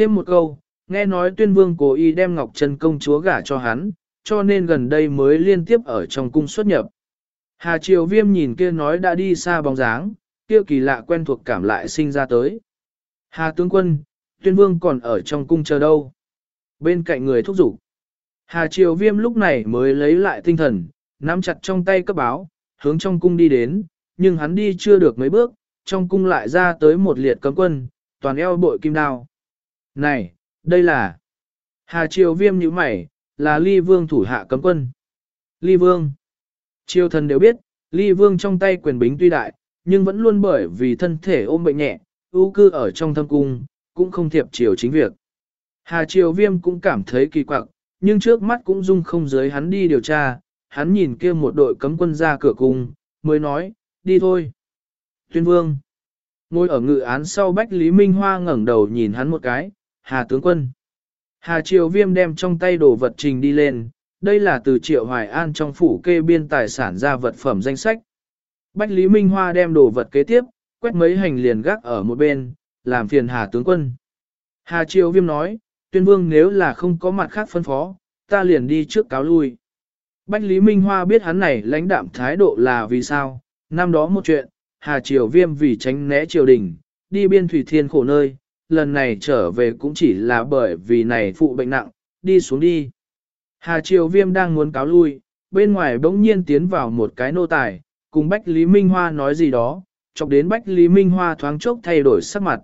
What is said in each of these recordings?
Thêm một câu, nghe nói tuyên vương cố ý đem Ngọc Trân công chúa gả cho hắn, cho nên gần đây mới liên tiếp ở trong cung xuất nhập. Hà Triều Viêm nhìn kia nói đã đi xa bóng dáng, kia kỳ lạ quen thuộc cảm lại sinh ra tới. Hà tướng quân, tuyên vương còn ở trong cung chờ đâu? Bên cạnh người thúc giục. Hà Triều Viêm lúc này mới lấy lại tinh thần, nắm chặt trong tay cấp báo, hướng trong cung đi đến, nhưng hắn đi chưa được mấy bước, trong cung lại ra tới một liệt cấm quân, toàn eo bội kim đao. Này, đây là... Hà Triều Viêm như mày, là ly vương thủ hạ cấm quân. Ly vương. Triều thần đều biết, ly vương trong tay quyền bính tuy đại, nhưng vẫn luôn bởi vì thân thể ôm bệnh nhẹ, ưu cư ở trong thâm cung, cũng không thiệp triều chính việc. Hà Triều Viêm cũng cảm thấy kỳ quặc, nhưng trước mắt cũng dung không giới hắn đi điều tra, hắn nhìn kia một đội cấm quân ra cửa cung, mới nói, đi thôi. Tuyên vương. Ngồi ở ngự án sau Bách Lý Minh Hoa ngẩng đầu nhìn hắn một cái, Hà tướng quân. Hà Triều Viêm đem trong tay đồ vật trình đi lên, đây là từ Triệu Hoài An trong phủ kê biên tài sản ra vật phẩm danh sách. Bách Lý Minh Hoa đem đồ vật kế tiếp, quét mấy hành liền gác ở một bên, làm phiền Hà tướng quân. Hà Triều Viêm nói, tuyên vương nếu là không có mặt khác phân phó, ta liền đi trước cáo lui. Bách Lý Minh Hoa biết hắn này lãnh đạm thái độ là vì sao, năm đó một chuyện, Hà Triều Viêm vì tránh né triều đình, đi biên thủy thiên khổ nơi, lần này trở về cũng chỉ là bởi vì này phụ bệnh nặng, đi xuống đi. Hà Triều Viêm đang muốn cáo lui, bên ngoài bỗng nhiên tiến vào một cái nô tài, cùng Bách Lý Minh Hoa nói gì đó, chọc đến Bách Lý Minh Hoa thoáng chốc thay đổi sắc mặt.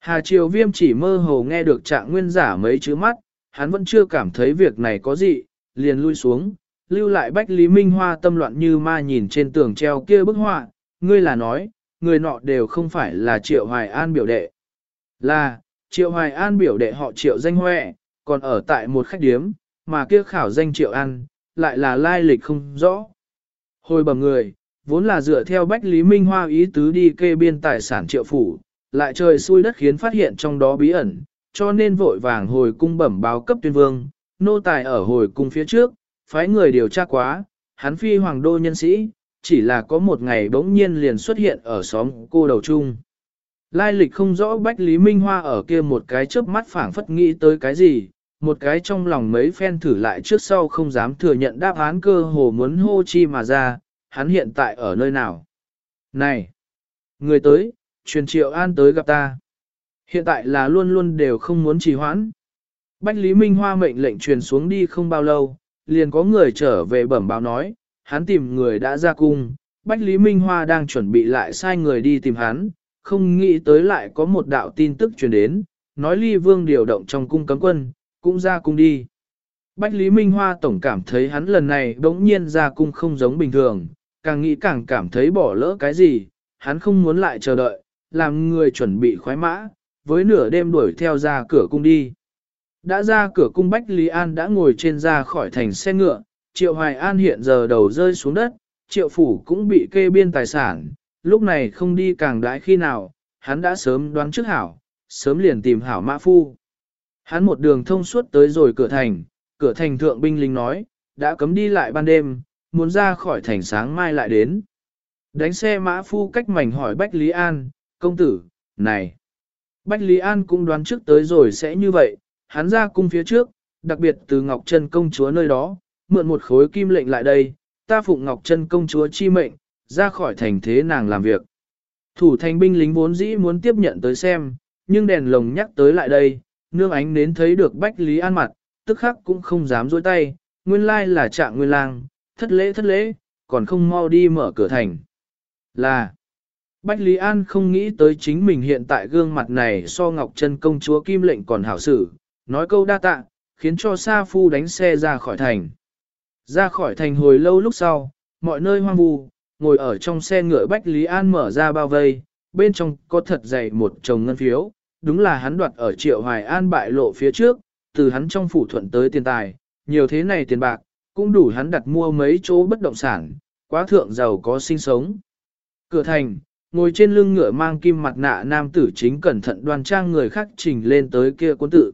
Hà Triều Viêm chỉ mơ hồ nghe được trạng nguyên giả mấy chữ mắt, hắn vẫn chưa cảm thấy việc này có gì, liền lui xuống, lưu lại Bách Lý Minh Hoa tâm loạn như ma nhìn trên tường treo kia bức họa, ngươi là nói, người nọ đều không phải là Triệu Hoài An biểu đệ. Là, Triệu Hoài An biểu đệ họ Triệu danh huệ, còn ở tại một khách điếm, mà kia khảo danh Triệu An, lại là lai lịch không rõ. Hồi bẩm người, vốn là dựa theo Bách Lý Minh Hoa ý tứ đi kê biên tài sản Triệu Phủ, lại trời xui đất khiến phát hiện trong đó bí ẩn, cho nên vội vàng hồi cung bẩm báo cấp tuyên vương, nô tài ở hồi cung phía trước, phái người điều tra quá, hắn phi hoàng đô nhân sĩ, chỉ là có một ngày bỗng nhiên liền xuất hiện ở xóm cô đầu chung. Lai lịch không rõ Bách Lý Minh Hoa ở kia một cái chớp mắt phảng phất nghĩ tới cái gì, một cái trong lòng mấy phen thử lại trước sau không dám thừa nhận đáp án cơ hồ muốn hô chi mà ra, hắn hiện tại ở nơi nào. Này! Người tới, truyền triệu an tới gặp ta. Hiện tại là luôn luôn đều không muốn trì hoãn. Bách Lý Minh Hoa mệnh lệnh truyền xuống đi không bao lâu, liền có người trở về bẩm báo nói, hắn tìm người đã ra cung, Bách Lý Minh Hoa đang chuẩn bị lại sai người đi tìm hắn, không nghĩ tới lại có một đạo tin tức truyền đến, nói Ly Vương điều động trong cung cấm quân, cũng ra cung đi. Bách Lý Minh Hoa tổng cảm thấy hắn lần này đống nhiên ra cung không giống bình thường, càng nghĩ càng cảm thấy bỏ lỡ cái gì, hắn không muốn lại chờ đợi, làm người chuẩn bị khoái mã, với nửa đêm đuổi theo ra cửa cung đi. Đã ra cửa cung Bách Lý An đã ngồi trên ra khỏi thành xe ngựa, Triệu Hoài An hiện giờ đầu rơi xuống đất, Triệu Phủ cũng bị kê biên tài sản, lúc này không đi càng đãi khi nào, hắn đã sớm đoán trước hảo, sớm liền tìm hảo mã phu. Hắn một đường thông suốt tới rồi cửa thành, cửa thành thượng binh lính nói, đã cấm đi lại ban đêm, muốn ra khỏi thành sáng mai lại đến. Đánh xe mã phu cách mảnh hỏi Bách Lý An, công tử, này. Bách Lý An cũng đoán trước tới rồi sẽ như vậy, hắn ra cung phía trước, đặc biệt từ Ngọc Trân công chúa nơi đó, mượn một khối kim lệnh lại đây, ta phụng Ngọc Trân công chúa chi mệnh, ra khỏi thành thế nàng làm việc. Thủ thành binh lính vốn dĩ muốn tiếp nhận tới xem, nhưng đèn lồng nhắc tới lại đây, nương ánh nến thấy được Bách Lý An mặt, tức khắc cũng không dám dối tay, nguyên lai là trạng nguyên lang, thất lễ thất lễ, còn không mau đi mở cửa thành. Là, Bách Lý An không nghĩ tới chính mình hiện tại gương mặt này so Ngọc Trân công chúa Kim lệnh còn hảo xử, nói câu đa tạ, khiến cho Sa Phu đánh xe ra khỏi thành. Ra khỏi thành hồi lâu lúc sau, mọi nơi hoang vu, ngồi ở trong xe ngựa Bách Lý An mở ra bao vây, bên trong có thật dày một chồng ngân phiếu, đúng là hắn đoạt ở triệu hoài an bại lộ phía trước, từ hắn trong phủ thuận tới tiền tài, nhiều thế này tiền bạc, cũng đủ hắn đặt mua mấy chỗ bất động sản, quá thượng giàu có sinh sống. Cửa thành, ngồi trên lưng ngựa mang kim mặt nạ nam tử chính cẩn thận đoan trang người khác trình lên tới kia cuốn tự.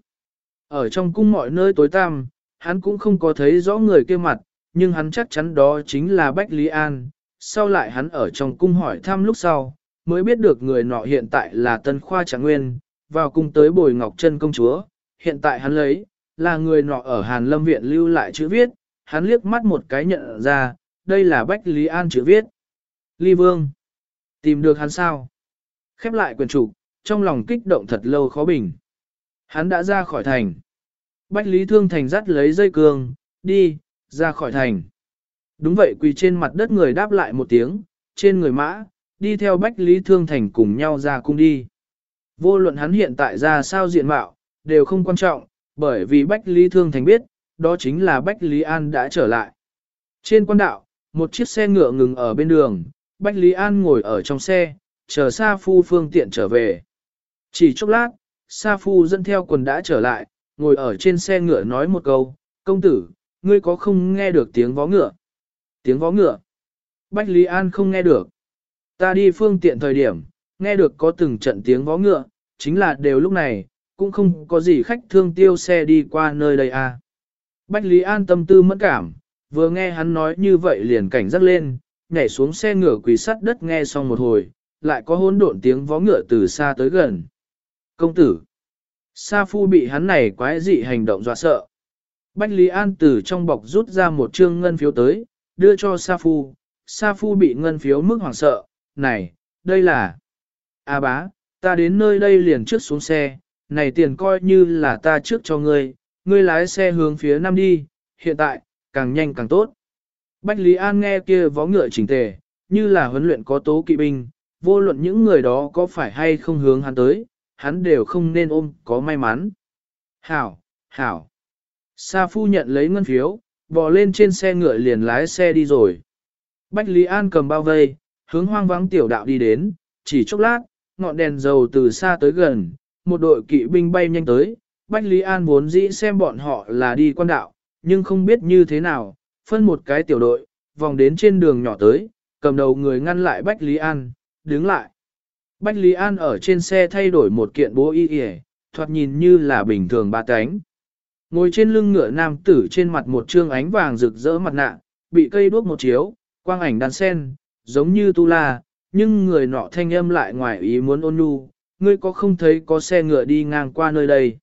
Ở trong cung mọi nơi tối tăm, hắn cũng không có thấy rõ người kia mặt, nhưng hắn chắc chắn đó chính là Bách Lý An. Sau lại hắn ở trong cung hỏi thăm lúc sau, mới biết được người nọ hiện tại là Tân Khoa Trạng Nguyên, vào cung tới bồi ngọc chân công chúa, hiện tại hắn lấy, là người nọ ở Hàn Lâm Viện lưu lại chữ viết, hắn liếc mắt một cái nhận ra, đây là Bách Lý An chữ viết. Ly Vương, tìm được hắn sao? Khép lại quyển trục, trong lòng kích động thật lâu khó bình. Hắn đã ra khỏi thành. Bách Lý Thương Thành dắt lấy dây cương, đi, ra khỏi thành. Đúng vậy quỳ trên mặt đất người đáp lại một tiếng, trên người mã, đi theo Bách Lý Thương Thành cùng nhau ra cung đi. Vô luận hắn hiện tại ra sao diện mạo, đều không quan trọng, bởi vì Bách Lý Thương Thành biết, đó chính là Bách Lý An đã trở lại. Trên quan đạo, một chiếc xe ngựa ngừng ở bên đường, Bách Lý An ngồi ở trong xe, chờ Sa Phu phương tiện trở về. Chỉ chốc lát, Sa Phu dẫn theo quần đã trở lại, ngồi ở trên xe ngựa nói một câu, công tử, ngươi có không nghe được tiếng vó ngựa? Tiếng vó ngựa. Bách Lý An không nghe được. Ta đi phương tiện thời điểm, nghe được có từng trận tiếng vó ngựa, chính là đều lúc này, cũng không có gì khách thương tiêu xe đi qua nơi đây à. Bách Lý An tâm tư mất cảm, vừa nghe hắn nói như vậy liền cảnh giác lên, nhảy xuống xe ngựa quỳ sắt đất nghe xong một hồi, lại có hỗn độn tiếng vó ngựa từ xa tới gần. Công tử! Sa Phu bị hắn này quái dị hành động dọa sợ. Bách Lý An từ trong bọc rút ra một trương ngân phiếu tới, đưa cho Sa Phu. Sa Phu bị ngân phiếu mức hoảng sợ, này, đây là... A bá, ta đến nơi đây liền trước xuống xe, này tiền coi như là ta trước cho ngươi, ngươi lái xe hướng phía nam đi, hiện tại, càng nhanh càng tốt. Bách Lý An nghe kia vó ngựa chỉnh tề, như là huấn luyện có tố kỵ binh, vô luận những người đó có phải hay không hướng hắn tới, hắn đều không nên ôm có may mắn. Hảo, hảo. Sa phu nhận lấy ngân phiếu, bò lên trên xe ngựa liền lái xe đi rồi. Bách Lý An cầm bao vây, hướng hoang vắng tiểu đạo đi đến, chỉ chốc lát, ngọn đèn dầu từ xa tới gần, một đội kỵ binh bay nhanh tới, Bách Lý An vốn dĩ xem bọn họ là đi quan đạo, nhưng không biết như thế nào, phân một cái tiểu đội, vòng đến trên đường nhỏ tới, cầm đầu người ngăn lại Bách Lý An, đứng lại. Bách Lý An ở trên xe thay đổi một kiện bố y y, thoạt nhìn như là bình thường ba cánh. Ngồi trên lưng ngựa nam tử trên mặt một trương ánh vàng rực rỡ mặt nạ, bị cây đuốc một chiếu, quang ảnh đan sen, giống như tu la, nhưng người nọ thanh âm lại ngoài ý muốn ôn nhu, ngươi có không thấy có xe ngựa đi ngang qua nơi đây.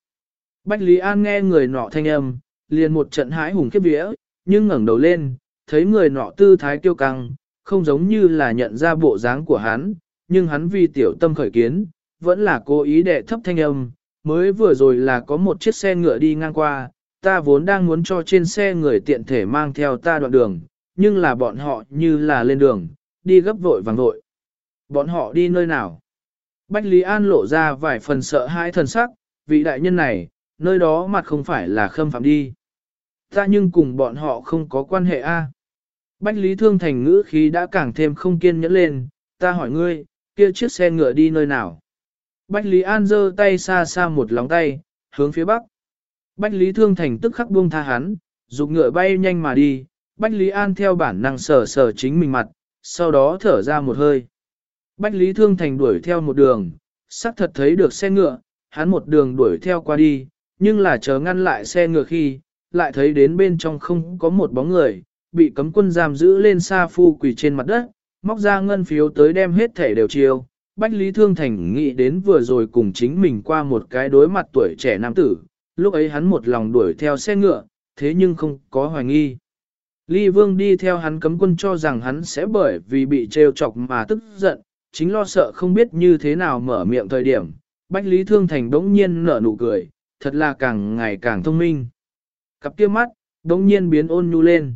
Bách Lý An nghe người nọ thanh âm, liền một trận hãi hùng khiếp vía, nhưng ngẩng đầu lên, thấy người nọ tư thái kiêu căng, không giống như là nhận ra bộ dáng của hắn, nhưng hắn vì tiểu tâm khởi kiến, vẫn là cố ý đệ thấp thanh âm, mới vừa rồi là có một chiếc xe ngựa đi ngang qua, ta vốn đang muốn cho trên xe người tiện thể mang theo ta đoạn đường, nhưng là bọn họ như là lên đường, đi gấp vội vàng vội. Bọn họ đi nơi nào? Bách Lý An lộ ra vài phần sợ hãi thần sắc, vị đại nhân này, nơi đó mặt không phải là khâm phạm đi. Ta nhưng cùng bọn họ không có quan hệ a. Bách Lý Thương Thành ngữ khí đã càng thêm không kiên nhẫn lên, ta hỏi ngươi, kia chiếc xe ngựa đi nơi nào? Bách Lý An giơ tay xa xa một lòng tay, hướng phía bắc. Bách Lý Thương Thành tức khắc buông tha hắn, dục ngựa bay nhanh mà đi, Bách Lý An theo bản năng sờ sờ chính mình mặt, sau đó thở ra một hơi. Bách Lý Thương Thành đuổi theo một đường, xác thật thấy được xe ngựa, hắn một đường đuổi theo qua đi, nhưng là chờ ngăn lại xe ngựa khi, lại thấy đến bên trong không có một bóng người, bị cấm quân giam giữ lên xa phu quỳ trên mặt đất, móc ra ngân phiếu tới đem hết thẻ đều chiều, Bách Lý Thương Thành nghĩ đến vừa rồi cùng chính mình qua một cái đối mặt tuổi trẻ nam tử, lúc ấy hắn một lòng đuổi theo xe ngựa, thế nhưng không có hoài nghi. Ly Vương đi theo hắn cấm quân cho rằng hắn sẽ bởi vì bị trêu chọc mà tức giận, chính lo sợ không biết như thế nào mở miệng thời điểm. Bách Lý Thương Thành đống nhiên nở nụ cười, thật là càng ngày càng thông minh. Cặp kia mắt, đống nhiên biến ôn nhu lên.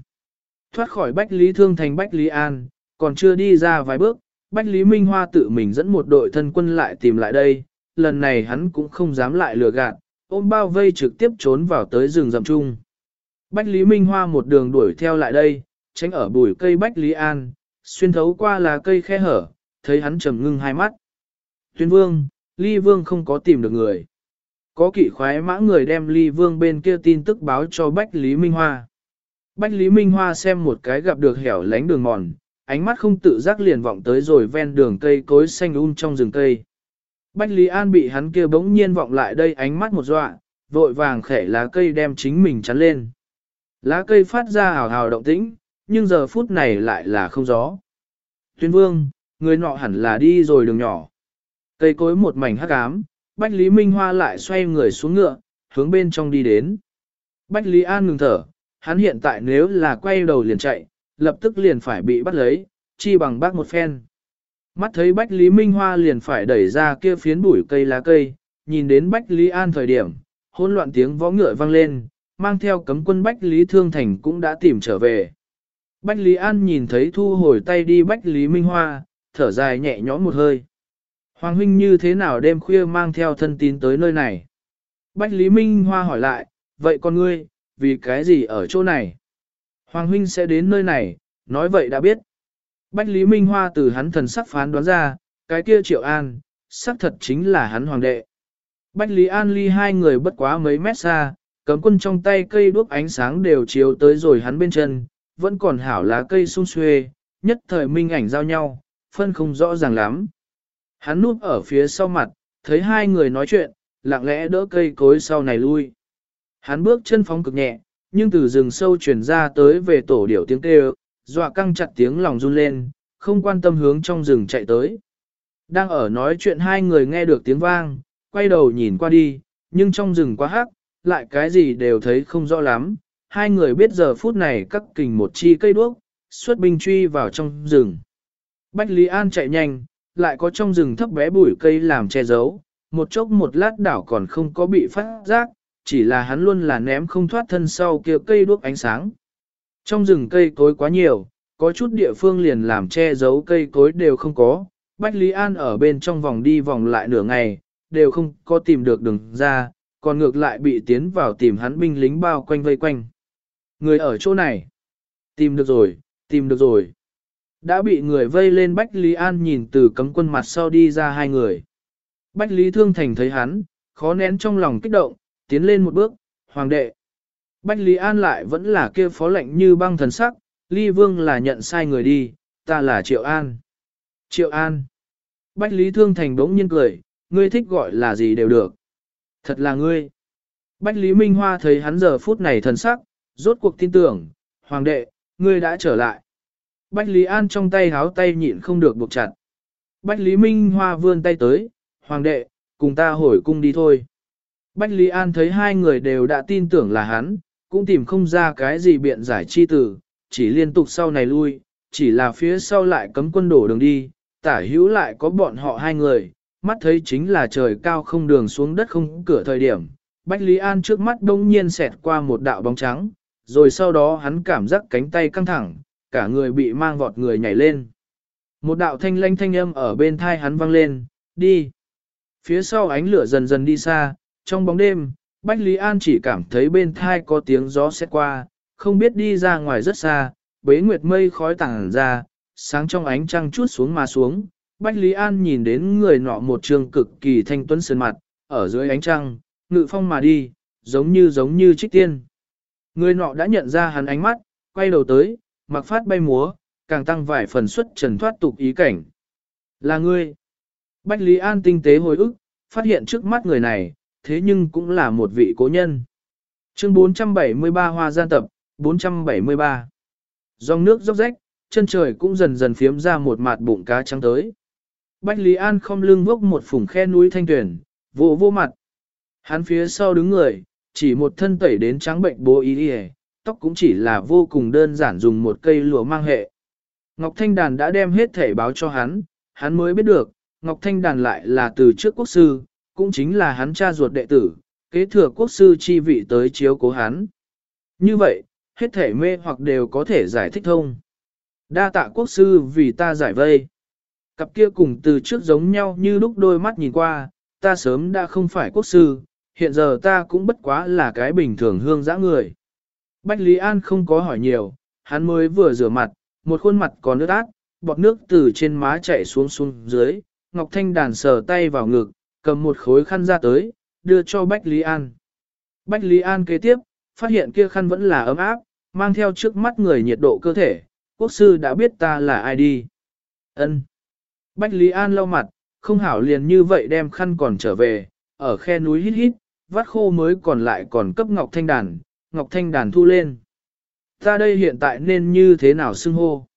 Thoát khỏi Bách Lý Thương Thành Bách Lý An, còn chưa đi ra vài bước, Bách Lý Minh Hoa tự mình dẫn một đội thân quân lại tìm lại đây, lần này hắn cũng không dám lại lừa gạt, ôm bao vây trực tiếp trốn vào tới rừng rậm chung. Bách Lý Minh Hoa một đường đuổi theo lại đây, tránh ở bụi cây Bách Lý An, xuyên thấu qua là cây khe hở, thấy hắn trầm ngưng hai mắt. Tuyên vương, Ly Vương không có tìm được người. Có kỵ khoái mã người đem Ly Vương bên kia tin tức báo cho Bách Lý Minh Hoa. Bách Lý Minh Hoa xem một cái gặp được hẻo lánh đường mòn, ánh mắt không tự giác liền vọng tới rồi ven đường cây cối xanh um trong rừng cây. Bách Lý An bị hắn kia bỗng nhiên vọng lại đây ánh mắt một dọa, vội vàng khẽ lá cây đem chính mình chắn lên. Lá cây phát ra hào hào động tĩnh, nhưng giờ phút này lại là không gió. Tuyên vương, người nọ hẳn là đi rồi đường nhỏ. Cây cối một mảnh hắc ám, Bách Lý Minh Hoa lại xoay người xuống ngựa, hướng bên trong đi đến. Bách Lý An ngừng thở, hắn hiện tại nếu là quay đầu liền chạy, lập tức liền phải bị bắt lấy, chi bằng bác một phen. Mắt thấy Bách Lý Minh Hoa liền phải đẩy ra kia phiến bụi cây lá cây, nhìn đến Bách Lý An thời điểm, hỗn loạn tiếng võ ngựa vang lên, mang theo cấm quân Bách Lý Thương Thành cũng đã tìm trở về. Bách Lý An nhìn thấy thu hồi tay đi Bách Lý Minh Hoa, thở dài nhẹ nhõm một hơi. Hoàng huynh như thế nào đêm khuya mang theo thân tín tới nơi này? Bách Lý Minh Hoa hỏi lại, vậy con ngươi, vì cái gì ở chỗ này? Hoàng huynh sẽ đến nơi này, nói vậy đã biết. Bách Lý Minh Hoa từ hắn thần sắc phán đoán ra, cái kia triệu an, xác thật chính là hắn hoàng đệ. Bách Lý An ly hai người bất quá mấy mét xa, cấm quân trong tay cây đuốc ánh sáng đều chiếu tới rồi hắn bên chân, vẫn còn hảo lá cây sung xuê, nhất thời minh ảnh giao nhau, phân không rõ ràng lắm. Hắn núp ở phía sau mặt, thấy hai người nói chuyện, lặng lẽ đỡ cây cối sau này lui. Hắn bước chân phóng cực nhẹ, nhưng từ rừng sâu truyền ra tới về tổ điểu tiếng kêu, dọa căng chặt tiếng lòng run lên, không quan tâm hướng trong rừng chạy tới. Đang ở nói chuyện hai người nghe được tiếng vang, quay đầu nhìn qua đi, nhưng trong rừng quá hắc, lại cái gì đều thấy không rõ lắm. Hai người biết giờ phút này cắt kình một chi cây đuốc, xuất binh truy vào trong rừng. Bách Lý An chạy nhanh, lại có trong rừng thấp bé bụi cây làm che giấu, một chốc một lát đảo còn không có bị phát giác, chỉ là hắn luôn là ném không thoát thân sau kia cây đuốc ánh sáng. Trong rừng cây cối quá nhiều, có chút địa phương liền làm che giấu cây cối đều không có. Bách Lý An ở bên trong vòng đi vòng lại nửa ngày, đều không có tìm được đường ra, còn ngược lại bị tiến vào tìm hắn binh lính bao quanh vây quanh. Người ở chỗ này. Tìm được rồi, tìm được rồi. Đã bị người vây lên Bách Lý An nhìn từ cấm quân mặt sau đi ra hai người. Bách Lý Thương Thành thấy hắn, khó nén trong lòng kích động, tiến lên một bước, hoàng đệ. Bách Lý An lại vẫn là kia phó lệnh như băng thần sắc, Ly Vương là nhận sai người đi, ta là Triệu An. Triệu An. Bách Lý Thương Thành đống nhiên cười, ngươi thích gọi là gì đều được. Thật là ngươi. Bách Lý Minh Hoa thấy hắn giờ phút này thần sắc, rốt cuộc tin tưởng, hoàng đệ, ngươi đã trở lại. Bách Lý An trong tay háo tay nhịn không được buộc chặt. Bách Lý Minh Hoa vươn tay tới, hoàng đệ, cùng ta hồi cung đi thôi. Bách Lý An thấy hai người đều đã tin tưởng là hắn, cũng tìm không ra cái gì biện giải chi tử, chỉ liên tục sau này lui, chỉ là phía sau lại cấm quân đổ đường đi, tả hữu lại có bọn họ hai người, mắt thấy chính là trời cao không đường xuống đất không cửa thời điểm. Bách Lý An trước mắt đông nhiên xẹt qua một đạo bóng trắng, rồi sau đó hắn cảm giác cánh tay căng thẳng, cả người bị mang vọt người nhảy lên. Một đạo thanh lanh thanh âm ở bên thai hắn vang lên, đi. Phía sau ánh lửa dần dần đi xa, trong bóng đêm, Bách Lý An chỉ cảm thấy bên thai có tiếng gió xét qua, không biết đi ra ngoài rất xa, bế nguyệt mây khói tàng ra, sáng trong ánh trăng chút xuống mà xuống. Bách Lý An nhìn đến người nọ một trường cực kỳ thanh tuấn sơn mặt, ở dưới ánh trăng, ngự phong mà đi, giống như giống như trích tiên. Người nọ đã nhận ra hắn ánh mắt, quay đầu tới, mặc phát bay múa, càng tăng vài phần xuất trần thoát tục ý cảnh. Là ngươi. Bách Lý An tinh tế hồi ức, phát hiện trước mắt người này, thế nhưng cũng là một vị cố nhân. Chương 473 Hoa gian tập, 473. Dòng nước róc rách, chân trời cũng dần dần phiếm ra một mạt bụng cá trắng tới. Bách Lý An không lưng vốc một phủng khe núi thanh tuyển, vô vô mặt. Hắn phía sau đứng người, chỉ một thân tẩy đến trắng bệnh bố ý đi tóc cũng chỉ là vô cùng đơn giản dùng một cây lụa mang hệ. Ngọc Thanh Đàn đã đem hết thể báo cho hắn, hắn mới biết được, Ngọc Thanh Đàn lại là từ trước quốc sư, cũng chính là hắn cha ruột đệ tử, kế thừa quốc sư chi vị tới chiếu cố hắn. Như vậy, hết thể mê hoặc đều có thể giải thích thông. Đa tạ quốc sư vì ta giải vây. Cặp kia cùng từ trước giống nhau như lúc đôi mắt nhìn qua, ta sớm đã không phải quốc sư, hiện giờ ta cũng bất quá là cái bình thường hương dã người. Bách Lý An không có hỏi nhiều, hắn mới vừa rửa mặt, một khuôn mặt còn nước át, bọt nước từ trên má chảy xuống xuống dưới, Ngọc Thanh đàn sờ tay vào ngực, cầm một khối khăn ra tới, đưa cho Bách Lý An. Bách Lý An kế tiếp, phát hiện kia khăn vẫn là ấm áp, mang theo trước mắt người nhiệt độ cơ thể, quốc sư đã biết ta là ai đi. Ân. Bách Lý An lau mặt, không hảo liền như vậy đem khăn còn trở về, ở khe núi hít hít, vắt khô mới còn lại còn cấp Ngọc Thanh Đàn, Ngọc Thanh Đàn thu lên. Ta đây hiện tại nên như thế nào xưng hô?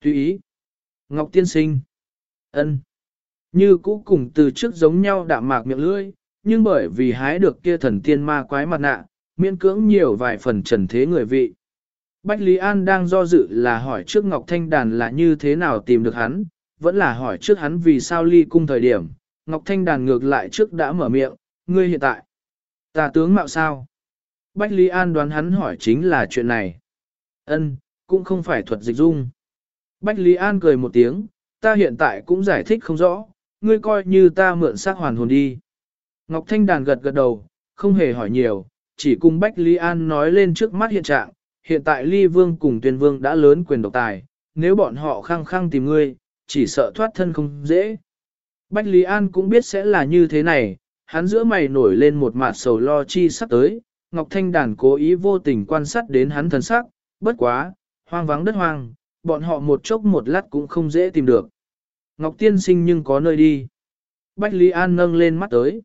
Tùy ý. Ngọc Tiên Sinh. Ân. Như cũ cùng từ trước giống nhau đạm mạc miệng lưỡi, nhưng bởi vì hái được kia thần tiên ma quái mặt nạ, miễn cưỡng nhiều vài phần trần thế người vị. Bách Lý An đang do dự là hỏi trước Ngọc Thanh Đàn là như thế nào tìm được hắn, vẫn là hỏi trước hắn vì sao ly cung thời điểm. Ngọc Thanh Đàn ngược lại trước đã mở miệng, ngươi hiện tại. Ta tướng mạo sao? Bách Lý An đoán hắn hỏi chính là chuyện này. Ân, cũng không phải thuật dịch dung. Bách Lý An cười một tiếng, ta hiện tại cũng giải thích không rõ, ngươi coi như ta mượn xác hoàn hồn đi. Ngọc Thanh Đàn gật gật đầu, không hề hỏi nhiều, chỉ cùng Bách Lý An nói lên trước mắt hiện trạng, hiện tại Ly Vương cùng Tuyên Vương đã lớn quyền độc tài, nếu bọn họ khăng khăng tìm ngươi, chỉ sợ thoát thân không dễ. Bách Lý An cũng biết sẽ là như thế này, hắn giữa mày nổi lên một mặt sầu lo chi sắp tới, Ngọc Thanh Đàn cố ý vô tình quan sát đến hắn thần sắc, bất quá, hoang vắng đất hoang, bọn họ một chốc một lát cũng không dễ tìm được. Ngọc Tiên sinh nhưng có nơi đi. Bách Lý An nâng lên mắt tới.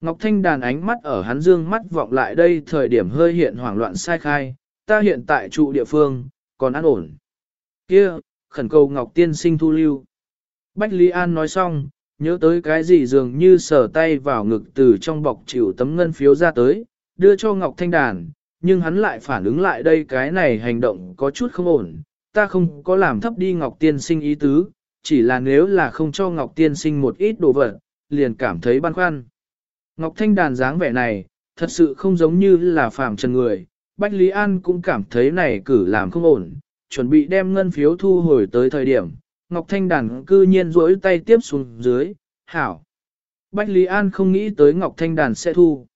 Ngọc Thanh đàn ánh mắt ở hắn dương mắt vọng lại đây thời điểm hơi hiện hoảng loạn sai khai, ta hiện tại trụ địa phương, còn an ổn. Kia, khẩn cầu Ngọc Tiên sinh thu lưu. Bách Lý An nói xong, nhớ tới cái gì dường như sờ tay vào ngực từ trong bọc chịu tấm ngân phiếu ra tới, đưa cho Ngọc Thanh đàn, nhưng hắn lại phản ứng lại đây cái này hành động có chút không ổn, ta không có làm thấp đi Ngọc Tiên sinh ý tứ, chỉ là nếu là không cho Ngọc Tiên sinh một ít đồ vật, liền cảm thấy băn khoăn. Ngọc Thanh đàn dáng vẻ này, thật sự không giống như là phàm trần người, Bách Lý An cũng cảm thấy này cử làm không ổn, chuẩn bị đem ngân phiếu thu hồi tới thời điểm, Ngọc Thanh đàn cư nhiên rỗi tay tiếp xuống dưới, hảo. Bách Lý An không nghĩ tới Ngọc Thanh đàn sẽ thu.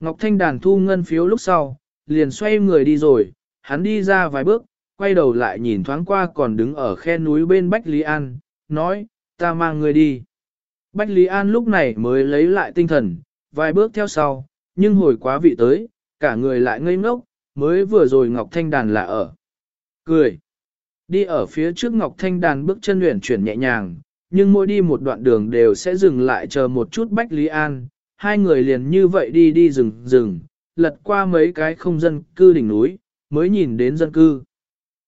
Ngọc Thanh đàn thu ngân phiếu lúc sau, liền xoay người đi rồi, hắn đi ra vài bước, quay đầu lại nhìn thoáng qua còn đứng ở khe núi bên Bách Lý An, nói, ta mang người đi. Bách Lý An lúc này mới lấy lại tinh thần, vài bước theo sau, nhưng hồi quá vị tới, cả người lại ngây ngốc, mới vừa rồi Ngọc Thanh Đàn là ở. Cười. Đi ở phía trước Ngọc Thanh Đàn bước chân luyện chuyển nhẹ nhàng, nhưng mỗi đi một đoạn đường đều sẽ dừng lại chờ một chút Bách Lý An, hai người liền như vậy đi đi rừng rừng, lật qua mấy cái không dân cư đỉnh núi, mới nhìn đến dân cư.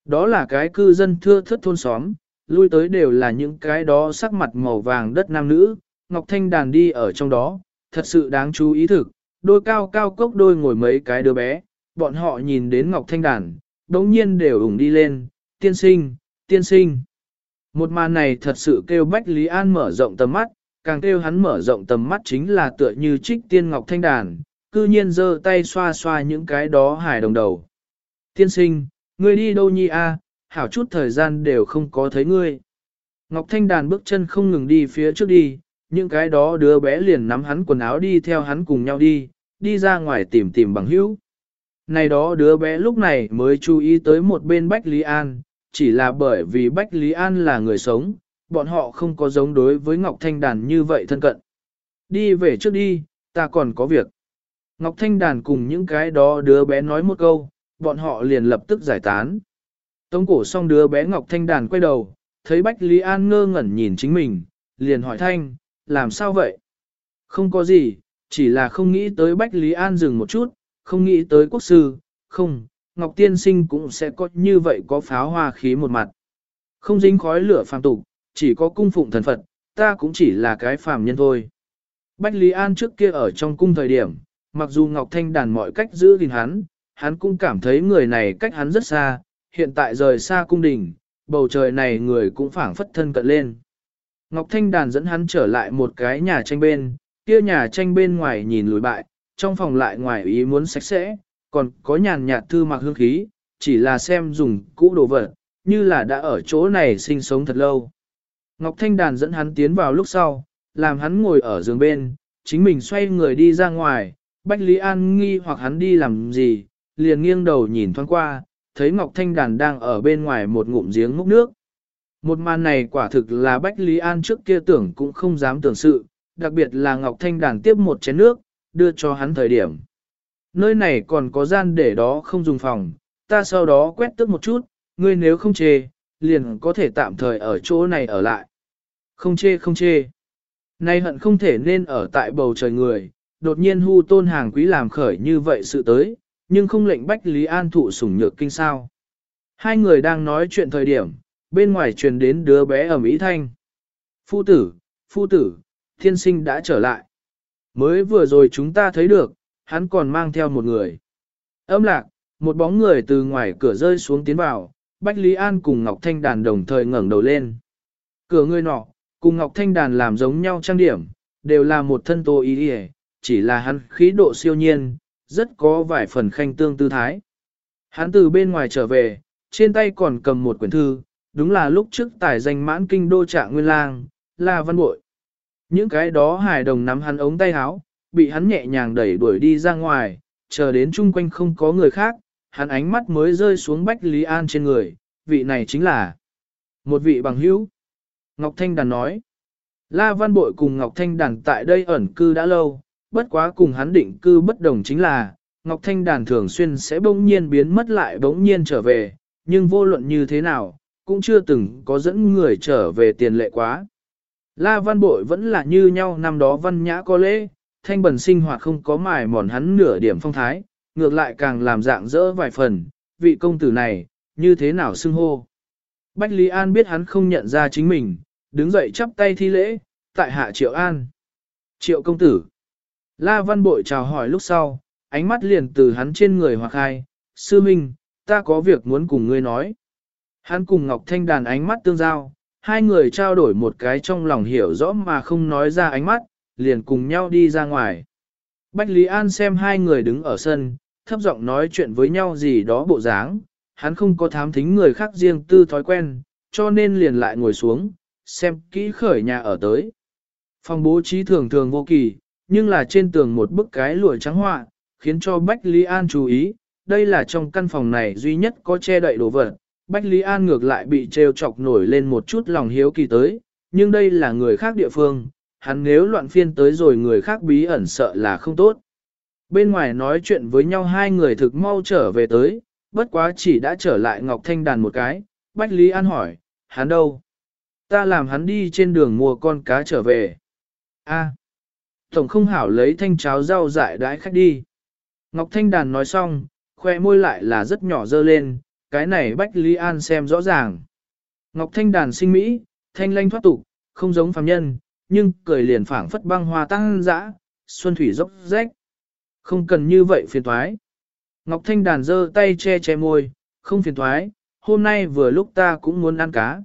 Đó là cái cư dân thưa thất thôn xóm, lui tới đều là những cái đó sắc mặt màu vàng đất nam nữ, Ngọc Thanh đàn đi ở trong đó, thật sự đáng chú ý thực, đôi cao cao cốc đôi ngồi mấy cái đứa bé, bọn họ nhìn đến Ngọc Thanh đàn, đống nhiên đều ủng đi lên, tiên sinh, tiên sinh. Một màn này thật sự kêu Bách Lý An mở rộng tầm mắt, càng kêu hắn mở rộng tầm mắt chính là tựa như trích tiên Ngọc Thanh đàn, cư nhiên giơ tay xoa xoa những cái đó hài đồng đầu. Tiên sinh, ngươi đi đâu nhi a? hảo chút thời gian đều không có thấy ngươi. Ngọc Thanh Đàn bước chân không ngừng đi phía trước đi, những cái đó đứa bé liền nắm hắn quần áo đi theo hắn cùng nhau đi, đi ra ngoài tìm tìm bằng hữu. Này đó đứa bé lúc này mới chú ý tới một bên Bách Lý An, chỉ là bởi vì Bách Lý An là người sống, bọn họ không có giống đối với Ngọc Thanh Đàn như vậy thân cận. Đi về trước đi, ta còn có việc. Ngọc Thanh Đàn cùng những cái đó đứa bé nói một câu, bọn họ liền lập tức giải tán. Tống cổ xong đứa bé Ngọc Thanh Đàn quay đầu, thấy Bách Lý An ngơ ngẩn nhìn chính mình, liền hỏi Thanh, làm sao vậy? Không có gì, chỉ là không nghĩ tới Bách Lý An dừng một chút, không nghĩ tới quốc sư, không, Ngọc Tiên Sinh cũng sẽ có như vậy có pháo hoa khí một mặt. Không dính khói lửa phàm tục, chỉ có cung phụng thần Phật, ta cũng chỉ là cái phàm nhân thôi. Bách Lý An trước kia ở trong cung thời điểm, mặc dù Ngọc Thanh đàn mọi cách giữ gìn hắn, hắn cũng cảm thấy người này cách hắn rất xa, hiện tại rời xa cung đình, bầu trời này người cũng phảng phất thân cận lên. Ngọc Thanh Đàn dẫn hắn trở lại một cái nhà tranh bên, kia nhà tranh bên ngoài nhìn lùi bại, trong phòng lại ngoài ý muốn sạch sẽ, còn có nhàn nhạt thư mặc hương khí, chỉ là xem dùng cũ đồ vật, như là đã ở chỗ này sinh sống thật lâu. Ngọc Thanh Đàn dẫn hắn tiến vào lúc sau, làm hắn ngồi ở giường bên, chính mình xoay người đi ra ngoài, Bách Lý An nghi hoặc hắn đi làm gì, liền nghiêng đầu nhìn thoáng qua, thấy Ngọc Thanh Đàn đang ở bên ngoài một ngụm giếng múc nước. Một màn này quả thực là Bách Lý An trước kia tưởng cũng không dám tưởng sự, đặc biệt là Ngọc Thanh Đàn tiếp một chén nước, đưa cho hắn thời điểm. Nơi này còn có gian để đó không dùng phòng, ta sau đó quét tước một chút, ngươi nếu không chê, liền có thể tạm thời ở chỗ này ở lại. Không chê không chê. Nay hận không thể nên ở tại bầu trời người, đột nhiên hu tôn hàng quý làm khởi như vậy sự tới, nhưng không lệnh Bách Lý An thụ sủng nhược kinh sao. Hai người đang nói chuyện thời điểm, bên ngoài truyền đến đứa bé ở Mỹ Thanh. Phu tử, phu tử, thiên sinh đã trở lại. Mới vừa rồi chúng ta thấy được, hắn còn mang theo một người. Âm lạc, một bóng người từ ngoài cửa rơi xuống tiến vào, Bách Lý An cùng Ngọc Thanh Đàn đồng thời ngẩng đầu lên. Cửa người nọ, cùng Ngọc Thanh Đàn làm giống nhau trang điểm, đều là một thân tô ý hề, chỉ là hắn khí độ siêu nhiên, rất có vài phần khanh tương tư thái. Hắn từ bên ngoài trở về, trên tay còn cầm một quyển thư, đúng là lúc trước tài danh mãn kinh đô trạng nguyên lang, là văn bội. Những cái đó hài đồng nắm hắn ống tay áo, bị hắn nhẹ nhàng đẩy đuổi đi ra ngoài, chờ đến chung quanh không có người khác, hắn ánh mắt mới rơi xuống Bách Lý An trên người, vị này chính là một vị bằng hữu. Ngọc Thanh Đàn nói, La Văn Bội cùng Ngọc Thanh Đàn tại đây ẩn cư đã lâu, bất quá cùng hắn định cư bất đồng chính là, Ngọc Thanh Đàn thường xuyên sẽ bỗng nhiên biến mất lại bỗng nhiên trở về, nhưng vô luận như thế nào, cũng chưa từng có dẫn người trở về tiền lệ quá. La Văn Bội vẫn là như nhau năm đó văn nhã có lễ, thanh bần sinh hoạt không có mài mòn hắn nửa điểm phong thái, ngược lại càng làm dạng dỡ vài phần, vị công tử này, như thế nào xưng hô. Bách Lý An biết hắn không nhận ra chính mình, đứng dậy chắp tay thi lễ, tại hạ Triệu An. Triệu công tử. La Văn Bội chào hỏi lúc sau, ánh mắt liền từ hắn trên người hoặc hai, sư minh, ta có việc muốn cùng ngươi nói. Hắn cùng Ngọc Thanh đàn ánh mắt tương giao, hai người trao đổi một cái trong lòng hiểu rõ mà không nói ra ánh mắt, liền cùng nhau đi ra ngoài. Bách Lý An xem hai người đứng ở sân, thấp giọng nói chuyện với nhau gì đó bộ dáng, hắn không có thám thính người khác riêng tư thói quen, cho nên liền lại ngồi xuống, xem kỹ khởi nhà ở tới. Phòng bố trí thường thường vô kỳ, nhưng là trên tường một bức cái lụa trắng họa, khiến cho Bách Lý An chú ý, đây là trong căn phòng này duy nhất có che đậy đồ vật. Bách Lý An ngược lại bị trêu chọc nổi lên một chút lòng hiếu kỳ tới, nhưng đây là người khác địa phương, hắn nếu loạn phiên tới rồi người khác bí ẩn sợ là không tốt. Bên ngoài nói chuyện với nhau hai người thực mau trở về tới, bất quá chỉ đã trở lại Ngọc Thanh đàn một cái, Bách Lý An hỏi, hắn đâu? Ta làm hắn đi trên đường mua con cá trở về. A, Tổng không hảo lấy thanh cháo rau dại đãi khách đi. Ngọc Thanh đàn nói xong, khoe môi lại là rất nhỏ dơ lên, cái này Bách Lý An xem rõ ràng. Ngọc Thanh đàn sinh Mỹ, thanh lanh thoát tục, không giống phàm nhân, nhưng cười liền phảng phất băng hoa tăng dã, xuân thủy dốc rách. Không cần như vậy phiền thoái. Ngọc Thanh đàn giơ tay che che môi, không phiền thoái, hôm nay vừa lúc ta cũng muốn ăn cá.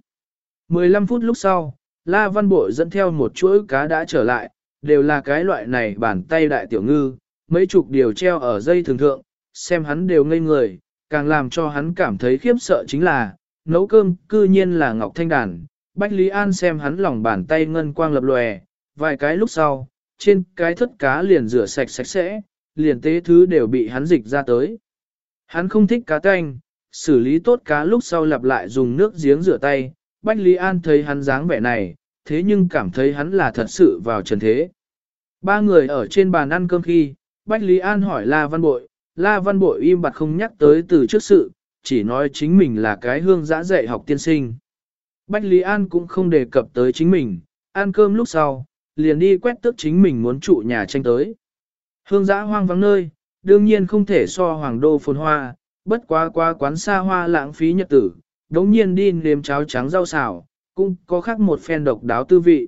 15 phút lúc sau, La Văn Bội dẫn theo một chuỗi cá đã trở lại, đều là cái loại này bàn tay đại tiểu ngư, mấy chục điều treo ở dây thường thượng, xem hắn đều ngây người, càng làm cho hắn cảm thấy khiếp sợ chính là, nấu cơm cư nhiên là Ngọc Thanh Đàn. Bách Lý An xem hắn lòng bàn tay ngân quang lập lòe, vài cái lúc sau, trên cái thất cá liền rửa sạch sạch sẽ, liền tế thứ đều bị hắn dịch ra tới. Hắn không thích cá canh, xử lý tốt cá lúc sau lặp lại dùng nước giếng rửa tay, Bách Lý An thấy hắn dáng vẻ này, thế nhưng cảm thấy hắn là thật sự vào trần thế. Ba người ở trên bàn ăn cơm khi, Bách Lý An hỏi La Văn Bội, La Văn Bội im bặt không nhắc tới từ trước sự, chỉ nói chính mình là cái hương giã dạy học tiên sinh. Bách Lý An cũng không đề cập tới chính mình, ăn cơm lúc sau, liền đi quét tước chính mình muốn trụ nhà tranh tới. Hương giã hoang vắng nơi, đương nhiên không thể so hoàng đô phồn hoa, bất quá qua quán xa hoa lãng phí nhật tử, đống nhiên đi nếm cháo trắng rau xào, cũng có khác một phen độc đáo tư vị.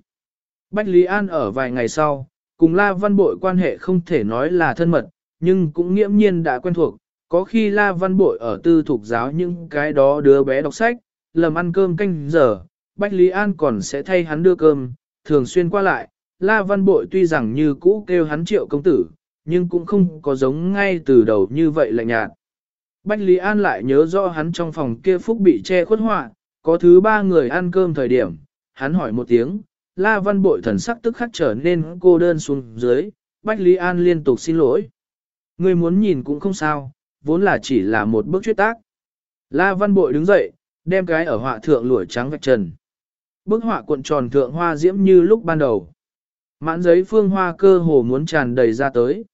Bách Lý An ở vài ngày sau, cùng La Văn Bội quan hệ không thể nói là thân mật, nhưng cũng nghiễm nhiên đã quen thuộc, có khi La Văn Bội ở tư thuộc giáo những cái đó đứa bé đọc sách, lầm ăn cơm canh giờ, Bách Lý An còn sẽ thay hắn đưa cơm, thường xuyên qua lại, La Văn Bội tuy rằng như cũ kêu hắn triệu công tử, nhưng cũng không có giống ngay từ đầu như vậy lạnh nhạt. Bách Lý An lại nhớ rõ hắn trong phòng kia phúc bị che khuất họa, có thứ ba người ăn cơm thời điểm, hắn hỏi một tiếng, La Văn Bội thần sắc tức khắc trở nên cô đơn xuống dưới, Bách Lý An liên tục xin lỗi. Người muốn nhìn cũng không sao, vốn là chỉ là một bước chuyết tác. La Văn Bội đứng dậy, đem cái ở họa thượng lũi trắng vạch trần. Bức họa cuộn tròn thượng hoa diễm như lúc ban đầu. Mãn giấy phương hoa cơ hồ muốn tràn đầy ra tới.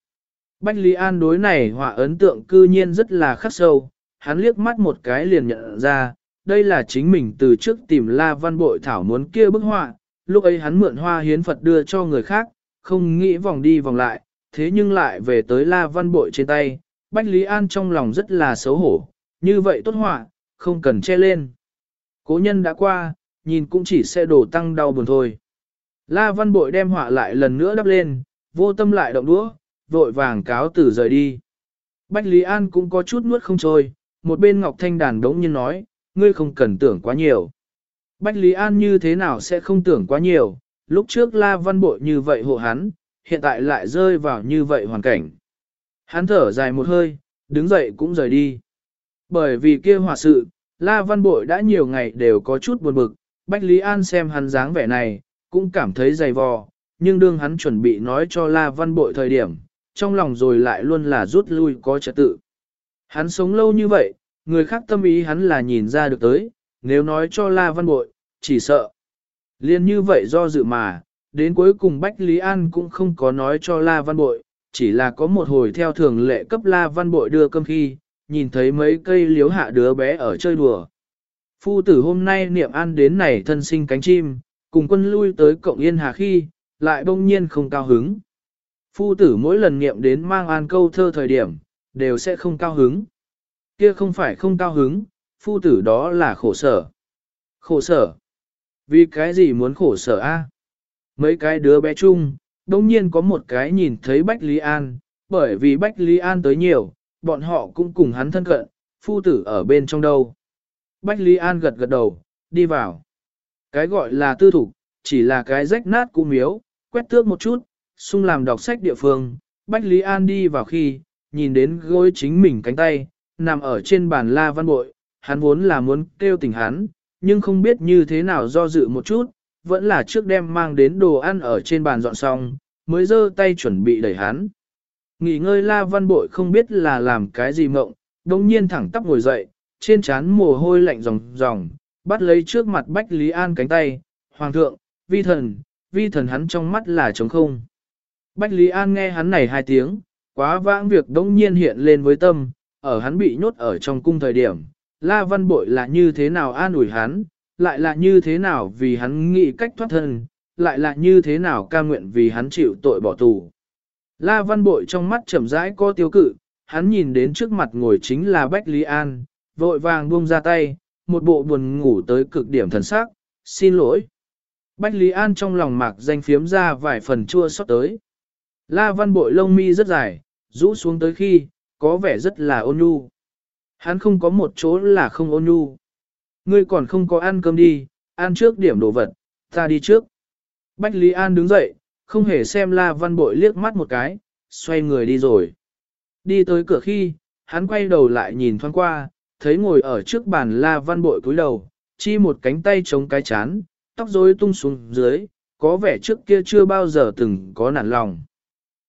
Bách Lý An đối này họa ấn tượng cư nhiên rất là khắc sâu, hắn liếc mắt một cái liền nhận ra, đây là chính mình từ trước tìm La Văn Bội thảo muốn kia bức họa, lúc ấy hắn mượn hoa hiến Phật đưa cho người khác, không nghĩ vòng đi vòng lại, thế nhưng lại về tới La Văn Bội trên tay, Bách Lý An trong lòng rất là xấu hổ, như vậy tốt họa, không cần che lên. Cố nhân đã qua, nhìn cũng chỉ sẽ đổ tăng đau buồn thôi. La Văn Bội đem họa lại lần nữa đắp lên, vô tâm lại động đũa, vội vàng cáo tử rời đi. Bách Lý An cũng có chút nuốt không trôi, một bên Ngọc Thanh đàn đống nhiên nói, ngươi không cần tưởng quá nhiều. Bách Lý An như thế nào sẽ không tưởng quá nhiều, lúc trước La Văn Bội như vậy hộ hắn, hiện tại lại rơi vào như vậy hoàn cảnh. Hắn thở dài một hơi, đứng dậy cũng rời đi. Bởi vì kia hòa sự, La Văn Bội đã nhiều ngày đều có chút buồn bực, Bách Lý An xem hắn dáng vẻ này, cũng cảm thấy dày vò, nhưng đương hắn chuẩn bị nói cho La Văn Bội thời điểm, trong lòng rồi lại luôn là rút lui có trật tự. Hắn sống lâu như vậy, người khác tâm ý hắn là nhìn ra được tới, nếu nói cho La Văn Bội, chỉ sợ. Liên như vậy do dự mà, đến cuối cùng Bách Lý An cũng không có nói cho La Văn Bội, chỉ là có một hồi theo thường lệ cấp La Văn Bội đưa cơm khi, nhìn thấy mấy cây liếu hạ đứa bé ở chơi đùa. Phu tử hôm nay niệm an đến này thân sinh cánh chim, cùng quân lui tới cộng yên hà khi, lại bỗng nhiên không cao hứng. Phu tử mỗi lần niệm đến mang an câu thơ thời điểm, đều sẽ không cao hứng. Kia không phải không cao hứng, phu tử đó là khổ sở. Khổ sở. Vì cái gì muốn khổ sở a? Mấy cái đứa bé chung, đông nhiên có một cái nhìn thấy Bách Lý An, bởi vì Bách Lý An tới nhiều, bọn họ cũng cùng hắn thân cận, phu tử ở bên trong đâu. Bách Lý An gật gật đầu, đi vào. Cái gọi là tư thủ, chỉ là cái rách nát cũ miếu, quét tước một chút, xung làm đọc sách địa phương. Bách Lý An đi vào khi, nhìn đến gối chính mình cánh tay, nằm ở trên bàn la văn bội, hắn vốn là muốn kêu tỉnh hắn, nhưng không biết như thế nào do dự một chút, vẫn là trước đem mang đến đồ ăn ở trên bàn dọn xong, mới giơ tay chuẩn bị đẩy hắn. Nghỉ ngơi la văn bội không biết là làm cái gì mộng, đồng nhiên thẳng tắp ngồi dậy, trên trán mồ hôi lạnh ròng ròng, bắt lấy trước mặt Bách Lý An cánh tay, Hoàng thượng, vi thần, vi thần hắn trong mắt là trống không. Bách Lý An nghe hắn này hai tiếng, quá vãng việc đống nhiên hiện lên với tâm, ở hắn bị nhốt ở trong cung thời điểm, La Văn Bội là như thế nào an ủi hắn, lại là như thế nào vì hắn nghĩ cách thoát thân, lại là như thế nào ca nguyện vì hắn chịu tội bỏ tù. La Văn Bội trong mắt chậm rãi có tiêu cự, hắn nhìn đến trước mặt ngồi chính là Bách Lý An, vội vàng buông ra tay, một bộ buồn ngủ tới cực điểm thần sắc, xin lỗi. Bách Lý An trong lòng mạc danh phiếm ra vài phần chua xót tới. La Văn Bội lông mi rất dài, rũ xuống tới khi, có vẻ rất là ôn nhu. Hắn không có một chỗ là không ôn nhu. Ngươi còn không có ăn cơm đi, ăn trước điểm đồ vật, ta đi trước. Bách Lý An đứng dậy, không hề xem La Văn Bội liếc mắt một cái, xoay người đi rồi. Đi tới cửa khi, hắn quay đầu lại nhìn thoáng qua, thấy ngồi ở trước bàn La Văn Bội cúi đầu, chi một cánh tay chống cái chán, tóc rối tung xuống dưới, có vẻ trước kia chưa bao giờ từng có nản lòng.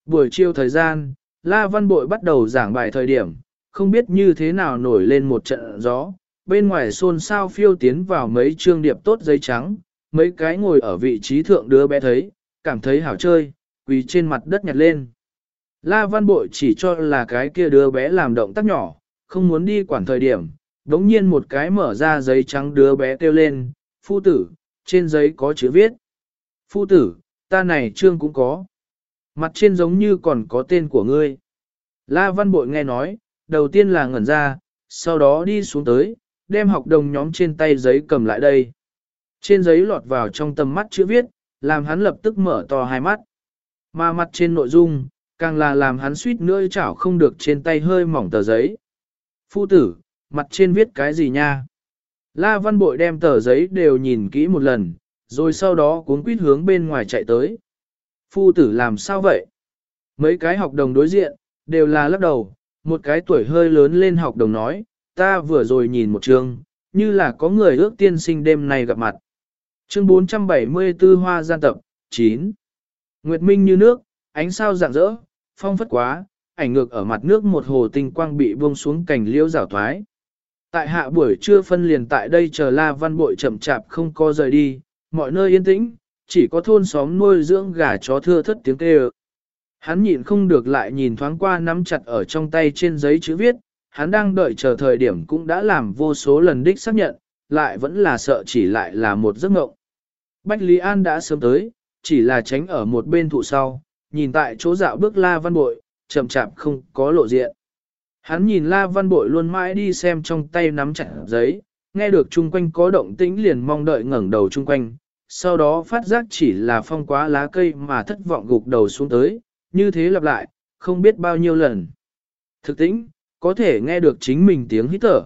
Buổi chiều thời gian, La Văn Bội bắt đầu giảng bài thời điểm, không biết như thế nào nổi lên một trận gió, bên ngoài xôn xao phiêu tiến vào mấy trương điệp tốt giấy trắng, mấy cái ngồi ở vị trí thượng đứa bé thấy, cảm thấy hảo chơi, quỳ trên mặt đất nhặt lên. La Văn Bội chỉ cho là cái kia đứa bé làm động tác nhỏ, không muốn đi quản thời điểm, đống nhiên một cái mở ra giấy trắng đứa bé kêu lên, phu tử, trên giấy có chữ viết. Phu tử, ta này trương cũng có. Mặt trên giống như còn có tên của ngươi. La Văn Bội nghe nói, đầu tiên là ngẩn ra, sau đó đi xuống tới, đem học đồng nhóm trên tay giấy cầm lại đây. Trên giấy lọt vào trong tầm mắt chữ viết, làm hắn lập tức mở to hai mắt. Mà mặt trên nội dung, càng là làm hắn suýt nữa chảo không được trên tay hơi mỏng tờ giấy. Phu tử, mặt trên viết cái gì nha? La Văn Bội đem tờ giấy đều nhìn kỹ một lần, rồi sau đó cuốn quýt hướng bên ngoài chạy tới. Phu tử làm sao vậy? Mấy cái học đồng đối diện, đều là lắc đầu, một cái tuổi hơi lớn lên học đồng nói, ta vừa rồi nhìn một chương, như là có người ước tiên sinh đêm nay gặp mặt. Chương 474 Hoa gian tập, 9. Nguyệt Minh như nước, ánh sao rạng rỡ, phong phất quá, ảnh ngược ở mặt nước một hồ tinh quang bị buông xuống cành liễu rào thoái. Tại hạ buổi trưa phân liền tại đây chờ La Văn Bội chậm chạp không có rời đi, mọi nơi yên tĩnh, chỉ có thôn xóm nuôi dưỡng gà chó thưa thất tiếng kêu. Hắn nhịn không được lại nhìn thoáng qua nắm chặt ở trong tay trên giấy chữ viết, hắn đang đợi chờ thời điểm cũng đã làm vô số lần đích xác nhận, lại vẫn là sợ chỉ lại là một giấc mộng. Bách Lý An đã sớm tới, chỉ là tránh ở một bên thụ sau, nhìn tại chỗ dạo bước La Văn Bội, chậm chạp không có lộ diện. Hắn nhìn La Văn Bội luôn mãi đi xem trong tay nắm chặt giấy, nghe được chung quanh có động tĩnh liền mong đợi ngẩng đầu chung quanh, sau đó phát giác chỉ là phong quá lá cây mà thất vọng gục đầu xuống tới, như thế lặp lại, không biết bao nhiêu lần. Thực tĩnh, có thể nghe được chính mình tiếng hít thở.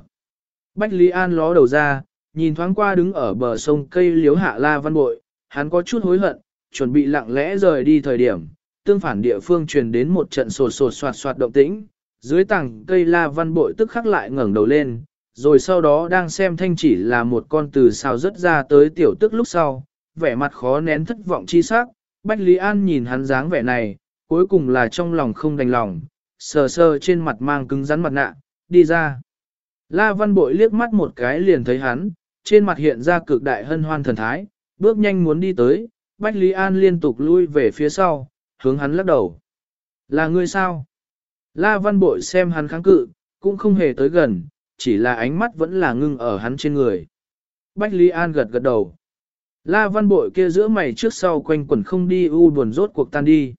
Bách Lý An ló đầu ra, nhìn thoáng qua đứng ở bờ sông cây liếu hạ la văn bội, hắn có chút hối hận, chuẩn bị lặng lẽ rời đi thời điểm, tương phản địa phương truyền đến một trận sột sột soạt soạt động tĩnh, dưới tảng cây la văn bội tức khắc lại ngẩng đầu lên, rồi sau đó đang xem thanh chỉ là một con từ sao rất ra tới tiểu tức lúc sau, vẻ mặt khó nén thất vọng chi sắc, Bách Lý An nhìn hắn dáng vẻ này, cuối cùng là trong lòng không đành lòng, sờ sờ trên mặt mang cứng rắn mặt nạ, đi ra. La Văn Bội liếc mắt một cái liền thấy hắn, trên mặt hiện ra cực đại hân hoan thần thái, bước nhanh muốn đi tới, Bách Lý An liên tục lui về phía sau, hướng hắn lắc đầu. Là ngươi sao? La Văn Bội xem hắn kháng cự, cũng không hề tới gần, chỉ là ánh mắt vẫn là ngưng ở hắn trên người. Bách Lý An gật gật đầu. La Văn Bội kia giữa mày trước sau quanh quẩn không đi u buồn rốt cuộc tan đi.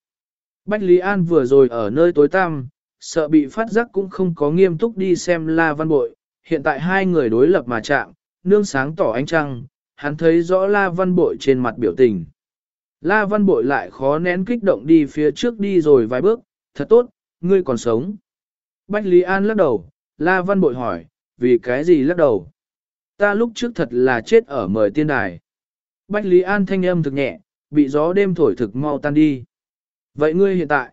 Bách Lý An vừa rồi ở nơi tối tăm, sợ bị phát giác cũng không có nghiêm túc đi xem La Văn Bội, hiện tại hai người đối lập mà chạm, nương sáng tỏ ánh trăng, hắn thấy rõ La Văn Bội trên mặt biểu tình. La Văn Bội lại khó nén kích động đi phía trước đi rồi vài bước, thật tốt, ngươi còn sống. Bách Lý An lắc đầu, La Văn Bội hỏi, vì cái gì lắc đầu? Ta lúc trước thật là chết ở mời tiên đài. Bách Lý An thanh âm thực nhẹ, bị gió đêm thổi thực mau tan đi. Vậy ngươi hiện tại?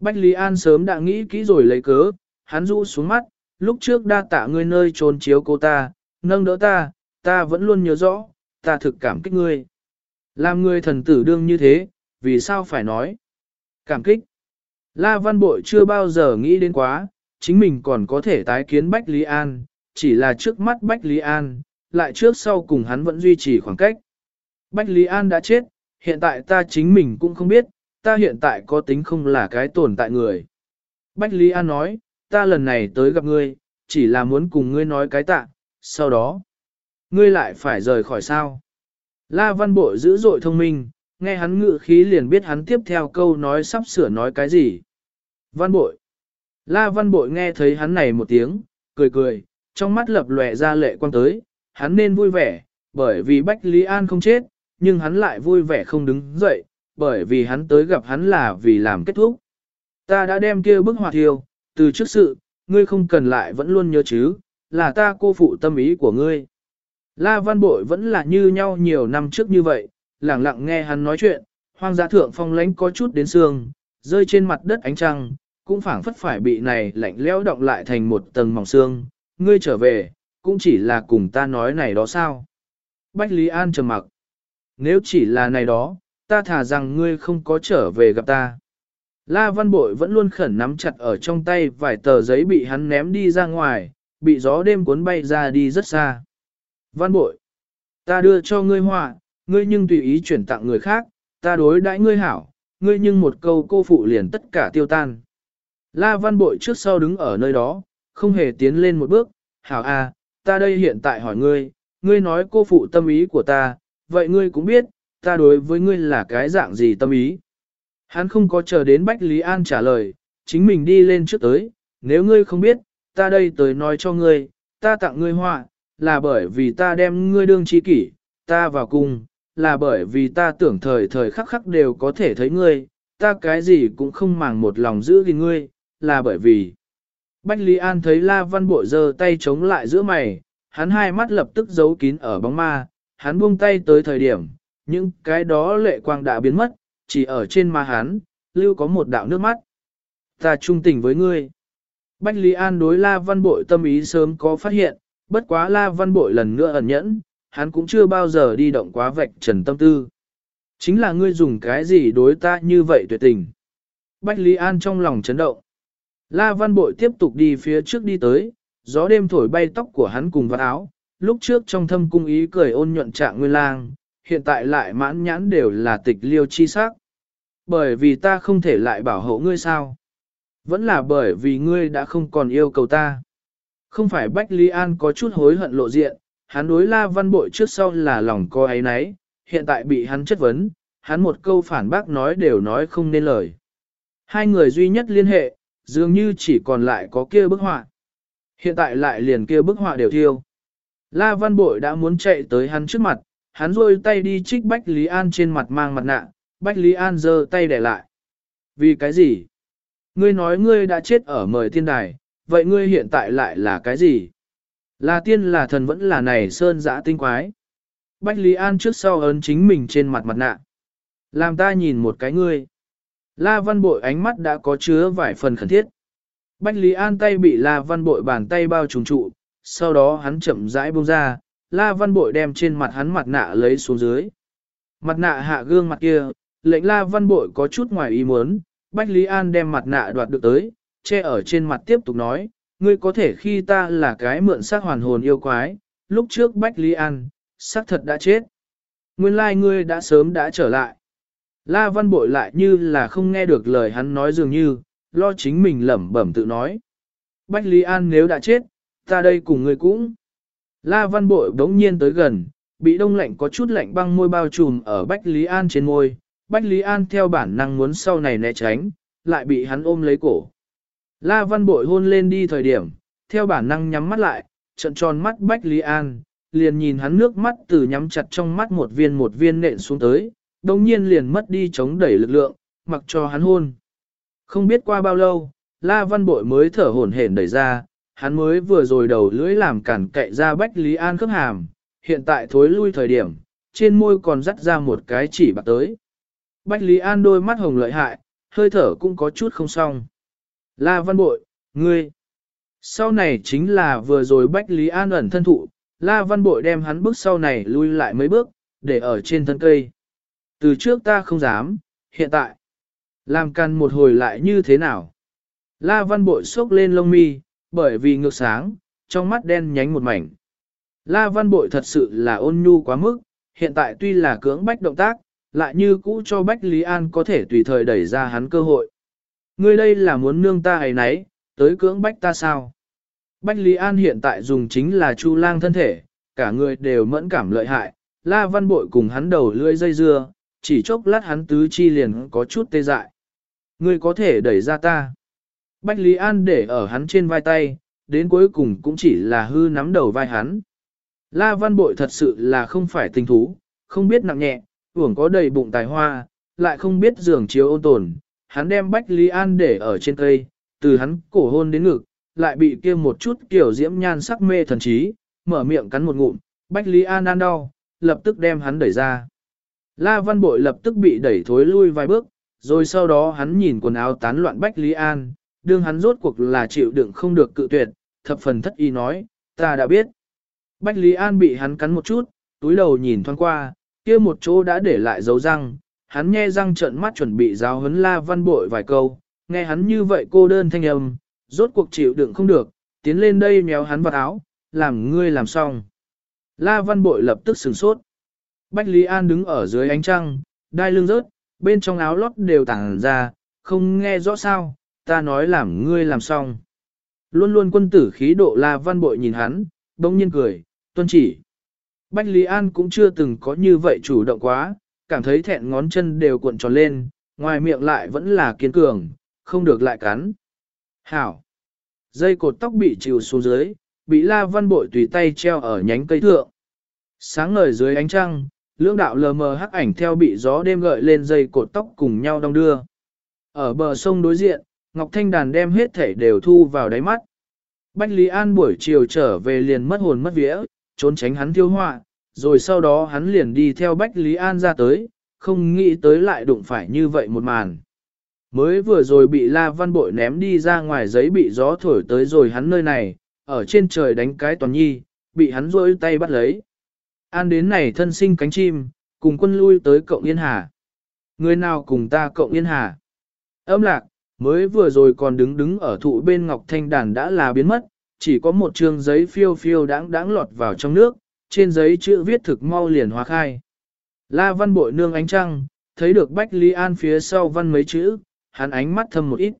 Bách Lý An sớm đã nghĩ kỹ rồi lấy cớ, hắn rũ xuống mắt, lúc trước đa tạ ngươi nơi trốn chiếu cô ta, nâng đỡ ta, ta vẫn luôn nhớ rõ, ta thực cảm kích ngươi. Làm ngươi thần tử đương như thế, vì sao phải nói? Cảm kích. La Văn Bội chưa bao giờ nghĩ đến quá, chính mình còn có thể tái kiến Bách Lý An, chỉ là trước mắt Bách Lý An, lại trước sau cùng hắn vẫn duy trì khoảng cách. Bách Lý An đã chết, hiện tại ta chính mình cũng không biết, ta hiện tại có tính không là cái tồn tại người. Bách Lý An nói, ta lần này tới gặp ngươi, chỉ là muốn cùng ngươi nói cái tạ, sau đó, ngươi lại phải rời khỏi sao. La Văn Bội dữ dội thông minh, nghe hắn ngự khí liền biết hắn tiếp theo câu nói sắp sửa nói cái gì. Văn Bội. La Văn Bội nghe thấy hắn này một tiếng, cười cười, trong mắt lập lòe ra lệ quan tới, hắn nên vui vẻ, bởi vì Bách Lý An không chết, nhưng hắn lại vui vẻ không đứng dậy, bởi vì hắn tới gặp hắn là vì làm kết thúc. Ta đã đem kia bức họa thiêu, từ trước sự, ngươi không cần lại vẫn luôn nhớ chứ, là ta cô phụ tâm ý của ngươi. La Văn Bội vẫn là như nhau nhiều năm trước như vậy, lặng lặng nghe hắn nói chuyện, hoang dã thượng phong lánh có chút đến xương, rơi trên mặt đất ánh trăng, cũng phảng phất phải bị này lạnh lẽo động lại thành một tầng mỏng xương, ngươi trở về, cũng chỉ là cùng ta nói này đó sao. Bách Lý An trầm mặc. Nếu chỉ là này đó, ta thả rằng ngươi không có trở về gặp ta. La Văn Bội vẫn luôn khẩn nắm chặt ở trong tay vài tờ giấy bị hắn ném đi ra ngoài, bị gió đêm cuốn bay ra đi rất xa. Văn Bội, ta đưa cho ngươi họa, ngươi nhưng tùy ý chuyển tặng người khác, ta đối đãi ngươi hảo, ngươi nhưng một câu cô phụ liền tất cả tiêu tan. La Văn Bội trước sau đứng ở nơi đó, không hề tiến lên một bước, hảo à, ta đây hiện tại hỏi ngươi, ngươi nói cô phụ tâm ý của ta, vậy ngươi cũng biết, ta đối với ngươi là cái dạng gì tâm ý. Hắn không có chờ đến Bách Lý An trả lời, chính mình đi lên trước tới, nếu ngươi không biết, ta đây tới nói cho ngươi, ta tặng ngươi họa, là bởi vì ta đem ngươi đương trí kỷ, ta vào cùng là bởi vì ta tưởng thời thời khắc khắc đều có thể thấy ngươi, ta cái gì cũng không màng một lòng giữ gìn ngươi, là bởi vì. Bách Lý An thấy La Văn Bội giơ tay chống lại giữa mày, hắn hai mắt lập tức giấu kín ở bóng ma, hắn buông tay tới thời điểm, những cái đó lệ quang đã biến mất, chỉ ở trên má hắn, lưu có một đạo nước mắt. Ta trung tình với ngươi. Bách Lý An đối La Văn Bội tâm ý sớm có phát hiện, bất quá La Văn Bội lần nữa ẩn nhẫn, hắn cũng chưa bao giờ đi động quá vạch trần tâm tư. Chính là ngươi dùng cái gì đối ta như vậy tuyệt tình. Bách Lý An trong lòng chấn động. La Văn Bội tiếp tục đi phía trước đi tới, gió đêm thổi bay tóc của hắn cùng vạt áo, lúc trước trong thâm cung ý cười ôn nhuận trạng nguyên lang, hiện tại lại mãn nhãn đều là tịch liêu chi sắc. Bởi vì ta không thể lại bảo hộ ngươi sao? Vẫn là bởi vì ngươi đã không còn yêu cầu ta. Không phải Bách Lý An có chút hối hận lộ diện, hắn đối La Văn Bội trước sau là lòng co ấy nấy, hiện tại bị hắn chất vấn, hắn một câu phản bác nói đều nói không nên lời. Hai người duy nhất liên hệ, dường như chỉ còn lại có kia bức họa. Hiện tại lại liền kia bức họa đều thiêu. La Văn Bội đã muốn chạy tới hắn trước mặt, hắn rôi tay đi trích Bách Lý An trên mặt mang mặt nạ, Bách Lý An giơ tay để lại. Vì cái gì? Ngươi nói ngươi đã chết ở mời thiên đài, vậy ngươi hiện tại lại là cái gì? Là tiên là thần vẫn là này sơn dã tinh quái. Bách Lý An trước sau ấn chính mình trên mặt mặt nạ. Làm ta nhìn một cái ngươi. La văn bội ánh mắt đã có chứa vài phần khẩn thiết. Bách Lý An tay bị La văn bội bàn tay bao trùng trụ, sau đó hắn chậm rãi buông ra, La văn bội đem trên mặt hắn mặt nạ lấy xuống dưới. Mặt nạ hạ gương mặt kia, lệnh La văn bội có chút ngoài ý muốn, Bách Lý An đem mặt nạ đoạt được tới, che ở trên mặt tiếp tục nói, ngươi có thể khi ta là cái mượn xác hoàn hồn yêu quái, lúc trước Bách Lý An, xác thật đã chết. Nguyên lai like ngươi đã sớm đã trở lại. La Văn Bội lại như là không nghe được lời hắn nói dường như, lo chính mình lẩm bẩm tự nói. Bách Lý An nếu đã chết, ta đây cùng ngươi cũng. La Văn Bội đống nhiên tới gần, bị đông lạnh có chút lạnh băng môi bao trùm ở Bách Lý An trên môi. Bách Lý An theo bản năng muốn sau này né tránh, lại bị hắn ôm lấy cổ. La Văn Bội hôn lên đi thời điểm, theo bản năng nhắm mắt lại, trận tròn mắt Bách Lý An, liền nhìn hắn nước mắt từ nhắm chặt trong mắt một viên một viên nện xuống tới, đồng nhiên liền mất đi chống đẩy lực lượng, mặc cho hắn hôn. Không biết qua bao lâu, La Văn Bội mới thở hổn hển đẩy ra, hắn mới vừa rồi đầu lưỡi làm cản cậy ra Bách Lý An khớp hàm, hiện tại thối lui thời điểm, trên môi còn dắt ra một cái chỉ bạc tới. Bách Lý An đôi mắt hồng lợi hại, hơi thở cũng có chút không xong. La Văn Bội, ngươi. Sau này chính là vừa rồi Bách Lý An ẩn thân thụ, La Văn Bội đem hắn bước sau này lui lại mấy bước, để ở trên thân cây. Từ trước ta không dám, hiện tại. Làm căn một hồi lại như thế nào? La Văn Bội sốc lên lông mi, bởi vì ngược sáng, trong mắt đen nhánh một mảnh. La Văn Bội thật sự là ôn nhu quá mức, hiện tại tuy là cưỡng bách động tác, lại như cũ cho Bách Lý An có thể tùy thời đẩy ra hắn cơ hội. Ngươi đây là muốn nương ta hay nấy, tới cưỡng bách ta sao? Bách Lý An hiện tại dùng chính là chu lang thân thể, cả người đều mẫn cảm lợi hại, La Văn Bội cùng hắn đầu lưỡi dây dưa, chỉ chốc lát hắn tứ chi liền có chút tê dại. Ngươi có thể đẩy ra ta. Bách Lý An để ở hắn trên vai tay, đến cuối cùng cũng chỉ là hư nắm đầu vai hắn. La Văn Bội thật sự là không phải tình thú, không biết nặng nhẹ, uổng có đầy bụng tài hoa, lại không biết giường chiếu ôn tồn. Hắn đem Bách Lý An để ở trên cây, từ hắn cổ hôn đến ngực, lại bị kia một chút kiểu diễm nhan sắc mê thần trí, mở miệng cắn một ngụm, Bách Lý An ăn đau, lập tức đem hắn đẩy ra. La Văn Bội lập tức bị đẩy thối lui vài bước, rồi sau đó hắn nhìn quần áo tán loạn Bách Lý An, đương hắn rốt cuộc là chịu đựng không được cự tuyệt, thập phần thất ý nói, ta đã biết. Bách Lý An bị hắn cắn một chút, túi đầu nhìn thoáng qua, kia một chỗ đã để lại dấu răng, hắn nghe răng trợn mắt chuẩn bị giáo huấn La Văn Bội vài câu, nghe hắn như vậy cô đơn thanh âm, rốt cuộc chịu đựng không được, tiến lên đây méo hắn vào áo, làm ngươi làm xong. La Văn Bội lập tức sửng sốt. Bách Lý An đứng ở dưới ánh trăng, đai lưng rớt, bên trong áo lót đều tàng ra, không nghe rõ sao, ta nói làm ngươi làm xong. Luôn luôn quân tử khí độ La Văn Bội nhìn hắn, đông nhiên cười, tuân chỉ. Bách Lý An cũng chưa từng có như vậy chủ động quá, cảm thấy thẹn ngón chân đều cuộn tròn lên, ngoài miệng lại vẫn là kiên cường, không được lại cắn. Hảo! Dây cột tóc bị chịu xuống dưới, bị La Văn Bội tùy tay treo ở nhánh cây thượng. Sáng ngời dưới ánh trăng, lưỡng đạo lờ mờ hắc ảnh theo bị gió đêm gợi lên dây cột tóc cùng nhau đong đưa. Ở bờ sông đối diện, Ngọc Thanh Đàn đem hết thể đều thu vào đáy mắt. Bách Lý An buổi chiều trở về liền mất hồn mất vía, trốn tránh hắn thiêu họa, rồi sau đó hắn liền đi theo Bách Lý An ra tới, không nghĩ tới lại đụng phải như vậy một màn. Mới vừa rồi bị La Văn Bội ném đi ra ngoài giấy bị gió thổi tới rồi hắn nơi này, ở trên trời đánh cái toàn nhi, bị hắn rôi tay bắt lấy. An đến này thân sinh cánh chim, cùng quân lui tới cộng Yên Hà. Người nào cùng ta cộng Yên Hà? Âm lạc, mới vừa rồi còn đứng đứng ở thụ bên Ngọc Thanh Đàn đã là biến mất, chỉ có một trường giấy phiêu phiêu đáng đáng lọt vào trong nước, trên giấy chữ viết thực mau liền hóa khai. La văn bội nương ánh trăng, thấy được Bách Lý An phía sau văn mấy chữ, hắn ánh mắt thâm một ít.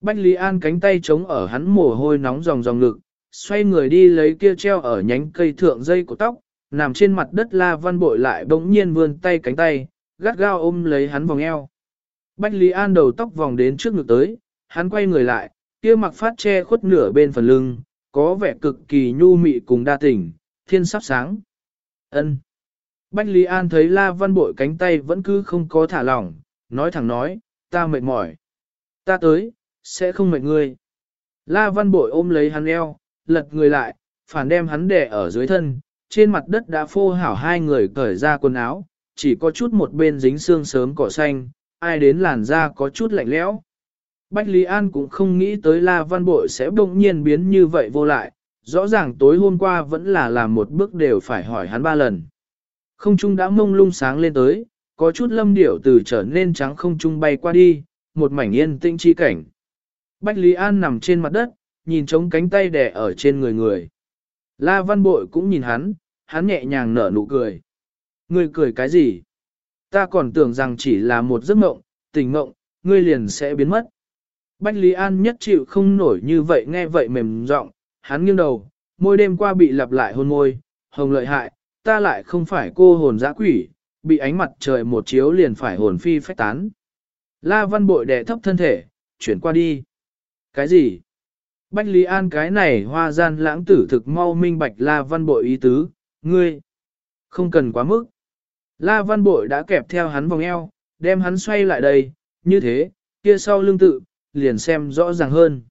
Bách Lý An cánh tay chống ở hắn mồ hôi nóng ròng ròng ngực, xoay người đi lấy kia treo ở nhánh cây thượng dây của tóc, nằm trên mặt đất La Văn Bội lại bỗng nhiên vươn tay cánh tay, gắt gao ôm lấy hắn vòng eo. Bách Lý An đầu tóc vòng đến trước ngực tới, hắn quay người lại, kia mặc phát che khuất nửa bên phần lưng, có vẻ cực kỳ nhu mị cùng đa tình, thiên sắp sáng. ân Bách Lý An thấy La Văn Bội cánh tay vẫn cứ không có thả lỏng, nói thẳng nói, ta mệt mỏi. Ta tới, sẽ không mệt ngươi. La Văn Bội ôm lấy hắn eo, lật người lại, phản đem hắn đè ở dưới thân, trên mặt đất đã phô hảo hai người cởi ra quần áo, chỉ có chút một bên dính xương sớm cỏ xanh, ai đến làn da có chút lạnh lẽo. Bách Lý An cũng không nghĩ tới La Văn Bội sẽ bỗng nhiên biến như vậy vô lại, rõ ràng tối hôm qua vẫn là làm một bước đều phải hỏi hắn ba lần. Không trung đã mông lung sáng lên tới, có chút lâm điểu từ trở nên trắng không trung bay qua đi, một mảnh yên tĩnh chi cảnh. Bách Lý An nằm trên mặt đất, nhìn trống cánh tay đè ở trên người người. La Văn Bội cũng nhìn hắn, hắn nhẹ nhàng nở nụ cười. Ngươi cười cái gì? Ta còn tưởng rằng chỉ là một giấc mộng, tình mộng, ngươi liền sẽ biến mất. Bách Lý An nhất chịu không nổi như vậy nghe vậy mềm giọng, hắn nghiêng đầu, môi đêm qua bị lặp lại hôn môi, hồng lợi hại, ta lại không phải cô hồn dã quỷ, bị ánh mặt trời một chiếu liền phải hồn phi phách tán. La Văn Bội đè thấp thân thể, chuyển qua đi. Cái gì? Bách Lý An cái này hoa gian lãng tử thực mau minh bạch La Văn Bội ý tứ, ngươi. Không cần quá mức. La Văn Bội đã kẹp theo hắn vòng eo, đem hắn xoay lại đây, như thế, kia sau lưng tự, liền xem rõ ràng hơn.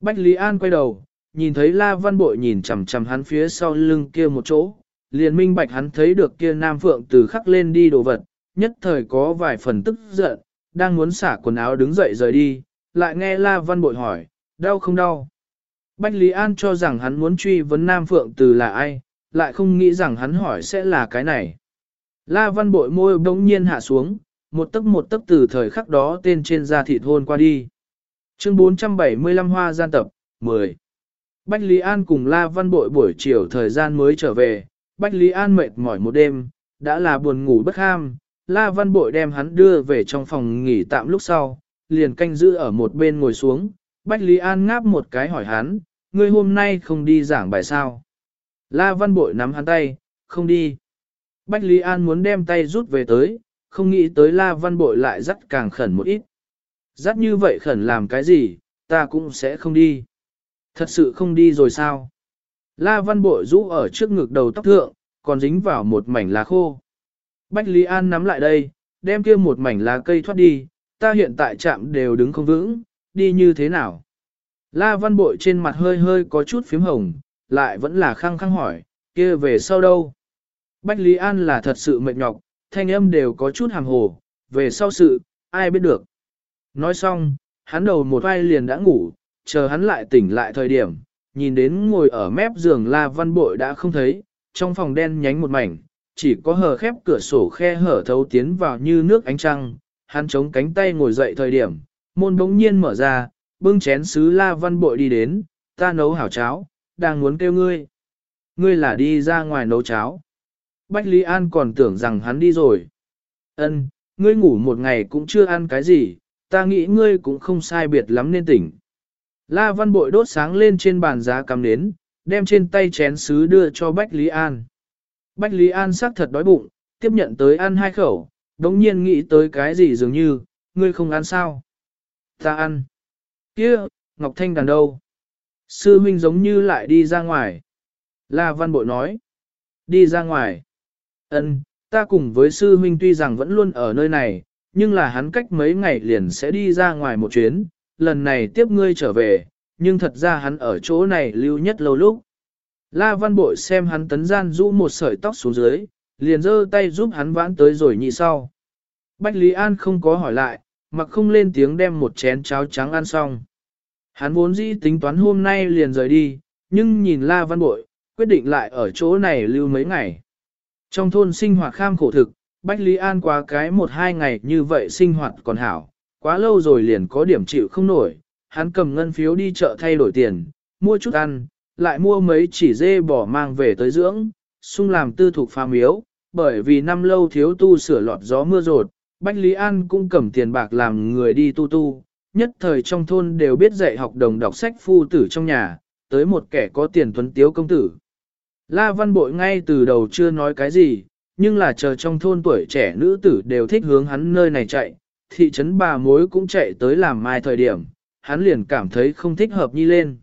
Bách Lý An quay đầu, nhìn thấy La Văn Bội nhìn chằm chằm hắn phía sau lưng kia một chỗ, liền minh bạch hắn thấy được kia Nam Phượng từ khắc lên đi đồ vật, nhất thời có vài phần tức giận, đang muốn xả quần áo đứng dậy rời đi, lại nghe La Văn Bội hỏi, đau không đau? Bách Lý An cho rằng hắn muốn truy vấn Nam Phượng từ là ai, lại không nghĩ rằng hắn hỏi sẽ là cái này. La Văn Bội môi bỗng nhiên hạ xuống, một tấc một tấc từ thời khắc đó tên trên da thịt hôn qua đi. Chương 475 Hoa gian tập, 10. Bách Lý An cùng La Văn Bội buổi chiều thời gian mới trở về, Bách Lý An mệt mỏi một đêm, đã là buồn ngủ bất ham, La Văn Bội đem hắn đưa về trong phòng nghỉ tạm lúc sau, liền canh giữ ở một bên ngồi xuống, Bách Lý An ngáp một cái hỏi hắn, ngươi hôm nay không đi giảng bài sao? La Văn Bội nắm hắn tay, không đi. Bách Lý An muốn đem tay rút về tới, không nghĩ tới La Văn Bội lại dắt càng khẩn một ít. Dắt như vậy khẩn làm cái gì, ta cũng sẽ không đi. Thật sự không đi rồi sao? La Văn Bội rũ ở trước ngực đầu tóc thượng, còn dính vào một mảnh lá khô. Bách Lý An nắm lại đây, đem kia một mảnh lá cây thoát đi, ta hiện tại chạm đều đứng không vững, đi như thế nào? La Văn Bội trên mặt hơi hơi có chút phím hồng, lại vẫn là khăng khăng hỏi, kia về sau đâu? Bách Lý An là thật sự mệt nhọc, thanh âm đều có chút hàm hồ, về sau sự, ai biết được. Nói xong, hắn đầu một vai liền đã ngủ, chờ hắn lại tỉnh lại thời điểm, nhìn đến ngồi ở mép giường La Văn Bội đã không thấy, trong phòng đen nhánh một mảnh, chỉ có hờ khép cửa sổ khe hở thấu tiến vào như nước ánh trăng, hắn chống cánh tay ngồi dậy thời điểm, môn bỗng nhiên mở ra, bưng chén sứ La Văn Bội đi đến, ta nấu hảo cháo, đang muốn kêu ngươi. Ngươi là đi ra ngoài nấu cháo. Bách Lý An còn tưởng rằng hắn đi rồi. Ân, ngươi ngủ một ngày cũng chưa ăn cái gì, ta nghĩ ngươi cũng không sai biệt lắm nên tỉnh. La Văn Bội đốt sáng lên trên bàn giá cắm nến, đem trên tay chén sứ đưa cho Bách Lý An. Bách Lý An xác thật đói bụng, tiếp nhận tới ăn hai khẩu, đống nhiên nghĩ tới cái gì dường như, ngươi không ăn sao? Ta ăn. Kia, Ngọc Thanh đàn đâu? Sư huynh giống như lại đi ra ngoài. La Văn Bội nói. Đi ra ngoài. Ân, ta cùng với sư huynh tuy rằng vẫn luôn ở nơi này, nhưng là hắn cách mấy ngày liền sẽ đi ra ngoài một chuyến, lần này tiếp ngươi trở về, nhưng thật ra hắn ở chỗ này lưu nhất lâu lúc. La Văn Bội xem hắn tấn gian rũ một sợi tóc xuống dưới, liền giơ tay giúp hắn vãn tới rồi nhị sau. Bách Lý An không có hỏi lại, mặc không lên tiếng đem một chén cháo trắng ăn xong. Hắn vốn dĩ tính toán hôm nay liền rời đi, nhưng nhìn La Văn Bội, quyết định lại ở chỗ này lưu mấy ngày. Trong thôn sinh hoạt kham khổ thực, Bách Lý An qua cái một hai ngày như vậy sinh hoạt còn hảo, quá lâu rồi liền có điểm chịu không nổi, hắn cầm ngân phiếu đi chợ thay đổi tiền, mua chút ăn, lại mua mấy chỉ dê bỏ mang về tới dưỡng, sung làm tư thuộc phá miếu, bởi vì năm lâu thiếu tu sửa lọt gió mưa rột, Bách Lý An cũng cầm tiền bạc làm người đi tu tu, nhất thời trong thôn đều biết dạy học đồng đọc sách phu tử trong nhà, tới một kẻ có tiền tuấn tiếu công tử. La Văn Bội ngay từ đầu chưa nói cái gì, nhưng là chờ trong thôn tuổi trẻ nữ tử đều thích hướng hắn nơi này chạy, thị trấn bà mối cũng chạy tới làm mai thời điểm, hắn liền cảm thấy không thích hợp nhi lên.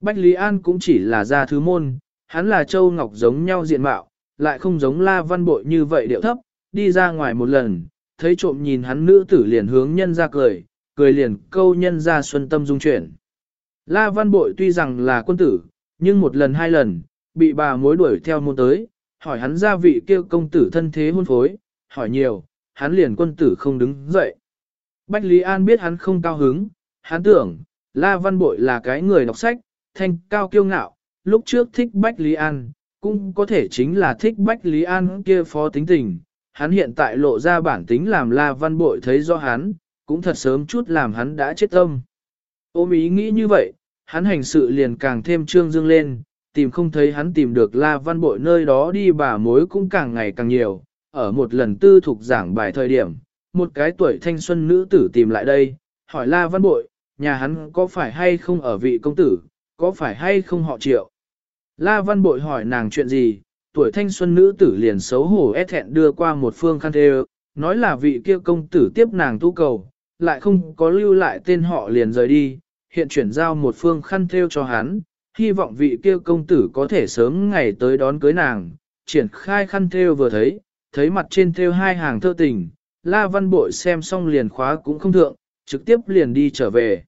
Bách Lý An cũng chỉ là gia thứ môn, hắn là châu ngọc giống nhau diện mạo, lại không giống La Văn Bội như vậy điệu thấp, đi ra ngoài một lần, thấy trộm nhìn hắn nữ tử liền hướng nhân ra cười, cười liền câu nhân ra xuân tâm dung chuyển. La Văn Bội tuy rằng là quân tử, nhưng một lần hai lần, bị bà mối đuổi theo môn tới, hỏi hắn gia vị kêu công tử thân thế hôn phối, hỏi nhiều, hắn liền quân tử không đứng dậy. Bách Lý An biết hắn không cao hứng, hắn tưởng, La Văn Bội là cái người đọc sách, thanh cao kiêu ngạo, lúc trước thích Bách Lý An, cũng có thể chính là thích Bách Lý An kia phó tính tình. Hắn hiện tại lộ ra bản tính làm La Văn Bội thấy do hắn, cũng thật sớm chút làm hắn đã chết tâm. Ôm ý nghĩ như vậy, hắn hành sự liền càng thêm trương dương lên, tìm không thấy hắn tìm được La Văn Bội nơi đó đi bà mối cũng càng ngày càng nhiều. Ở một lần tư thuộc giảng bài thời điểm, một cái tuổi thanh xuân nữ tử tìm lại đây, hỏi La Văn Bội, nhà hắn có phải hay không ở vị công tử, có phải hay không họ triệu. La Văn Bội hỏi nàng chuyện gì, tuổi thanh xuân nữ tử liền xấu hổ é thẹn đưa qua một phương khăn thê nói là vị kia công tử tiếp nàng tu cầu, lại không có lưu lại tên họ liền rời đi, hiện chuyển giao một phương khăn thêu cho hắn, hy vọng vị kia công tử có thể sớm ngày tới đón cưới nàng, triển khai khăn thêu vừa thấy, thấy mặt trên thêu hai hàng thơ tình, La Văn Bội xem xong liền khóa cũng không thượng, trực tiếp liền đi trở về.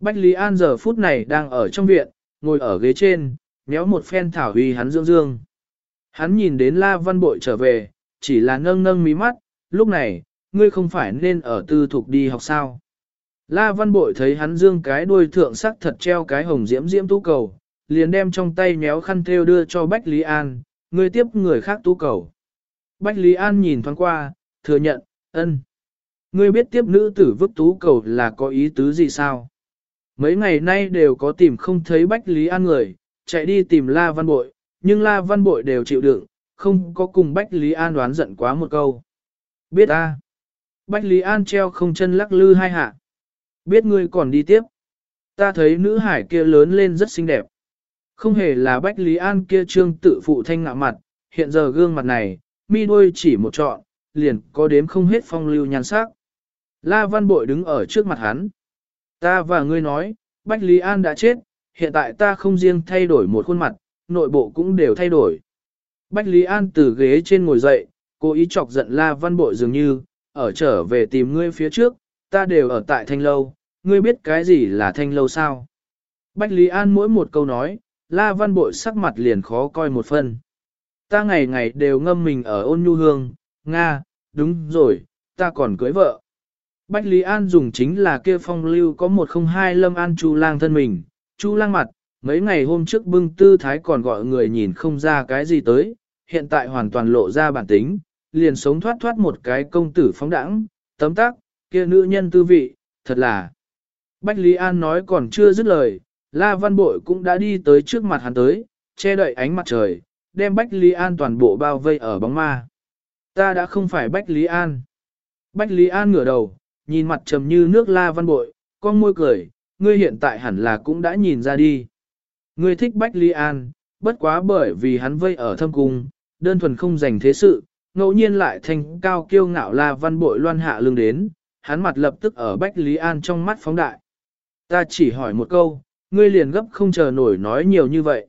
Bách Lý An giờ phút này đang ở trong viện, ngồi ở ghế trên, méo một phen thảo huy hắn dương dương. Hắn nhìn đến La Văn Bội trở về, chỉ là nâng nâng mí mắt, lúc này, ngươi không phải nên ở tư thục đi học sao. La Văn Bội thấy hắn dương cái đuôi thượng sắc thật treo cái hồng diễm diễm tú cầu, liền đem trong tay méo khăn thêu đưa cho Bách Lý An, người tiếp người khác tú cầu. Bách Lý An nhìn thoáng qua, thừa nhận, ân. Ngươi biết tiếp nữ tử vứt tú cầu là có ý tứ gì sao? Mấy ngày nay đều có tìm không thấy Bách Lý An người, chạy đi tìm La Văn Bội, nhưng La Văn Bội đều chịu đựng, không có cùng Bách Lý An đoán giận quá một câu. Biết a Bách Lý An treo không chân lắc lư hai hạ. Biết ngươi còn đi tiếp. Ta thấy nữ hải kia lớn lên rất xinh đẹp. Không hề là Bách Lý An kia trương tự phụ thanh ngạo mặt, hiện giờ gương mặt này, mi đôi chỉ một trọn, liền có đếm không hết phong lưu nhan sắc. La Văn Bội đứng ở trước mặt hắn. Ta và ngươi nói, Bách Lý An đã chết, hiện tại ta không riêng thay đổi một khuôn mặt, nội bộ cũng đều thay đổi. Bách Lý An từ ghế trên ngồi dậy, cố ý chọc giận La Văn Bội dường như, ở trở về tìm ngươi phía trước, ta đều ở tại Thanh Lâu, ngươi biết cái gì là Thanh Lâu sao? Bách Lý An mỗi một câu nói, La Văn Bội sắc mặt liền khó coi một phần. Ta ngày ngày đều ngâm mình ở ôn nhu hương, Nga, đúng rồi, ta còn cưới vợ. Bách Lý An dùng chính là kia phong lưu có một không hai lâm an chu lang thân mình, chu lang mặt, mấy ngày hôm trước bưng tư thái còn gọi người nhìn không ra cái gì tới, hiện tại hoàn toàn lộ ra bản tính, liền sống thoát thoát một cái công tử phóng đẳng, tấm tắc, kia nữ nhân tư vị, thật là. Bách Lý An nói còn chưa dứt lời, La Văn Bội cũng đã đi tới trước mặt hắn tới, che đậy ánh mặt trời, đem Bách Lý An toàn bộ bao vây ở bóng ma. Ta đã không phải Bách Lý An. Bách Lý An ngửa đầu, nhìn mặt trầm như nước La Văn Bội, con môi cười, ngươi hiện tại hẳn là cũng đã nhìn ra đi. Ngươi thích Bách Lý An, bất quá bởi vì hắn vây ở thâm cung, đơn thuần không dành thế sự, ngẫu nhiên lại thành cao kiêu ngạo La Văn Bội loan hạ lưng đến, hắn mặt lập tức ở Bách Lý An trong mắt phóng đại. Ta chỉ hỏi một câu, ngươi liền gấp không chờ nổi nói nhiều như vậy.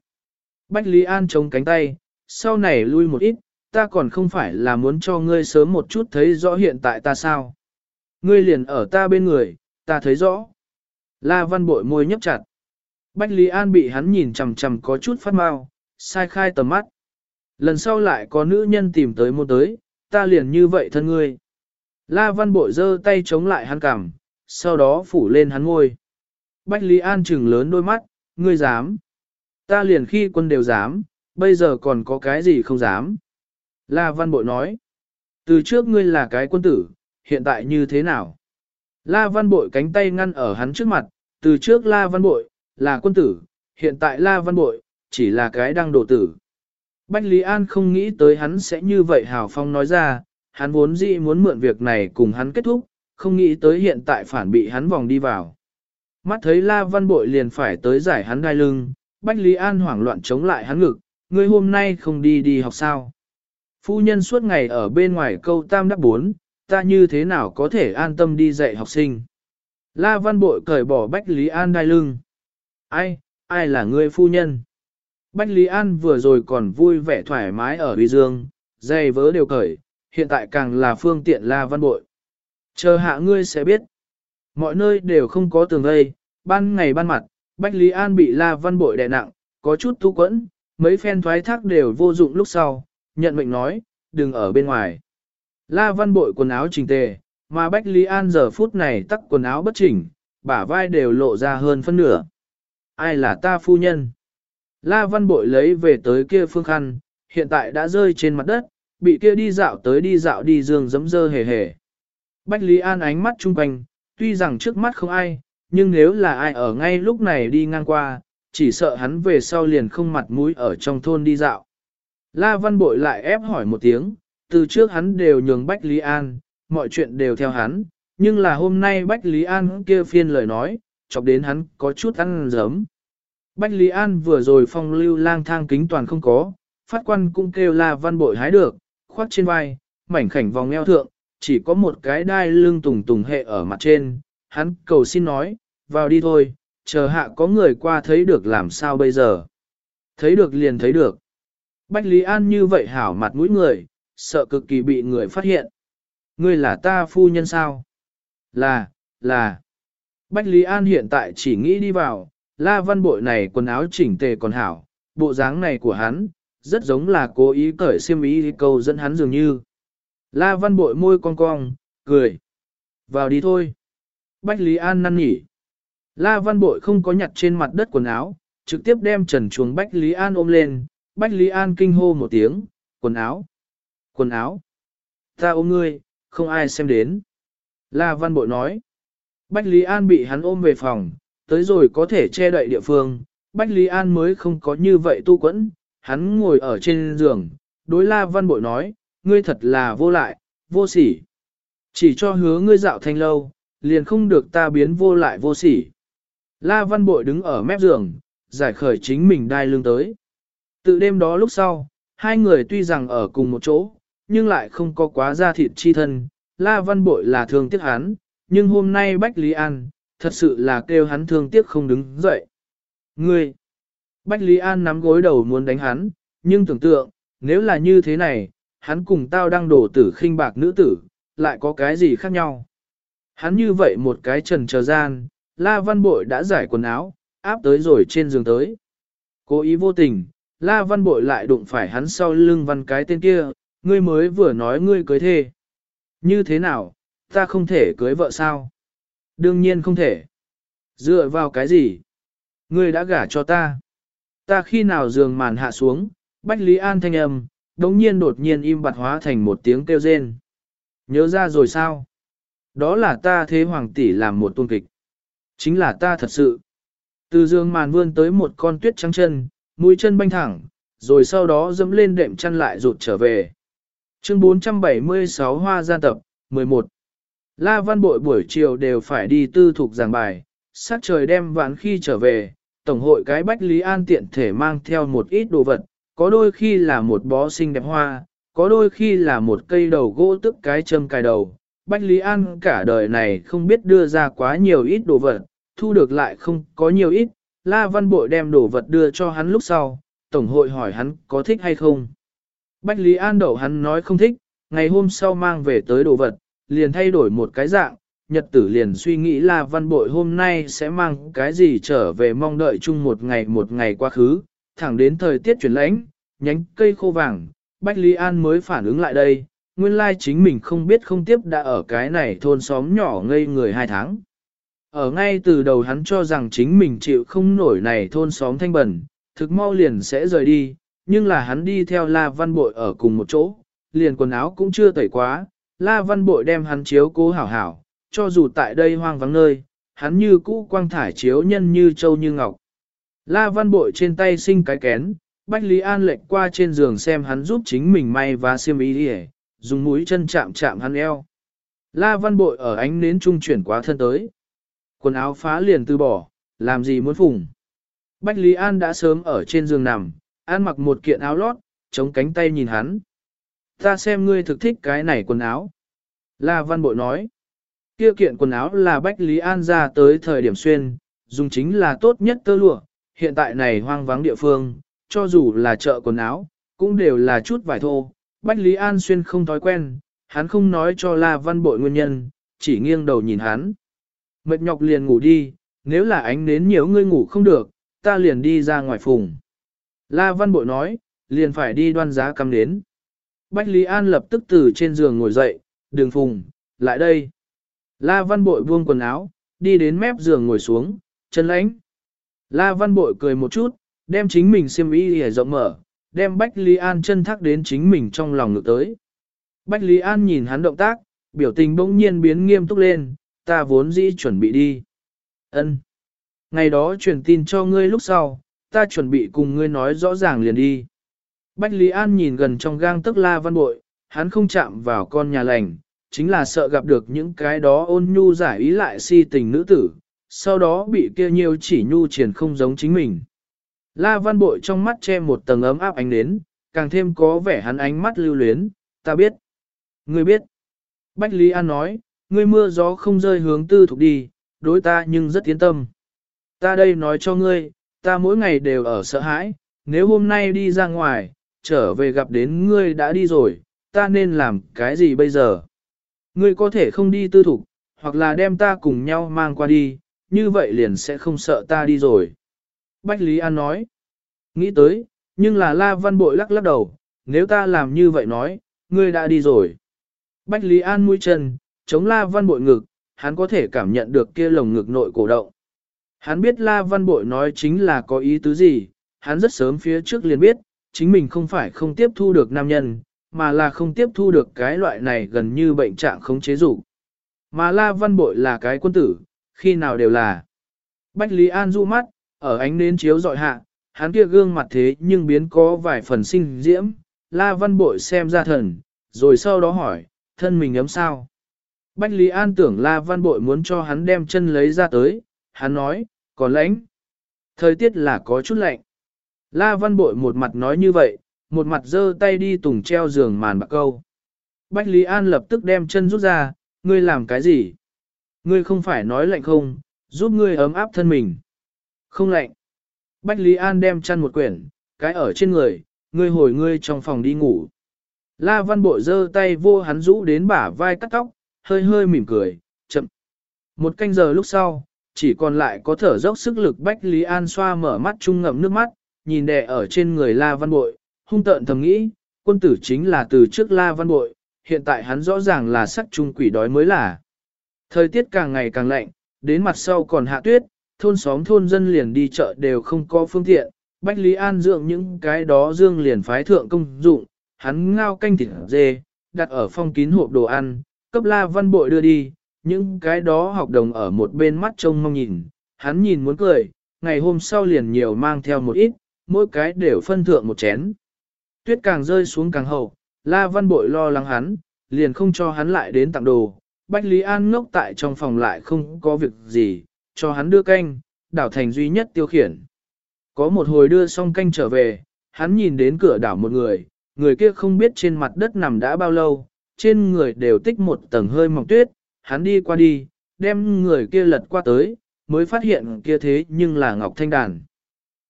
Bách Lý An chống cánh tay, sau này lui một ít, ta còn không phải là muốn cho ngươi sớm một chút thấy rõ hiện tại ta sao. Ngươi liền ở ta bên người, ta thấy rõ. La văn bội môi nhấp chặt. Bách Lý An bị hắn nhìn chằm chằm có chút phát mau, sai khai tầm mắt. Lần sau lại có nữ nhân tìm tới một tới, ta liền như vậy thân ngươi. La văn bội giơ tay chống lại hắn cằm, sau đó phủ lên hắn ngôi. Bách Lý An trừng lớn đôi mắt, ngươi dám. Ta liền khi quân đều dám, bây giờ còn có cái gì không dám. La văn bội nói. Từ trước ngươi là cái quân tử, hiện tại như thế nào? La Văn Bội cánh tay ngăn ở hắn trước mặt, từ trước La Văn Bội, là quân tử, hiện tại La Văn Bội, chỉ là cái đang đổ tử. Bách Lý An không nghĩ tới hắn sẽ như vậy hào phong nói ra, hắn vốn dĩ muốn mượn việc này cùng hắn kết thúc, không nghĩ tới hiện tại phản bị hắn vòng đi vào. Mắt thấy La Văn Bội liền phải tới giải hắn đai lưng, Bách Lý An hoảng loạn chống lại hắn ngực, ngươi hôm nay không đi đi học sao. Phu nhân suốt ngày ở bên ngoài câu tam đắc bốn, ta như thế nào có thể an tâm đi dạy học sinh. La Văn Bội cởi bỏ Bách Lý An đai lưng. Ai, ai là ngươi phu nhân? Bách Lý An vừa rồi còn vui vẻ thoải mái ở Huy Dương, dây vớ đều cởi, hiện tại càng là phương tiện La Văn Bội. Chờ hạ ngươi sẽ biết. Mọi nơi đều không có tường vây, ban ngày ban mặt, Bách Lý An bị La Văn Bội đè nặng, có chút tu quẫn, mấy phen thoái thác đều vô dụng lúc sau, nhận mệnh nói, đừng ở bên ngoài. La Văn Bội quần áo chỉnh tề, mà Bách Lý An giờ phút này tắc quần áo bất chỉnh, bả vai đều lộ ra hơn phân nửa. Ai là ta phu nhân? La Văn Bội lấy về tới kia phương khăn, hiện tại đã rơi trên mặt đất, bị kia đi dạo tới đi dạo đi dương dấm dơ hề hề. Bách Lý An ánh mắt chung quanh, tuy rằng trước mắt không ai, nhưng nếu là ai ở ngay lúc này đi ngang qua, chỉ sợ hắn về sau liền không mặt mũi ở trong thôn đi dạo. La Văn Bội lại ép hỏi một tiếng, từ trước hắn đều nhường Bách Lý An, mọi chuyện đều theo hắn, nhưng là hôm nay Bách Lý An kia phiên lời nói, chọc đến hắn có chút ăn giấm. Bách Lý An vừa rồi phong lưu lang thang kính toàn không có, phát quan cũng kêu La Văn Bội hái được, khoác trên vai, mảnh khảnh vòng eo thượng, chỉ có một cái đai lưng tùng tùng hệ ở mặt trên, hắn cầu xin nói, vào đi thôi, chờ hạ có người qua thấy được làm sao bây giờ. Thấy được liền thấy được. Bách Lý An như vậy hảo mặt mũi người, sợ cực kỳ bị người phát hiện. Ngươi là ta phu nhân sao? Là, là. Bách Lý An hiện tại chỉ nghĩ đi vào, la văn bội này quần áo chỉnh tề còn hảo, bộ dáng này của hắn, rất giống là cố ý cởi xiêm ý câu dẫn hắn dường như. La văn bội môi cong cong, cười. Vào đi thôi. Bách Lý An năn nỉ. La văn bội không có nhặt trên mặt đất quần áo, trực tiếp đem trần chuồng Bách Lý An ôm lên. Bách Lý An kinh hô một tiếng, quần áo. Quần áo. Ta ôm ngươi, không ai xem đến. La văn bội nói. Bách Lý An bị hắn ôm về phòng, tới rồi có thể che đậy địa phương. Bách Lý An mới không có như vậy tu quẫn, hắn ngồi ở trên giường, đối La Văn Bội nói, ngươi thật là vô lại, vô sỉ. Chỉ cho hứa ngươi dạo thanh lâu, liền không được ta biến vô lại vô sỉ. La Văn Bội đứng ở mép giường, giải khởi chính mình đai lưng tới. Từ đêm đó lúc sau, hai người tuy rằng ở cùng một chỗ, nhưng lại không có quá gia thịt chi thân. La Văn Bội là thương tiếc hắn, nhưng hôm nay Bách Lý An, thật sự là kêu hắn thương tiếc không đứng dậy. Ngươi! Bách Lý An nắm gối đầu muốn đánh hắn, nhưng tưởng tượng, nếu là như thế này, hắn cùng tao đang đổ tử khinh bạc nữ tử, lại có cái gì khác nhau. Hắn như vậy một cái trần chờ gian, La Văn Bội đã giải quần áo, áp tới rồi trên giường tới. Cố ý vô tình, La Văn Bội lại đụng phải hắn sau lưng văn cái tên kia, ngươi mới vừa nói ngươi cưới thê. Như thế nào, ta không thể cưới vợ sao? Đương nhiên không thể. Dựa vào cái gì? Ngươi đã gả cho ta. Ta khi nào giường màn hạ xuống, Bách Lý An thanh âm, đống nhiên đột nhiên im bặt hóa thành một tiếng kêu rên. Nhớ ra rồi sao? Đó là ta thế hoàng tỷ làm một tuôn kịch. Chính là ta thật sự. Từ dương màn vươn tới một con tuyết trắng chân, mũi chân banh thẳng, rồi sau đó dẫm lên đệm chăn lại rụt trở về. Chương 476 Hoa gia tập, 11. La Văn Bội buổi chiều đều phải đi tư thuộc giảng bài, sát trời đem vãn khi trở về, Tổng hội cái Bách Lý An tiện thể mang theo một ít đồ vật, có đôi khi là một bó xinh đẹp hoa, có đôi khi là một cây đầu gỗ tức cái châm cài đầu. Bách Lý An cả đời này không biết đưa ra quá nhiều ít đồ vật, thu được lại không có nhiều ít, La Văn Bội đem đồ vật đưa cho hắn lúc sau, Tổng hội hỏi hắn có thích hay không. Bách Lý An đậu hắn nói không thích, ngày hôm sau mang về tới đồ vật, liền thay đổi một cái dạng, nhật tử liền suy nghĩ là văn bội hôm nay sẽ mang cái gì trở về mong đợi chung một ngày một ngày quá khứ, thẳng đến thời tiết chuyển lãnh, nhánh cây khô vàng, Bách Lý An mới phản ứng lại đây, nguyên lai chính mình không biết không tiếp đã ở cái này thôn xóm nhỏ ngây người hai tháng. Ở ngay từ đầu hắn cho rằng chính mình chịu không nổi này thôn xóm thanh bẩn, thực mau liền sẽ rời đi, nhưng là hắn đi theo La Văn Bội ở cùng một chỗ, liền quần áo cũng chưa tẩy quá, La Văn Bội đem hắn chiếu cố hảo hảo, cho dù tại đây hoang vắng nơi, hắn như cũ quang thải chiếu nhân như châu như ngọc. La văn bội trên tay sinh cái kén, Bách Lý An lệch qua trên giường xem hắn giúp chính mình may và xiêm ý đi dùng mũi chân chạm chạm hắn eo. La văn bội ở ánh nến trung chuyển quá thân tới. Quần áo phá liền từ bỏ, làm gì muốn phùng. Bách Lý An đã sớm ở trên giường nằm, An mặc một kiện áo lót, chống cánh tay nhìn hắn. Ta xem ngươi thực thích cái này quần áo. La văn bội nói. Kia kiện quần áo là Bách Lý An ra tới thời điểm xuyên, dùng chính là tốt nhất tơ lụa, hiện tại này hoang vắng địa phương, cho dù là chợ quần áo, cũng đều là chút vải thô. Bách Lý An Xuyên không thói quen, hắn không nói cho La Văn Bội nguyên nhân, chỉ nghiêng đầu nhìn hắn. Mệt nhọc liền ngủ đi, nếu là ánh nến nhiều ngươi ngủ không được, ta liền đi ra ngoài phùng. La Văn Bội nói, liền phải đi đoan giá cắm nến. Bách Lý An lập tức từ trên giường ngồi dậy, đường phùng, lại đây. La Văn Bội buông quần áo, đi đến mép giường ngồi xuống, chân lãnh. La Văn Bội cười một chút, đem chính mình xiêm y hề rộng mở, đem Bách Lý An chân thắc đến chính mình trong lòng ngược tới. Bách Lý An nhìn hắn động tác, biểu tình bỗng nhiên biến nghiêm túc lên, ta vốn dĩ chuẩn bị đi. Ân. Ngày đó truyền tin cho ngươi lúc sau, ta chuẩn bị cùng ngươi nói rõ ràng liền đi. Bách Lý An nhìn gần trong gang tức la văn bội, hắn không chạm vào con nhà lành, chính là sợ gặp được những cái đó ôn nhu giải ý lại si tình nữ tử, sau đó bị kia nhiều chỉ nhu triển không giống chính mình. La văn bội trong mắt che một tầng ấm áp ánh đến, càng thêm có vẻ hắn ánh mắt lưu luyến, ta biết. Ngươi biết. Bách Lý An nói, ngươi mưa gió không rơi hướng tư thuộc đi, đối ta nhưng rất tiến tâm. Ta đây nói cho ngươi, ta mỗi ngày đều ở sợ hãi, nếu hôm nay đi ra ngoài, trở về gặp đến ngươi đã đi rồi, ta nên làm cái gì bây giờ? Ngươi có thể không đi tư thục, hoặc là đem ta cùng nhau mang qua đi, như vậy liền sẽ không sợ ta đi rồi. Bách Lý An nói, nghĩ tới, nhưng là La Văn Bội lắc lắc đầu, nếu ta làm như vậy nói, ngươi đã đi rồi. Bách Lý An mũi chân, chống La Văn Bội ngực, hắn có thể cảm nhận được kia lồng ngực nội cổ động. Hắn biết La Văn Bội nói chính là có ý tứ gì, hắn rất sớm phía trước liền biết, chính mình không phải không tiếp thu được nam nhân, mà là không tiếp thu được cái loại này gần như bệnh trạng không chế dục. Mà La Văn Bội là cái quân tử, khi nào đều là. Bách Lý An du mắt, ở ánh nến chiếu dọi hạ, hắn kia gương mặt thế nhưng biến có vài phần sinh diễm, La Văn Bội xem ra thần, rồi sau đó hỏi, thân mình ấm sao. Bách Lý An tưởng La Văn Bội muốn cho hắn đem chân lấy ra tới, hắn nói, còn lãnh. Thời tiết là có chút lạnh. La Văn Bội một mặt nói như vậy, một mặt giơ tay đi tùng treo giường màn bạc câu. Bách Lý An lập tức đem chân rút ra, ngươi làm cái gì? Ngươi không phải nói lạnh không, giúp ngươi ấm áp thân mình. Không lạnh. Bách Lý An đem chăn một quyển, cái ở trên người, ngươi hồi ngươi trong phòng đi ngủ. La Văn Bội giơ tay vô hắn rũ đến bả vai cắt tóc, hơi hơi mỉm cười, chậm. Một canh giờ lúc sau, chỉ còn lại có thở dốc sức lực Bách Lý An xoa mở mắt trung ngậm nước mắt, nhìn đè ở trên người La Văn Bội, hung tợn thầm nghĩ, quân tử chính là từ trước La Văn Bội, hiện tại hắn rõ ràng là sắc trung quỷ đói mới là. Thời tiết càng ngày càng lạnh, đến mặt sau còn hạ tuyết, thôn xóm thôn dân liền đi chợ đều không có phương tiện, Bách Lý An dưỡng những cái đó dương liền phái thượng công dụng, hắn ngao canh thịt dê, đặt ở phong kín hộp đồ ăn, cấp La Văn Bội đưa đi, những cái đó học đồng ở một bên mắt trông mong nhìn, hắn nhìn muốn cười, ngày hôm sau liền nhiều mang theo một ít, mỗi cái đều phân thượng một chén. Tuyết càng rơi xuống càng hậu, La Văn Bội lo lắng hắn, liền không cho hắn lại đến tặng đồ. Bách Lý An ngốc tại trong phòng lại không có việc gì, cho hắn đưa canh, đảo thành duy nhất tiêu khiển. Có một hồi đưa xong canh trở về, hắn nhìn đến cửa đảo một người, người kia không biết trên mặt đất nằm đã bao lâu, trên người đều tích một tầng hơi mỏng tuyết, hắn đi qua đi, đem người kia lật qua tới, mới phát hiện kia thế nhưng là Ngọc Thanh Đàn.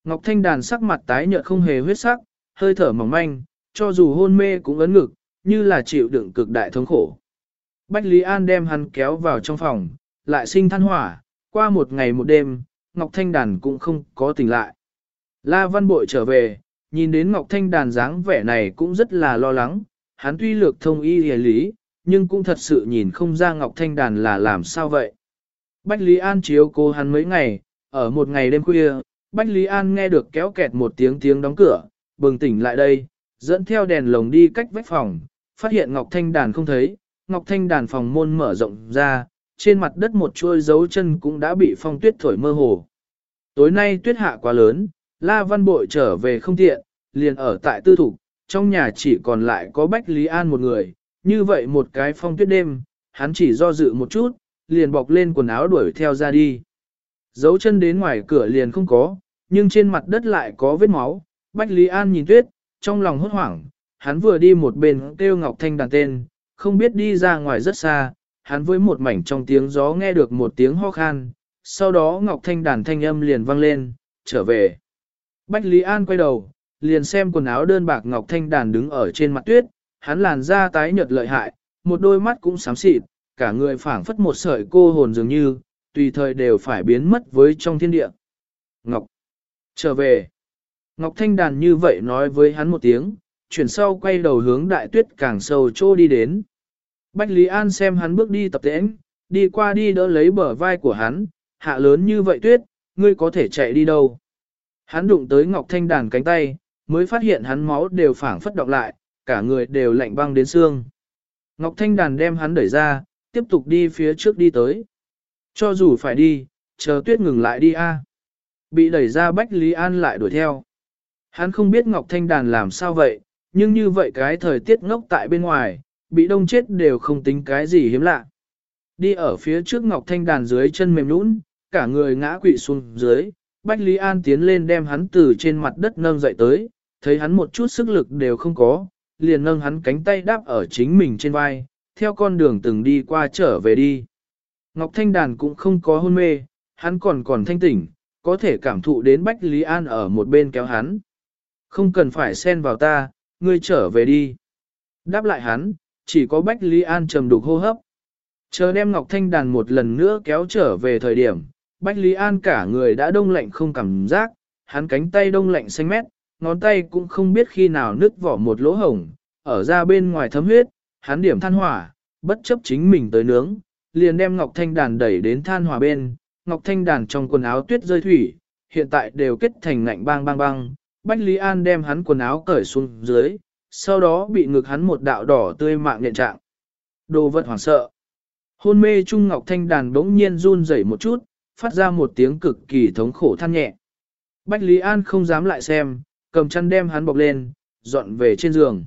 Ngọc Thanh Đàn sắc mặt tái nhợt không hề huyết sắc, hơi thở mỏng manh, cho dù hôn mê cũng ấn ngực, như là chịu đựng cực đại thống khổ. Bách Lý An đem hắn kéo vào trong phòng, lại sinh than hỏa, qua một ngày một đêm, Ngọc Thanh Đàn cũng không có tỉnh lại. La Văn Bội trở về, nhìn đến Ngọc Thanh Đàn dáng vẻ này cũng rất là lo lắng, hắn tuy lược thông y hề lý, nhưng cũng thật sự nhìn không ra Ngọc Thanh Đàn là làm sao vậy. Bách Lý An chiếu cô hắn mấy ngày, ở một ngày đêm khuya, Bách Lý An nghe được kéo kẹt một tiếng tiếng đóng cửa, bừng tỉnh lại đây, dẫn theo đèn lồng đi cách vách phòng, phát hiện Ngọc Thanh Đàn không thấy, Ngọc Thanh Đàn phòng môn mở rộng ra, trên mặt đất một chuôi dấu chân cũng đã bị phong tuyết thổi mơ hồ. Tối nay tuyết hạ quá lớn, La Văn Bội trở về không tiện, liền ở tại tư thục, trong nhà chỉ còn lại có Bách Lý An một người, như vậy một cái phong tuyết đêm, hắn chỉ do dự một chút, liền bọc lên quần áo đuổi theo ra đi. Dấu chân đến ngoài cửa liền không có, nhưng trên mặt đất lại có vết máu. Bách Lý An nhìn tuyết, trong lòng hốt hoảng, hắn vừa đi một bên kêu Ngọc Thanh đàn tên, không biết đi ra ngoài rất xa, hắn với một mảnh trong tiếng gió nghe được một tiếng ho khan, sau đó Ngọc Thanh đàn thanh âm liền vang lên, trở về. Bách Lý An quay đầu, liền xem quần áo đơn bạc Ngọc Thanh Đàn đứng ở trên mặt tuyết, hắn làn da tái nhợt lợi hại, một đôi mắt cũng xám xịt, cả người phảng phất một sợi cô hồn dường như, tùy thời đều phải biến mất với trong thiên địa. Ngọc, trở về. Ngọc Thanh Đàn như vậy nói với hắn một tiếng, chuyển sau quay đầu hướng đại tuyết càng sâu trô đi đến. Bách Lý An xem hắn bước đi tập tễnh, đi qua đi đỡ lấy bờ vai của hắn, hạ lớn như vậy tuyết, ngươi có thể chạy đi đâu. Hắn đụng tới Ngọc Thanh Đàn cánh tay, mới phát hiện hắn máu đều phảng phất động lại, cả người đều lạnh băng đến xương. Ngọc Thanh Đàn đem hắn đẩy ra, tiếp tục đi phía trước đi tới. Cho dù phải đi, chờ tuyết ngừng lại đi a. Bị đẩy ra Bách Lý An lại đuổi theo. Hắn không biết Ngọc Thanh Đàn làm sao vậy, nhưng như vậy cái thời tiết ngốc tại bên ngoài, bị đông chết đều không tính cái gì hiếm lạ. Đi ở phía trước Ngọc Thanh Đàn dưới chân mềm nũng, cả người ngã quỵ xuống dưới, Bách Lý An tiến lên đem hắn từ trên mặt đất nâng dậy tới, thấy hắn một chút sức lực đều không có, liền nâng hắn cánh tay đáp ở chính mình trên vai, theo con đường từng đi qua trở về đi. Ngọc Thanh Đàn cũng không có hôn mê, hắn còn còn thanh tỉnh, có thể cảm thụ đến Bách Lý An ở một bên kéo hắn. Không cần phải xen vào ta, ngươi trở về đi. Đáp lại hắn, chỉ có Bách Lý An trầm đục hô hấp. Chờ đem Ngọc Thanh Đàn một lần nữa kéo trở về thời điểm, Bách Lý An cả người đã đông lạnh không cảm giác, hắn cánh tay đông lạnh xanh mét, ngón tay cũng không biết khi nào nứt vỏ một lỗ hổng, ở ra bên ngoài thấm huyết, hắn điểm than hỏa, bất chấp chính mình tới nướng, liền đem Ngọc Thanh Đàn đẩy đến than hỏa bên, Ngọc Thanh Đàn trong quần áo tuyết rơi thủy, hiện tại đều kết thành ngạnh bang bang bang, Bách Lý An đem hắn quần áo cởi xuống dưới, sau đó bị ngực hắn một đạo đỏ tươi mạng nhện trạng. Đồ vật hoảng sợ. Hôn mê Trung Ngọc Thanh Đàn bỗng nhiên run rẩy một chút, phát ra một tiếng cực kỳ thống khổ than nhẹ. Bách Lý An không dám lại xem, cầm chăn đem hắn bọc lên, dọn về trên giường.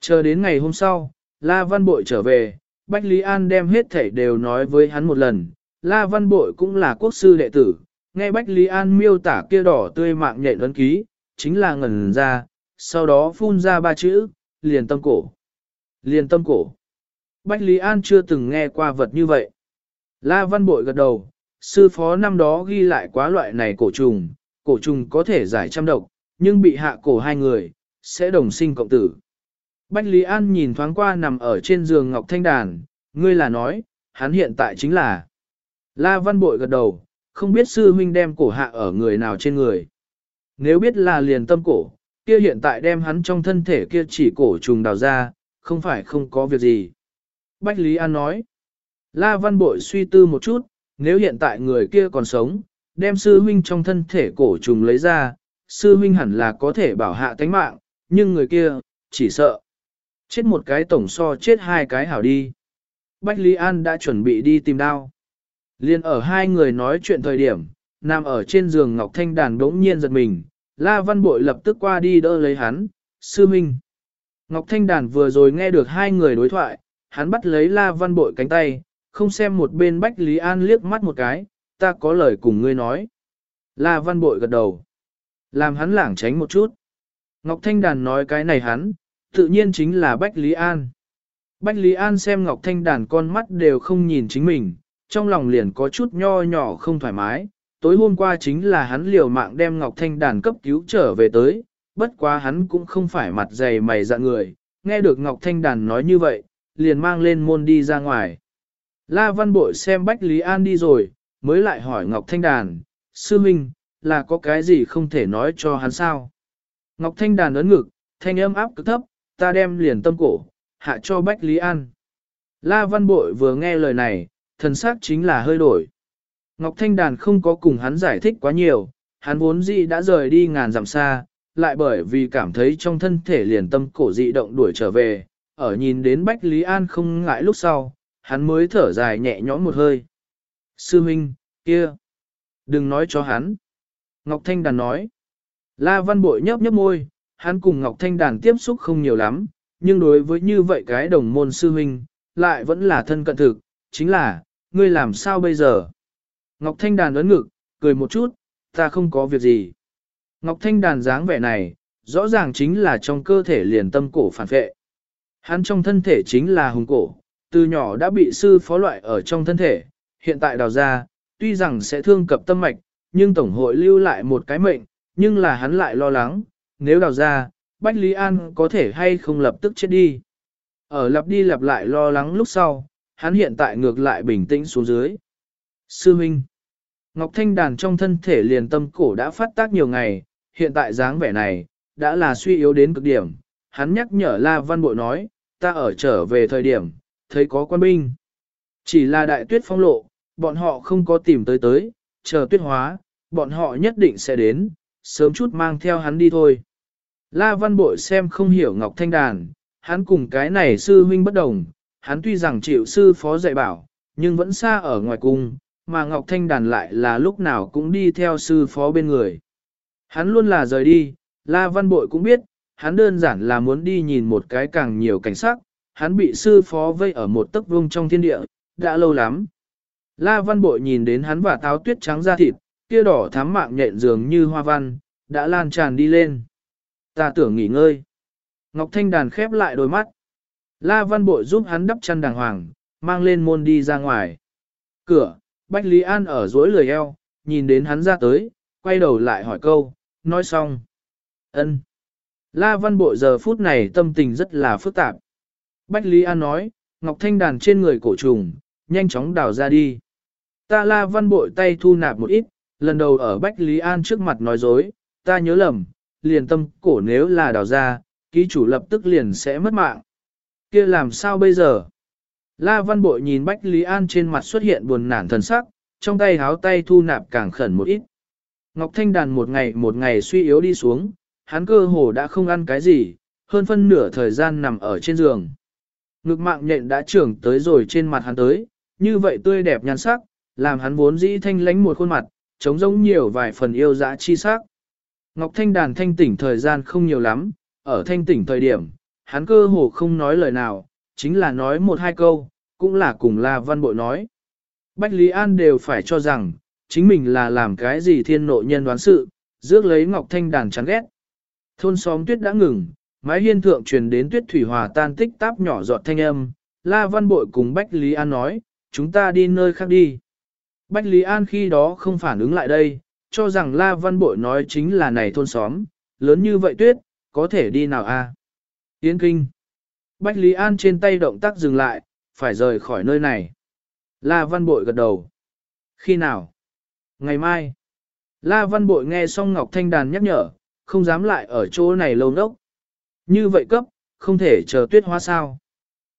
Chờ đến ngày hôm sau, La Văn Bội trở về, Bách Lý An đem hết thảy đều nói với hắn một lần. La Văn Bội cũng là quốc sư đệ tử, nghe Bách Lý An miêu tả kia đỏ tươi mạng nhện ấn ký, chính là ngẩn ra, sau đó phun ra ba chữ, liền tâm cổ. Liền tâm cổ. Bách Lý An chưa từng nghe qua vật như vậy. La Văn Bội gật đầu, sư phó năm đó ghi lại quá loại này cổ trùng, cổ trùng có thể giải trăm độc, nhưng bị hạ cổ hai người, sẽ đồng sinh cộng tử. Bách Lý An nhìn thoáng qua nằm ở trên giường Ngọc Thanh Đàn, ngươi là nói, hắn hiện tại chính là. La Văn Bội gật đầu, không biết sư huynh đem cổ hạ ở người nào trên người. Nếu biết là liền tâm cổ, kia hiện tại đem hắn trong thân thể kia chỉ cổ trùng đào ra, không phải không có việc gì. Bách Lý An nói, La Văn Bội suy tư một chút, nếu hiện tại người kia còn sống, đem sư huynh trong thân thể cổ trùng lấy ra, sư huynh hẳn là có thể bảo hạ tánh mạng, nhưng người kia, chỉ sợ. Chết một cái tổng so chết hai cái hảo đi. Bách Lý An đã chuẩn bị đi tìm đao. Liên ở hai người nói chuyện thời điểm, nằm ở trên giường Ngọc Thanh Đàn đống nhiên giật mình, La Văn Bội lập tức qua đi đỡ lấy hắn, sư minh. Ngọc Thanh Đàn vừa rồi nghe được hai người đối thoại, hắn bắt lấy La Văn Bội cánh tay, không xem một bên Bách Lý An liếc mắt một cái, ta có lời cùng ngươi nói. La Văn Bội gật đầu, làm hắn lảng tránh một chút. Ngọc Thanh Đàn nói cái này hắn, tự nhiên chính là Bách Lý An. Bách Lý An xem Ngọc Thanh Đàn con mắt đều không nhìn chính mình, trong lòng liền có chút nho nhỏ không thoải mái. Tối hôm qua chính là hắn liều mạng đem Ngọc Thanh Đàn cấp cứu trở về tới, bất quá hắn cũng không phải mặt dày mày dạ người, nghe được Ngọc Thanh Đàn nói như vậy, liền mang lên môn đi ra ngoài. La Văn Bội xem Bách Lý An đi rồi, mới lại hỏi Ngọc Thanh Đàn, Sư Minh, là có cái gì không thể nói cho hắn sao? Ngọc Thanh Đàn ấn ngực, thanh âm áp cực thấp, ta đem liền tâm cổ, hạ cho Bách Lý An. La Văn Bội vừa nghe lời này, thần sắc chính là hơi đổi. Ngọc Thanh Đàn không có cùng hắn giải thích quá nhiều, hắn vốn dĩ đã rời đi ngàn dặm xa, lại bởi vì cảm thấy trong thân thể liền tâm cổ dị động đuổi trở về, ở nhìn đến Bách Lý An không ngại lúc sau, hắn mới thở dài nhẹ nhõm một hơi. Sư Minh, kia, đừng nói cho hắn. Ngọc Thanh Đàn nói. La Văn Bội nhấp nhấp môi, hắn cùng Ngọc Thanh Đàn tiếp xúc không nhiều lắm, nhưng đối với như vậy cái đồng môn sư huynh, lại vẫn là thân cận thực, chính là, ngươi làm sao bây giờ? Ngọc Thanh Đàn ấn ngực, cười một chút, ta không có việc gì. Ngọc Thanh Đàn dáng vẻ này, rõ ràng chính là trong cơ thể liền tâm cổ phản vệ. Hắn trong thân thể chính là hùng cổ, từ nhỏ đã bị sư phó loại ở trong thân thể, hiện tại đào ra, tuy rằng sẽ thương cập tâm mạch, nhưng Tổng hội lưu lại một cái mệnh, nhưng là hắn lại lo lắng, nếu đào ra, Bách Lý An có thể hay không lập tức chết đi. Ở lặp đi lặp lại lo lắng lúc sau, hắn hiện tại ngược lại bình tĩnh xuống dưới. Sư Minh Ngọc Thanh Đàn trong thân thể liền tâm cổ đã phát tác nhiều ngày, hiện tại dáng vẻ này, đã là suy yếu đến cực điểm. Hắn nhắc nhở La Văn Bội nói, ta ở trở về thời điểm, thấy có quan binh. Chỉ là đại tuyết phong lộ, bọn họ không có tìm tới tới, chờ tuyết hóa, bọn họ nhất định sẽ đến, sớm chút mang theo hắn đi thôi. La Văn Bội xem không hiểu Ngọc Thanh Đàn, hắn cùng cái này sư huynh bất đồng, hắn tuy rằng chịu sư phó dạy bảo, nhưng vẫn xa ở ngoài cung, mà Ngọc Thanh Đàn lại là lúc nào cũng đi theo sư phó bên người. Hắn luôn là rời đi, La Văn Bội cũng biết, hắn đơn giản là muốn đi nhìn một cái càng nhiều cảnh sắc, hắn bị sư phó vây ở một tấc vương trong thiên địa, đã lâu lắm. La Văn Bội nhìn đến hắn và táo tuyết trắng da thịt, kia đỏ thắm mạng nhện dường như hoa văn, đã lan tràn đi lên. Ta tưởng nghỉ ngơi. Ngọc Thanh Đàn khép lại đôi mắt. La Văn Bội giúp hắn đắp chăn đàng hoàng, mang lên môn đi ra ngoài. Cửa, Bách Lý An ở dối lười eo, nhìn đến hắn ra tới, quay đầu lại hỏi câu, nói xong. ân. La Văn Bội giờ phút này tâm tình rất là phức tạp. Bách Lý An nói, Ngọc Thanh Đàn trên người cổ trùng, nhanh chóng đào ra đi. Ta La Văn Bội tay thu nạp một ít, lần đầu ở Bách Lý An trước mặt nói dối, ta nhớ lầm, liền tâm cổ nếu là đào ra, ký chủ lập tức liền sẽ mất mạng. kia làm sao bây giờ? La Văn Bội nhìn Bách Lý An trên mặt xuất hiện buồn nản thần sắc, trong tay háo tay thu nạp càng khẩn một ít. Ngọc Thanh Đàn một ngày một ngày suy yếu đi xuống, hắn cơ hồ đã không ăn cái gì, hơn phân nửa thời gian nằm ở trên giường. Ngực mạng nhện đã trưởng tới rồi trên mặt hắn tới, như vậy tươi đẹp nhan sắc, làm hắn vốn dĩ thanh lánh một khuôn mặt, trống rỗng nhiều vài phần yêu dã chi sắc. Ngọc Thanh Đàn thanh tỉnh thời gian không nhiều lắm, ở thanh tỉnh thời điểm, hắn cơ hồ không nói lời nào, chính là nói một hai câu, cũng là cùng La Văn Bội nói. Bách Lý An đều phải cho rằng, chính mình là làm cái gì thiên nội nhân đoán sự, rước lấy Ngọc Thanh Đàn chán ghét. Thôn xóm tuyết đã ngừng, mái hiên thượng truyền đến tuyết thủy hòa tan tích táp nhỏ giọt thanh âm, La Văn Bội cùng Bách Lý An nói, chúng ta đi nơi khác đi. Bách Lý An khi đó không phản ứng lại đây, cho rằng La Văn Bội nói chính là này thôn xóm, lớn như vậy tuyết, có thể đi nào a? À? Yến Kinh. Bách Lý An trên tay động tác dừng lại, phải rời khỏi nơi này. La Văn Bội gật đầu. Khi nào? Ngày mai. La Văn Bội nghe xong Ngọc Thanh Đàn nhắc nhở, không dám lại ở chỗ này lâu nốc. Như vậy cấp, không thể chờ tuyết hóa sao.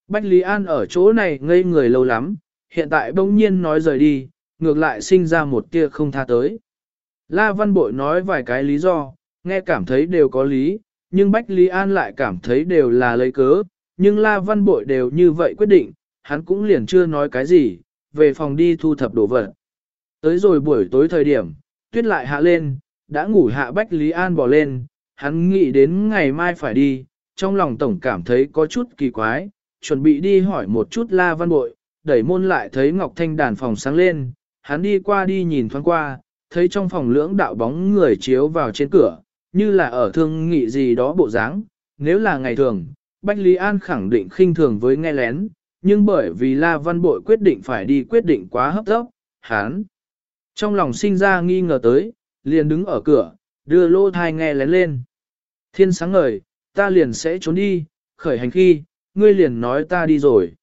Bách Lý An ở chỗ này ngây người lâu lắm, hiện tại bỗng nhiên nói rời đi, ngược lại sinh ra một tia không tha tới. La Văn Bội nói vài cái lý do, nghe cảm thấy đều có lý, nhưng Bách Lý An lại cảm thấy đều là lấy cớ, nhưng La Văn Bội đều như vậy quyết định, hắn cũng liền chưa nói cái gì, về phòng đi thu thập đồ vật. Tới rồi buổi tối thời điểm, tuyết lại hạ lên, đã ngủ hạ Bách Lý An bỏ lên, hắn nghĩ đến ngày mai phải đi, trong lòng tổng cảm thấy có chút kỳ quái, chuẩn bị đi hỏi một chút La Văn Bội, đẩy môn lại thấy Ngọc Thanh đàn phòng sáng lên, hắn đi qua đi nhìn thoáng qua, thấy trong phòng lưỡng đạo bóng người chiếu vào trên cửa, như là ở thương nghị gì đó bộ dáng. Nếu là ngày thường, Bách Lý An khẳng định khinh thường với nghe lén, nhưng bởi vì La Văn Bội quyết định phải đi quyết định quá hấp tốc, hắn trong lòng sinh ra nghi ngờ tới, liền đứng ở cửa, đưa lô thai nghe lén lên. Thiên sáng ngời, ta liền sẽ trốn đi, khởi hành khi, ngươi liền nói ta đi rồi.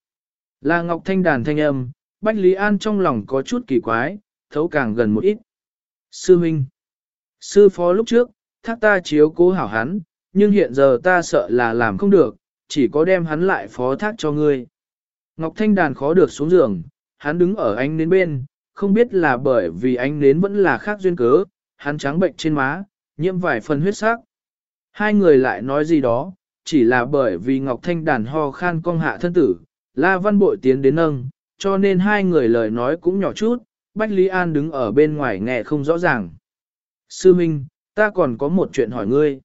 Là Ngọc Thanh đàn thanh âm, Bách Lý An trong lòng có chút kỳ quái, thấu càng gần một ít. Sư Minh Sư phó lúc trước, thác ta chiếu cố hảo hắn, nhưng hiện giờ ta sợ là làm không được, chỉ có đem hắn lại phó thác cho ngươi. Ngọc Thanh đàn khó được xuống giường, hắn đứng ở ánh nến bên, không biết là bởi vì ánh nến vẫn là khác duyên cớ, hắn trắng bệnh trên má, nhiễm vài phần huyết sắc. Hai người lại nói gì đó, chỉ là bởi vì Ngọc Thanh đàn ho khan cong hạ thân tử, La Văn Bội tiến đến nâng, cho nên hai người lời nói cũng nhỏ chút, Bách Lý An đứng ở bên ngoài nghe không rõ ràng. Sư Minh, ta còn có một chuyện hỏi ngươi.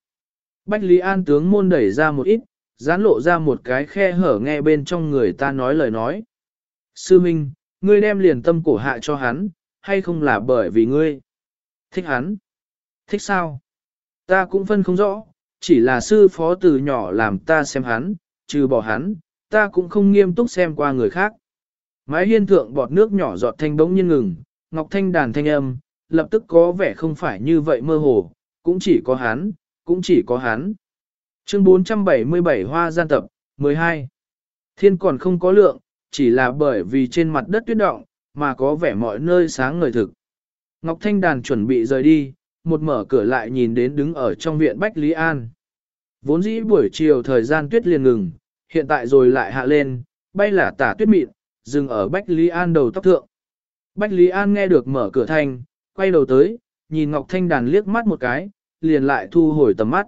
Bách Lý An tướng môn đẩy ra một ít, dán lộ ra một cái khe hở nghe bên trong người ta nói lời nói. Sư Minh, ngươi đem liền tâm cổ hạ cho hắn, hay không là bởi vì ngươi? Thích hắn? Thích sao? Ta cũng phân không rõ, chỉ là sư phó từ nhỏ làm ta xem hắn, trừ bỏ hắn, ta cũng không nghiêm túc xem qua người khác. Mái hiên thượng bọt nước nhỏ giọt thanh bỗng nhiên ngừng, ngọc thanh đàn thanh âm, lập tức có vẻ không phải như vậy mơ hồ, cũng chỉ có hắn, cũng chỉ có hắn. Chương 477 Hoa gian tập, 12. Thiên còn không có lượng, chỉ là bởi vì trên mặt đất tuyết động, mà có vẻ mọi nơi sáng ngời thực. Ngọc Thanh Đàn chuẩn bị rời đi, một mở cửa lại nhìn đến đứng ở trong viện Bách Lý An. Vốn dĩ buổi chiều thời gian tuyết liền ngừng, hiện tại rồi lại hạ lên, bay là tả tuyết mịn, dừng ở Bách Lý An đầu tóc thượng. Bách Lý An nghe được mở cửa thanh, quay đầu tới, nhìn Ngọc Thanh Đàn liếc mắt một cái, liền lại thu hồi tầm mắt.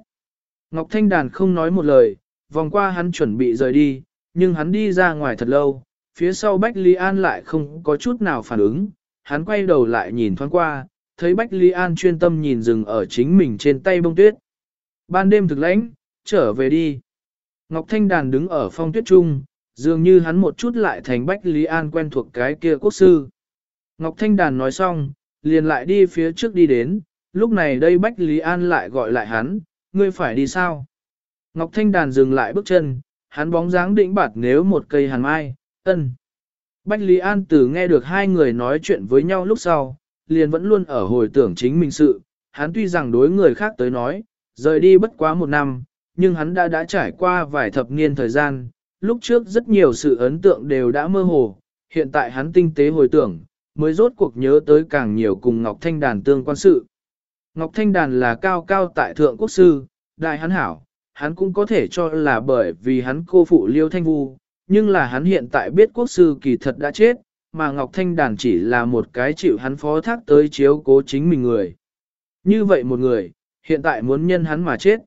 Ngọc Thanh Đàn không nói một lời, vòng qua hắn chuẩn bị rời đi, nhưng hắn đi ra ngoài thật lâu, phía sau Bách Lý An lại không có chút nào phản ứng, hắn quay đầu lại nhìn thoáng qua, thấy Bách Lý An chuyên tâm nhìn rừng ở chính mình trên tay bông tuyết. Ban đêm thực lãnh, trở về đi. Ngọc Thanh Đàn đứng ở phong tuyết trung, dường như hắn một chút lại thành Bách Lý An quen thuộc cái kia quốc sư. Ngọc Thanh Đàn nói xong, liền lại đi phía trước đi đến, lúc này đây Bách Lý An lại gọi lại hắn, ngươi phải đi sao? Ngọc Thanh Đàn dừng lại bước chân, hắn bóng dáng đĩnh bạt nếu một cây hàn mai, ân. Bách Lý An Tử nghe được hai người nói chuyện với nhau lúc sau, liền vẫn luôn ở hồi tưởng chính mình sự, hắn tuy rằng đối người khác tới nói, rời đi bất quá một năm, nhưng hắn đã đã trải qua vài thập niên thời gian, lúc trước rất nhiều sự ấn tượng đều đã mơ hồ, hiện tại hắn tinh tế hồi tưởng, mới rốt cuộc nhớ tới càng nhiều cùng Ngọc Thanh Đàn tương quan sự. Ngọc Thanh Đàn là cao cao tại thượng quốc sư, đại hắn hảo, hắn cũng có thể cho là bởi vì hắn cô phụ liêu thanh vu, nhưng là hắn hiện tại biết quốc sư kỳ thật đã chết, mà Ngọc Thanh Đàn chỉ là một cái chịu hắn phó thác tới chiếu cố chính mình người. Như vậy một người, hiện tại muốn nhân hắn mà chết.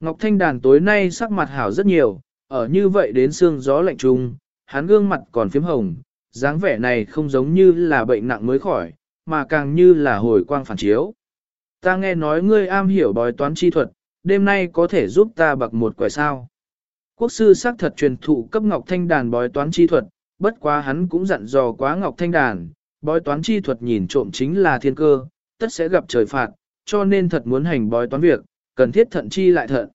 Ngọc Thanh Đàn tối nay sắc mặt hảo rất nhiều, ở như vậy đến xương gió lạnh trùng, hắn gương mặt còn phím hồng, dáng vẻ này không giống như là bệnh nặng mới khỏi, mà càng như là hồi quang phản chiếu. Ta nghe nói ngươi am hiểu bói toán chi thuật, đêm nay có thể giúp ta bạc một quẻ sao. Quốc sư xác thật truyền thụ cấp Ngọc Thanh Đàn bói toán chi thuật, bất quá hắn cũng dặn dò quá Ngọc Thanh Đàn, bói toán chi thuật nhìn trộm chính là thiên cơ, tất sẽ gặp trời phạt, cho nên thật muốn hành bói toán việc, cần thiết thận chi lại thận.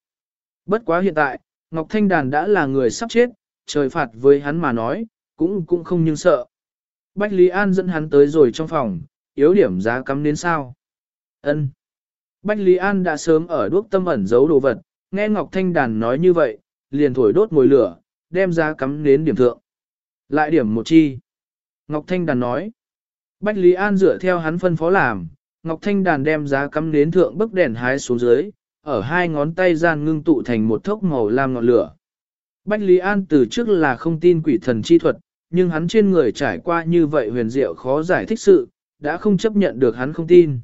Bất quá hiện tại, Ngọc Thanh Đàn đã là người sắp chết, trời phạt với hắn mà nói, cũng cũng không nhưng sợ. Bách Lý An dẫn hắn tới rồi trong phòng, yếu điểm giá cắm đến sao. ân Bách Lý An đã sớm ở đuốc tâm ẩn giấu đồ vật, nghe Ngọc Thanh Đàn nói như vậy, liền thổi đốt mồi lửa, đem giá cắm đến điểm thượng. Lại điểm một chi. Ngọc Thanh Đàn nói. Bách Lý An dựa theo hắn phân phó làm, Ngọc Thanh Đàn đem giá cắm đến thượng bức đèn hái xuống dưới, ở hai ngón tay gian ngưng tụ thành một thốc màu lam ngọn lửa. Bách Lý An từ trước là không tin quỷ thần chi thuật, nhưng hắn trên người trải qua như vậy huyền diệu khó giải thích sự, đã không chấp nhận được hắn không tin.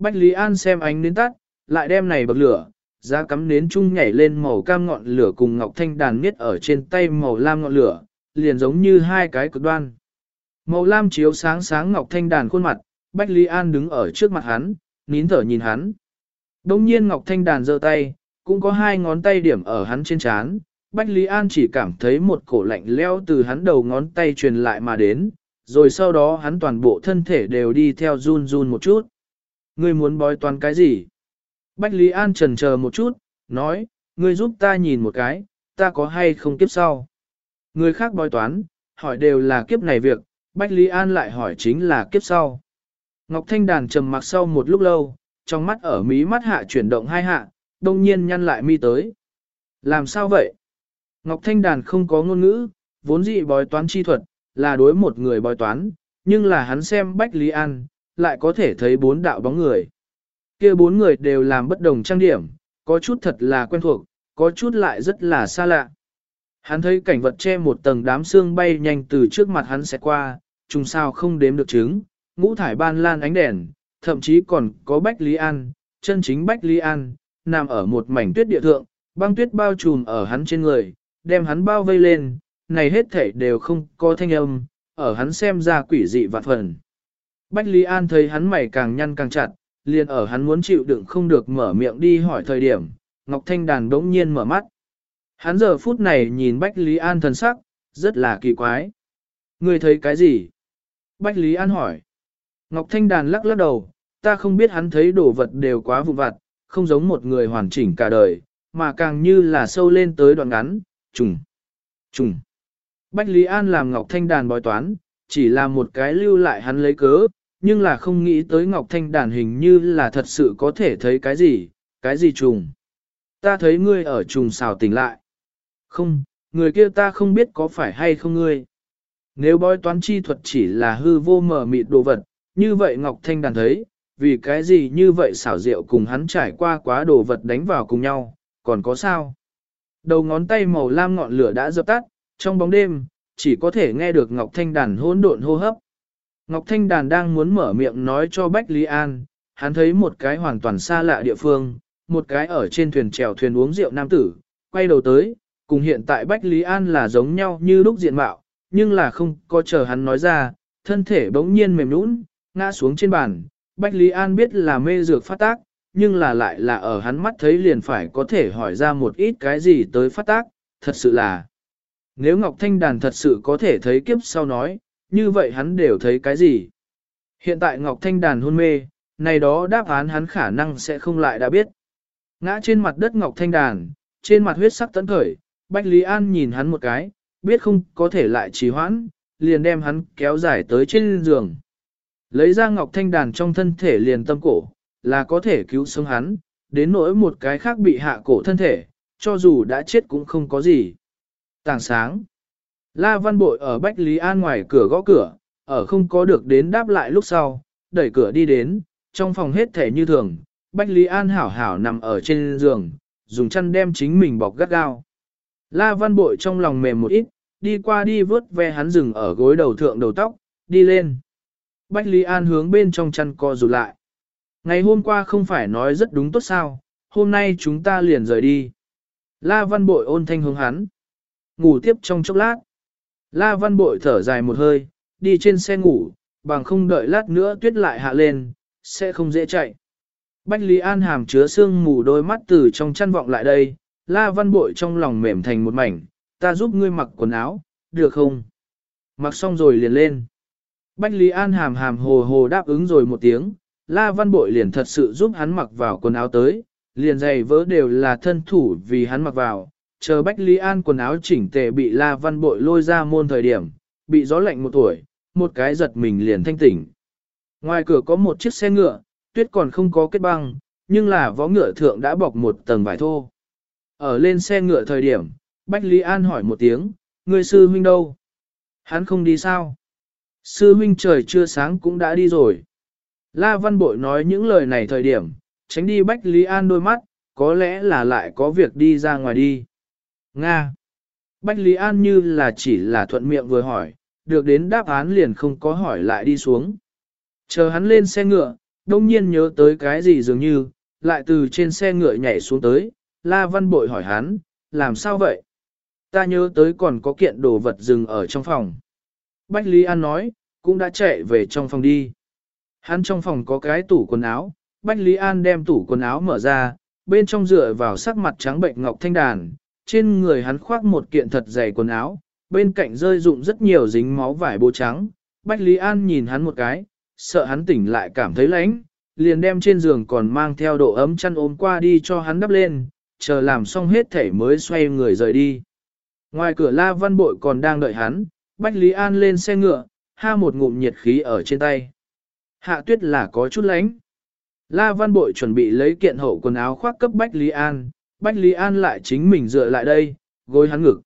Bách Lý An xem ánh nến tắt, lại đem này bậc lửa, giá cắm nến chung nhảy lên màu cam ngọn lửa cùng ngọc thanh đàn miết ở trên tay màu lam ngọn lửa, liền giống như hai cái cực đoan. Màu lam chiếu sáng sáng ngọc thanh đàn khuôn mặt, Bách Lý An đứng ở trước mặt hắn, nín thở nhìn hắn. Đông nhiên ngọc thanh đàn giơ tay, cũng có hai ngón tay điểm ở hắn trên trán. Bách Lý An chỉ cảm thấy một cổ lạnh leo từ hắn đầu ngón tay truyền lại mà đến, rồi sau đó hắn toàn bộ thân thể đều đi theo run run một chút. Ngươi muốn bói toán cái gì? Bách Lý An trần chờ một chút, nói, ngươi giúp ta nhìn một cái, ta có hay không kiếp sau? Người khác bói toán, hỏi đều là kiếp này việc, Bách Lý An lại hỏi chính là kiếp sau. Ngọc Thanh Đàn trầm mặc sau một lúc lâu, trong mắt ở mí mắt hạ chuyển động hai hạ, đông nhiên nhăn lại mi tới. Làm sao vậy? Ngọc Thanh Đàn không có ngôn ngữ, vốn dị bói toán chi thuật, là đối một người bói toán, nhưng là hắn xem Bách Lý An, lại có thể thấy bốn đạo bóng người. kia bốn người đều làm bất đồng trang điểm, có chút thật là quen thuộc, có chút lại rất là xa lạ. Hắn thấy cảnh vật che một tầng đám xương bay nhanh từ trước mặt hắn sẽ qua, trùng sao không đếm được trứng, ngũ thải ban lan ánh đèn, thậm chí còn có Bách Lý An, chân chính Bách Lý An, nằm ở một mảnh tuyết địa thượng, băng tuyết bao trùm ở hắn trên người, đem hắn bao vây lên, này hết thể đều không có thanh âm, ở hắn xem ra quỷ dị vạn phần. Bách Lý An thấy hắn mày càng nhăn càng chặt, liền ở hắn muốn chịu đựng không được mở miệng đi hỏi thời điểm, Ngọc Thanh Đàn đống nhiên mở mắt. Hắn giờ phút này nhìn Bách Lý An thần sắc, rất là kỳ quái. Người thấy cái gì? Bách Lý An hỏi. Ngọc Thanh Đàn lắc lắc đầu, ta không biết hắn thấy đồ vật đều quá vụn vặt, không giống một người hoàn chỉnh cả đời, mà càng như là sâu lên tới đoạn ngắn, trùng, trùng. Bách Lý An làm Ngọc Thanh Đàn bói toán, chỉ là một cái lưu lại hắn lấy cớ, nhưng là không nghĩ tới Ngọc Thanh Đàn hình như là thật sự có thể thấy cái gì, cái gì trùng? Ta thấy ngươi ở trùng xào tỉnh lại. Không, người kia ta không biết có phải hay không ngươi. Nếu bói toán chi thuật chỉ là hư vô mờ mịt đồ vật, như vậy Ngọc Thanh đàn thấy, vì cái gì như vậy xảo diệu cùng hắn trải qua quá đồ vật đánh vào cùng nhau, còn có sao? Đầu ngón tay màu lam ngọn lửa đã dập tắt, trong bóng đêm, chỉ có thể nghe được Ngọc Thanh đàn hỗn độn hô hấp. Ngọc Thanh đàn đang muốn mở miệng nói cho Bách Lý An, hắn thấy một cái hoàn toàn xa lạ địa phương, một cái ở trên thuyền chèo thuyền uống rượu nam tử, quay đầu tới, cùng hiện tại Bách Lý An là giống nhau như lúc diện mạo, nhưng là không có chờ hắn nói ra, thân thể bỗng nhiên mềm nũng, ngã xuống trên bàn. Bách Lý An biết là mê dược phát tác, nhưng là lại là ở hắn mắt thấy liền phải có thể hỏi ra một ít cái gì tới phát tác, thật sự là. Nếu Ngọc Thanh Đàn thật sự có thể thấy kiếp sau nói, như vậy hắn đều thấy cái gì? Hiện tại Ngọc Thanh Đàn hôn mê, này đó đáp án hắn khả năng sẽ không lại đã biết. Ngã trên mặt đất Ngọc Thanh Đàn, trên mặt huyết sắc tấn khởi, Bách Lý An nhìn hắn một cái, biết không có thể lại trì hoãn, liền đem hắn kéo dài tới trên giường. Lấy ra Ngọc Thanh Đàn trong thân thể liền tâm cổ, là có thể cứu sống hắn, đến nỗi một cái khác bị hạ cổ thân thể, cho dù đã chết cũng không có gì. Tàng sáng. La Văn Bội ở Bách Lý An ngoài cửa gõ cửa, ở không có được đến đáp lại lúc sau, đẩy cửa đi đến, trong phòng hết thể như thường, Bách Lý An hảo hảo nằm ở trên giường, dùng chăn đem chính mình bọc gắt gao. La Văn Bội trong lòng mềm một ít, đi qua đi vớt ve hắn rừng ở gối đầu thượng đầu tóc, đi lên. Bách Lý An hướng bên trong chăn co rụt lại. Ngày hôm qua không phải nói rất đúng tốt sao, hôm nay chúng ta liền rời đi. La Văn Bội ôn thanh hướng hắn. Ngủ tiếp trong chốc lát. La Văn Bội thở dài một hơi, đi trên xe ngủ, bằng không đợi lát nữa tuyết lại hạ lên, sẽ không dễ chạy. Bách Lý An hàm chứa sương mù đôi mắt từ trong chăn vọng lại đây, La Văn Bội trong lòng mềm thành một mảnh, ta giúp ngươi mặc quần áo, được không? Mặc xong rồi liền lên. Bách Lý An hàm hàm hồ hồ đáp ứng rồi một tiếng, La Văn Bội liền thật sự giúp hắn mặc vào quần áo tới, liền giày vỡ đều là thân thủ vì hắn mặc vào, chờ Bách Lý An quần áo chỉnh tề bị La Văn Bội lôi ra môn thời điểm, bị gió lạnh một tuổi, một cái giật mình liền thanh tỉnh. Ngoài cửa có một chiếc xe ngựa, tuyết còn không có kết băng, nhưng là vó ngựa thượng đã bọc một tầng vải thô. Ở lên xe ngựa thời điểm, Bách Lý An hỏi một tiếng, người sư huynh đâu? Hắn không đi sao? Sư huynh trời chưa sáng cũng đã đi rồi. La Văn Bội nói những lời này thời điểm, tránh đi Bách Lý An đôi mắt, có lẽ là lại có việc đi ra ngoài đi. Nga. Bách Lý An như là chỉ là thuận miệng vừa hỏi, được đến đáp án liền không có hỏi lại đi xuống. Chờ hắn lên xe ngựa, đông nhiên nhớ tới cái gì dường như, lại từ trên xe ngựa nhảy xuống tới, La Văn Bội hỏi hắn, làm sao vậy? Ta nhớ tới còn có kiện đồ vật dừng ở trong phòng. Bách Lý An nói, cũng đã chạy về trong phòng đi. Hắn trong phòng có cái tủ quần áo, Bách Lý An đem tủ quần áo mở ra, bên trong dựa vào sắc mặt trắng bệnh ngọc thanh đàn, trên người hắn khoác một kiện thật dày quần áo, bên cạnh rơi rụng rất nhiều dính máu vải bố trắng. Bách Lý An nhìn hắn một cái, sợ hắn tỉnh lại cảm thấy lạnh, liền đem trên giường còn mang theo độ ấm chăn ôm qua đi cho hắn đắp lên, chờ làm xong hết thể mới xoay người rời đi. Ngoài cửa La Văn Bội còn đang đợi hắn, Bách Lý An lên xe ngựa, ha một ngụm nhiệt khí ở trên tay. Hạ tuyết là có chút lánh. La Văn Bội chuẩn bị lấy kiện hậu quần áo khoác cấp Bách Lý An, Bách Lý An lại chính mình dựa lại đây, gối hắn ngực.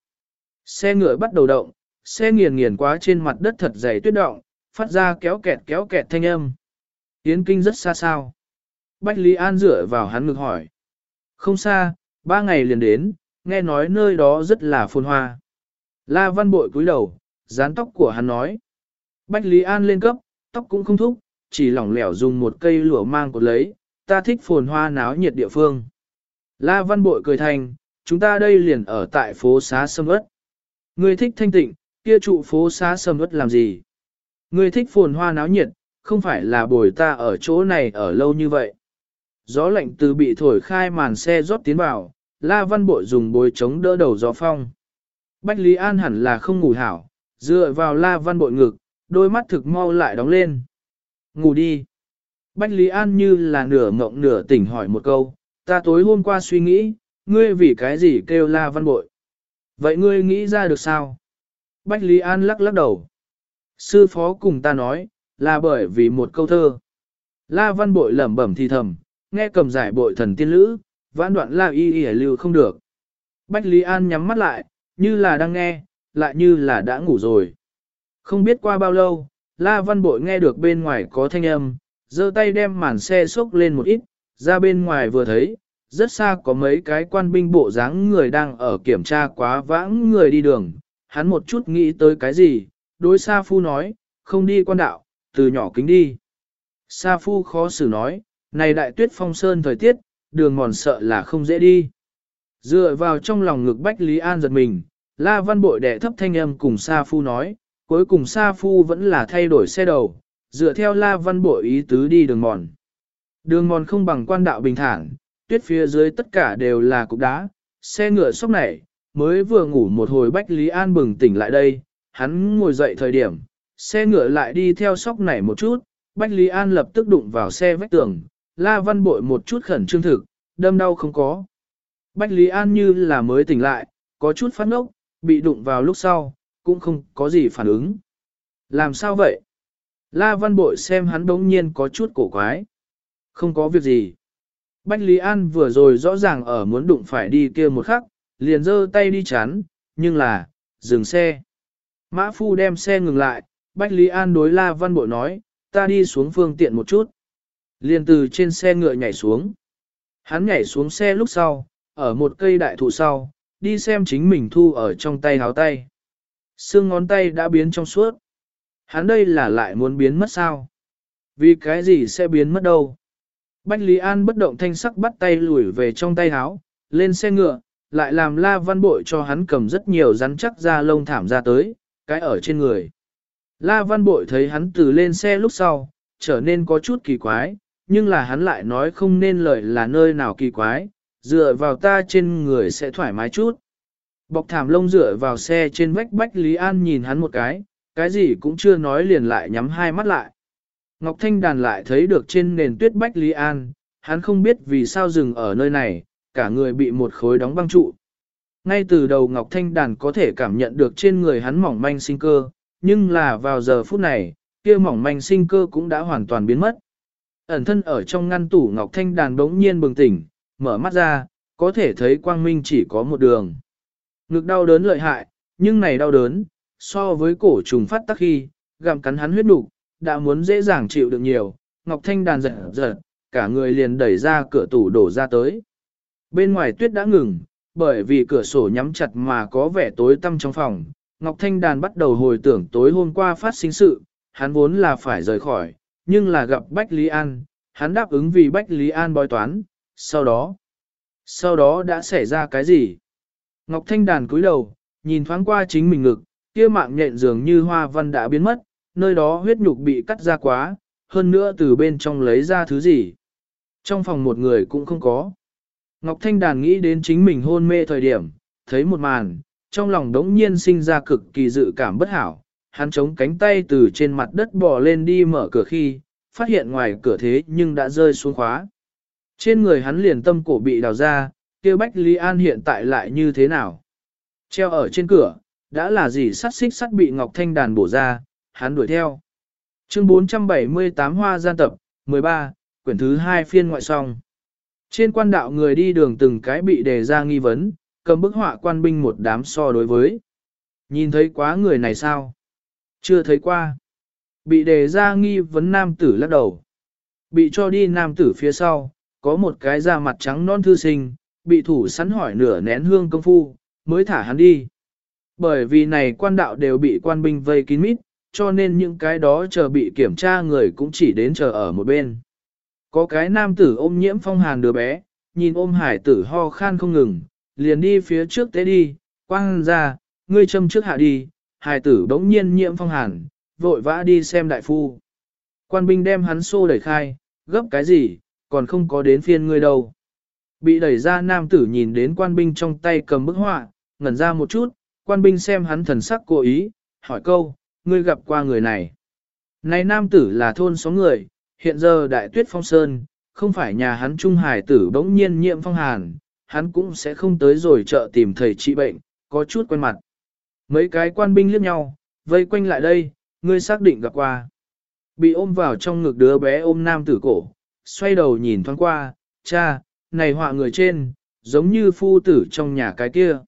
Xe ngựa bắt đầu động, xe nghiền nghiền quá trên mặt đất thật dày tuyết động, phát ra kéo kẹt kéo kẹt thanh âm. Yến kinh rất xa sao. Bách Lý An dựa vào hắn ngực hỏi. Không xa, ba ngày liền đến, nghe nói nơi đó rất là phồn hoa. La Văn Bội cúi đầu, dán tóc của hắn nói. Bách Lý An lên cấp, tóc cũng không thúc, chỉ lỏng lẻo dùng một cây lụa mang cột lấy, ta thích phồn hoa náo nhiệt địa phương. La Văn Bội cười thành, chúng ta đây liền ở tại phố xá sâm ớt. Ngươi thích thanh tịnh, kia trụ phố xá sâm ớt làm gì? Ngươi thích phồn hoa náo nhiệt, không phải là bồi ta ở chỗ này ở lâu như vậy. Gió lạnh từ bị thổi khai màn xe rót tiến vào, La Văn Bội dùng bối chống đỡ đầu gió phong. Bách Lý An hẳn là không ngủ hảo, dựa vào La Văn Bội ngực, đôi mắt thực mau lại đóng lên. Ngủ đi. Bách Lý An như là nửa mộng nửa tỉnh hỏi một câu, ta tối hôm qua suy nghĩ, ngươi vì cái gì kêu La Văn Bội. Vậy ngươi nghĩ ra được sao? Bách Lý An lắc lắc đầu. Sư phó cùng ta nói, là bởi vì một câu thơ. La Văn Bội lẩm bẩm thì thầm, nghe cầm giải bội thần tiên lữ, vãn đoạn la y y lưu không được. Bách Lý An nhắm mắt lại, như là đang nghe, lại như là đã ngủ rồi. Không biết qua bao lâu, La Văn Bội nghe được bên ngoài có thanh âm, giơ tay đem màn xe xốc lên một ít, ra bên ngoài vừa thấy, rất xa có mấy cái quan binh bộ dáng người đang ở kiểm tra quá vãng người đi đường. Hắn một chút nghĩ tới cái gì, đối Sa Phu nói, không đi quan đạo, từ nhỏ kính đi. Sa Phu khó xử nói, này đại tuyết phong sơn thời tiết, đường mòn sợ là không dễ đi. Dựa vào trong lòng ngực Bách Lý An giật mình, La Văn Bội đẻ thấp thanh âm cùng Sa Phu nói, cuối cùng Sa Phu vẫn là thay đổi xe đầu, dựa theo La Văn Bội ý tứ đi đường mòn. Đường mòn không bằng quan đạo bình thản, tuyết phía dưới tất cả đều là cục đá, xe ngựa sốc nảy, mới vừa ngủ một hồi Bách Lý An bừng tỉnh lại đây, hắn ngồi dậy thời điểm, xe ngựa lại đi theo sóc nảy một chút, Bách Lý An lập tức đụng vào xe vách tường, La Văn Bội một chút khẩn trương thực, đâm đau không có. Bách Lý An như là mới tỉnh lại, có chút phát ngốc, bị đụng vào lúc sau, cũng không có gì phản ứng. Làm sao vậy? La Văn Bội xem hắn đống nhiên có chút cổ quái. Không có việc gì. Bách Lý An vừa rồi rõ ràng ở muốn đụng phải đi kia một khắc, liền giơ tay đi chắn, nhưng là, dừng xe. Mã Phu đem xe ngừng lại, Bách Lý An đối La Văn Bội nói, ta đi xuống phương tiện một chút. Liền từ trên xe ngựa nhảy xuống. Hắn nhảy xuống xe lúc sau, ở một cây đại thụ sau, đi xem chính mình thu ở trong tay háo tay. Xương ngón tay đã biến trong suốt. Hắn đây là lại muốn biến mất sao? Vì cái gì sẽ biến mất đâu? Bách Lý An bất động thanh sắc bắt tay lùi về trong tay háo, lên xe ngựa, lại làm la văn bội cho hắn cầm rất nhiều rắn chắc ra lông thảm ra tới, cái ở trên người. La văn bội thấy hắn từ lên xe lúc sau, trở nên có chút kỳ quái, nhưng là hắn lại nói không nên lời là nơi nào kỳ quái, dựa vào ta trên người sẽ thoải mái chút. Bọc thảm lông dựa vào xe trên vách Bách Lý An nhìn hắn một cái, cái gì cũng chưa nói liền lại nhắm hai mắt lại. Ngọc Thanh Đàn lại thấy được trên nền tuyết Bách Lý An, hắn không biết vì sao dừng ở nơi này, cả người bị một khối đóng băng trụ. Ngay từ đầu Ngọc Thanh Đàn có thể cảm nhận được trên người hắn mỏng manh sinh cơ, nhưng là vào giờ phút này, kia mỏng manh sinh cơ cũng đã hoàn toàn biến mất. Ẩn thân ở trong ngăn tủ Ngọc Thanh Đàn bỗng nhiên bừng tỉnh, mở mắt ra, có thể thấy quang minh chỉ có một đường. Ngực đau đớn lợi hại, nhưng này đau đớn, so với cổ trùng phát tắc khi, gặm cắn hắn huyết nục, đã muốn dễ dàng chịu được nhiều, Ngọc Thanh đàn giật giật, cả người liền đẩy ra cửa tủ đổ ra tới. Bên ngoài tuyết đã ngừng, bởi vì cửa sổ nhắm chặt mà có vẻ tối tăm trong phòng, Ngọc Thanh đàn bắt đầu hồi tưởng tối hôm qua phát sinh sự, hắn vốn là phải rời khỏi, nhưng là gặp Bách Lý An, hắn đáp ứng vì Bách Lý An bói toán, sau đó, sau đó đã xảy ra cái gì? Ngọc Thanh đàn cúi đầu, nhìn thoáng qua chính mình ngực, kia mạng nhện dường như hoa văn đã biến mất, nơi đó huyết nhục bị cắt ra quá, hơn nữa từ bên trong lấy ra thứ gì. Trong phòng một người cũng không có. Ngọc Thanh đàn nghĩ đến chính mình hôn mê thời điểm, thấy một màn, trong lòng đống nhiên sinh ra cực kỳ dự cảm bất hảo. Hắn chống cánh tay từ trên mặt đất bò lên đi mở cửa khi, phát hiện ngoài cửa thế nhưng đã rơi xuống khóa. Trên người hắn liền tâm cổ bị đào ra, kia Bách Lý An hiện tại lại như thế nào? Treo ở trên cửa, đã là gì sắt xích sắt bị Ngọc Thanh đàn bổ ra, hắn đuổi theo. Chương 478 Hoa gian tập, 13, quyển thứ 2 phiên ngoại song. Trên quan đạo người đi đường từng cái bị đề ra nghi vấn, cầm bức họa quan binh một đám so đối với. Nhìn thấy quá người này sao? Chưa thấy qua. Bị đề ra nghi vấn nam tử lắc đầu. Bị cho đi nam tử phía sau, có một cái da mặt trắng non thư sinh, bị thủ sắn hỏi nửa nén hương công phu, mới thả hắn đi. Bởi vì này quan đạo đều bị quan binh vây kín mít, cho nên những cái đó chờ bị kiểm tra người cũng chỉ đến chờ ở một bên. Có cái nam tử ôm nhiễm phong hàn đứa bé, nhìn ôm hải tử ho khan không ngừng, liền đi phía trước tế đi, quang ra, ngươi châm trước hạ đi, hải tử đống nhiên nhiễm phong hàn, vội vã đi xem đại phu. Quan binh đem hắn xô đẩy khai, gấp cái gì, còn không có đến phiên ngươi đâu. Bị đẩy ra nam tử nhìn đến quan binh trong tay cầm bức họa, ngẩn ra một chút, quan binh xem hắn thần sắc cố ý, hỏi câu, ngươi gặp qua người này. Này nam tử là thôn xóm người, hiện giờ đại tuyết phong sơn, không phải nhà hắn trung hải tử bỗng nhiên nhiễm phong hàn, hắn cũng sẽ không tới rồi chợ tìm thầy trị bệnh, có chút quen mặt. Mấy cái quan binh liếc nhau, vây quanh lại đây, ngươi xác định gặp qua. Bị ôm vào trong ngực đứa bé ôm nam tử cổ, xoay đầu nhìn thoáng qua, cha, này họa người trên, giống như phu tử trong nhà cái kia.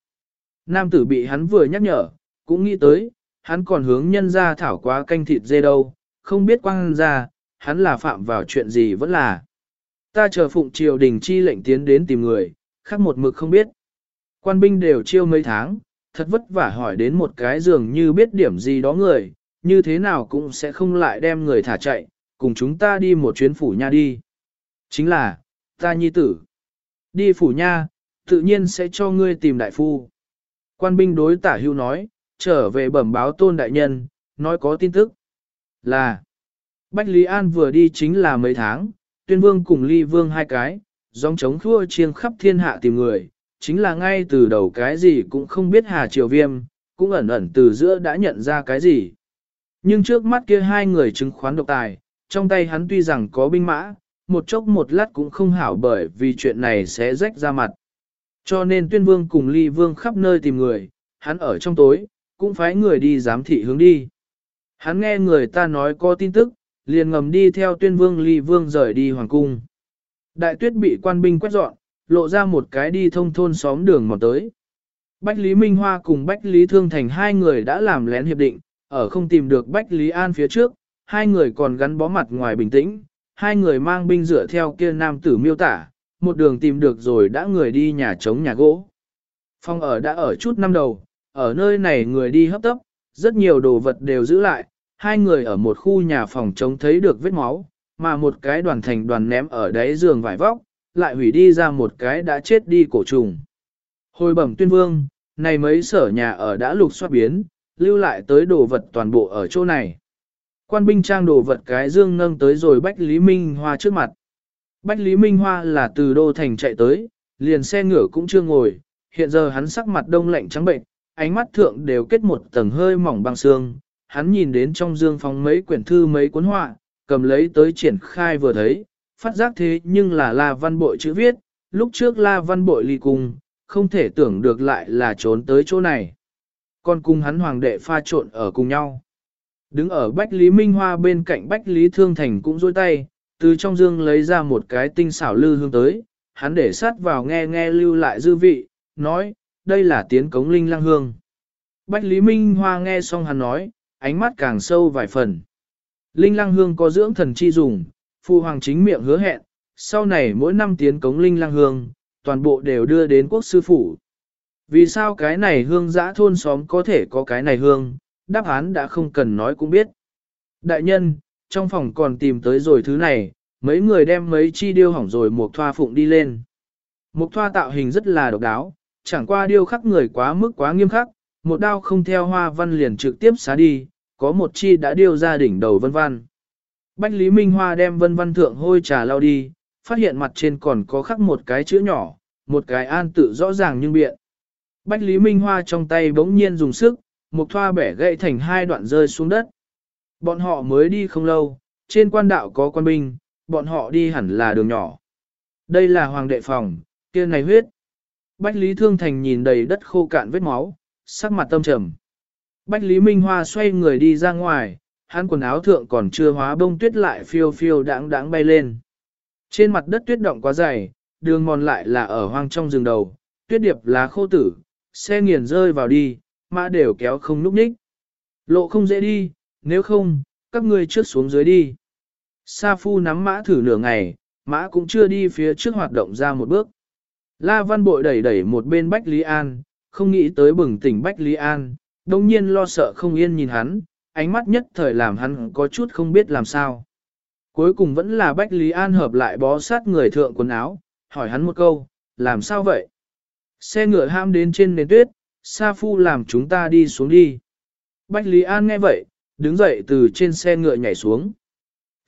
Nam tử bị hắn vừa nhắc nhở, cũng nghĩ tới, hắn còn hướng nhân ra thảo quá canh thịt dê đâu, không biết quang ra, hắn là phạm vào chuyện gì vẫn là. Ta chờ phụng triều đình chi lệnh tiến đến tìm người, khác một mực không biết. Quan binh đều chiêu mấy tháng, thật vất vả hỏi đến một cái dường như biết điểm gì đó người, như thế nào cũng sẽ không lại đem người thả chạy, cùng chúng ta đi một chuyến phủ nha đi. Chính là, ta nhi tử. Đi phủ nha, tự nhiên sẽ cho ngươi tìm đại phu. Quan binh đối tả hưu nói, trở về bẩm báo tôn đại nhân, nói có tin tức. Là, Bách Lý An vừa đi chính là mấy tháng, tuyên vương cùng ly vương hai cái, dòng chống thua chiêng khắp thiên hạ tìm người, chính là ngay từ đầu cái gì cũng không biết Hà Triều Viêm, cũng ẩn ẩn từ giữa đã nhận ra cái gì. Nhưng trước mắt kia hai người chứng khoán độc tài, trong tay hắn tuy rằng có binh mã, một chốc một lát cũng không hảo bởi vì chuyện này sẽ rách ra mặt. Cho nên tuyên vương cùng ly vương khắp nơi tìm người, hắn ở trong tối, cũng phái người đi giám thị hướng đi. Hắn nghe người ta nói có tin tức, liền ngầm đi theo tuyên vương ly vương rời đi hoàng cung. Đại tuyết bị quan binh quét dọn, lộ ra một cái đi thông thôn xóm đường mòn tới. Bách Lý Minh Hoa cùng Bách Lý Thương Thành hai người đã làm lén hiệp định, ở không tìm được Bách Lý An phía trước, hai người còn gắn bó mặt ngoài bình tĩnh, hai người mang binh dựa theo kia nam tử miêu tả, một đường tìm được rồi đã người đi nhà trống nhà gỗ. Phong ở đã ở chút năm đầu, ở nơi này người đi hấp tấp, rất nhiều đồ vật đều giữ lại, hai người ở một khu nhà phòng trống thấy được vết máu, mà một cái đoàn thành đoàn ném ở đáy giường vải vóc, lại hủy đi ra một cái đã chết đi cổ trùng. Hồi bẩm tuyên vương, này mấy sở nhà ở đã lục soát biến, lưu lại tới đồ vật toàn bộ ở chỗ này. Quan binh trang đồ vật cái dương nâng tới rồi Bách Lý Minh Hoa trước mặt. Bách Lý Minh Hoa là từ đô thành chạy tới, liền xe ngựa cũng chưa ngồi, hiện giờ hắn sắc mặt đông lạnh trắng bệnh, ánh mắt thượng đều kết một tầng hơi mỏng băng xương. Hắn nhìn đến trong dương phòng mấy quyển thư mấy cuốn họa, cầm lấy tới triển khai vừa thấy, phát giác thế nhưng là La Văn Bội chữ viết, lúc trước La Văn Bội ly cùng, không thể tưởng được lại là trốn tới chỗ này. Còn cùng hắn hoàng đệ pha trộn ở cùng nhau. Đứng ở Bách Lý Minh Hoa bên cạnh Bách Lý Thương Thành cũng dôi tay, từ trong dương lấy ra một cái tinh xảo lư hương tới, hắn để sát vào nghe nghe lưu lại dư vị, nói, đây là tiến cống linh lang hương. Bách Lý Minh Hoa nghe xong hắn nói, ánh mắt càng sâu vài phần. Linh lang hương có dưỡng thần chi dùng, Phu Hoàng chính miệng hứa hẹn, sau này mỗi năm tiến cống linh lang hương, toàn bộ đều đưa đến quốc sư phủ. Vì sao cái này hương giã thôn xóm có thể có cái này hương, đáp án đã không cần nói cũng biết. Đại nhân, trong phòng còn tìm tới rồi thứ này, mấy người đem mấy chi điêu hỏng rồi một thoa phụng đi lên. Mục thoa tạo hình rất là độc đáo, chẳng qua điêu khắc người quá mức quá nghiêm khắc, một đao không theo hoa văn liền trực tiếp xá đi, có một chi đã điêu ra đỉnh đầu vân văn. Bách Lý Minh Hoa đem vân văn thượng hôi trà lao đi, phát hiện mặt trên còn có khắc một cái chữ nhỏ, một cái an tự rõ ràng nhưng biện. Bách Lý Minh Hoa trong tay bỗng nhiên dùng sức, một thoa bẻ gãy thành hai đoạn rơi xuống đất. Bọn họ mới đi không lâu, trên quan đạo có quan binh, bọn họ đi hẳn là đường nhỏ. Đây là hoàng đệ phòng, kia này huyết. Bách Lý Thương Thành nhìn đầy đất khô cạn vết máu, sắc mặt tâm trầm. Bách Lý Minh Hoa xoay người đi ra ngoài, hắn quần áo thượng còn chưa hóa bông tuyết lại phiêu phiêu đãng đãng bay lên. Trên mặt đất tuyết động quá dày, đường mòn lại là ở hoang trong rừng đầu, tuyết điệp lá khô tử, xe nghiền rơi vào đi, mã đều kéo không núp ních. Lộ không dễ đi, nếu không, các ngươi trước xuống dưới đi. Sa phu nắm mã thử nửa ngày, mã cũng chưa đi phía trước hoạt động ra một bước. La văn bội đẩy đẩy một bên Bách Lý An, không nghĩ tới bừng tỉnh Bách Lý An, đồng nhiên lo sợ không yên nhìn hắn, ánh mắt nhất thời làm hắn có chút không biết làm sao. Cuối cùng vẫn là Bách Lý An hợp lại bó sát người thượng quần áo, hỏi hắn một câu, làm sao vậy? Xe ngựa ham đến trên nền tuyết, Sa Phu làm chúng ta đi xuống đi. Bách Lý An nghe vậy, đứng dậy từ trên xe ngựa nhảy xuống.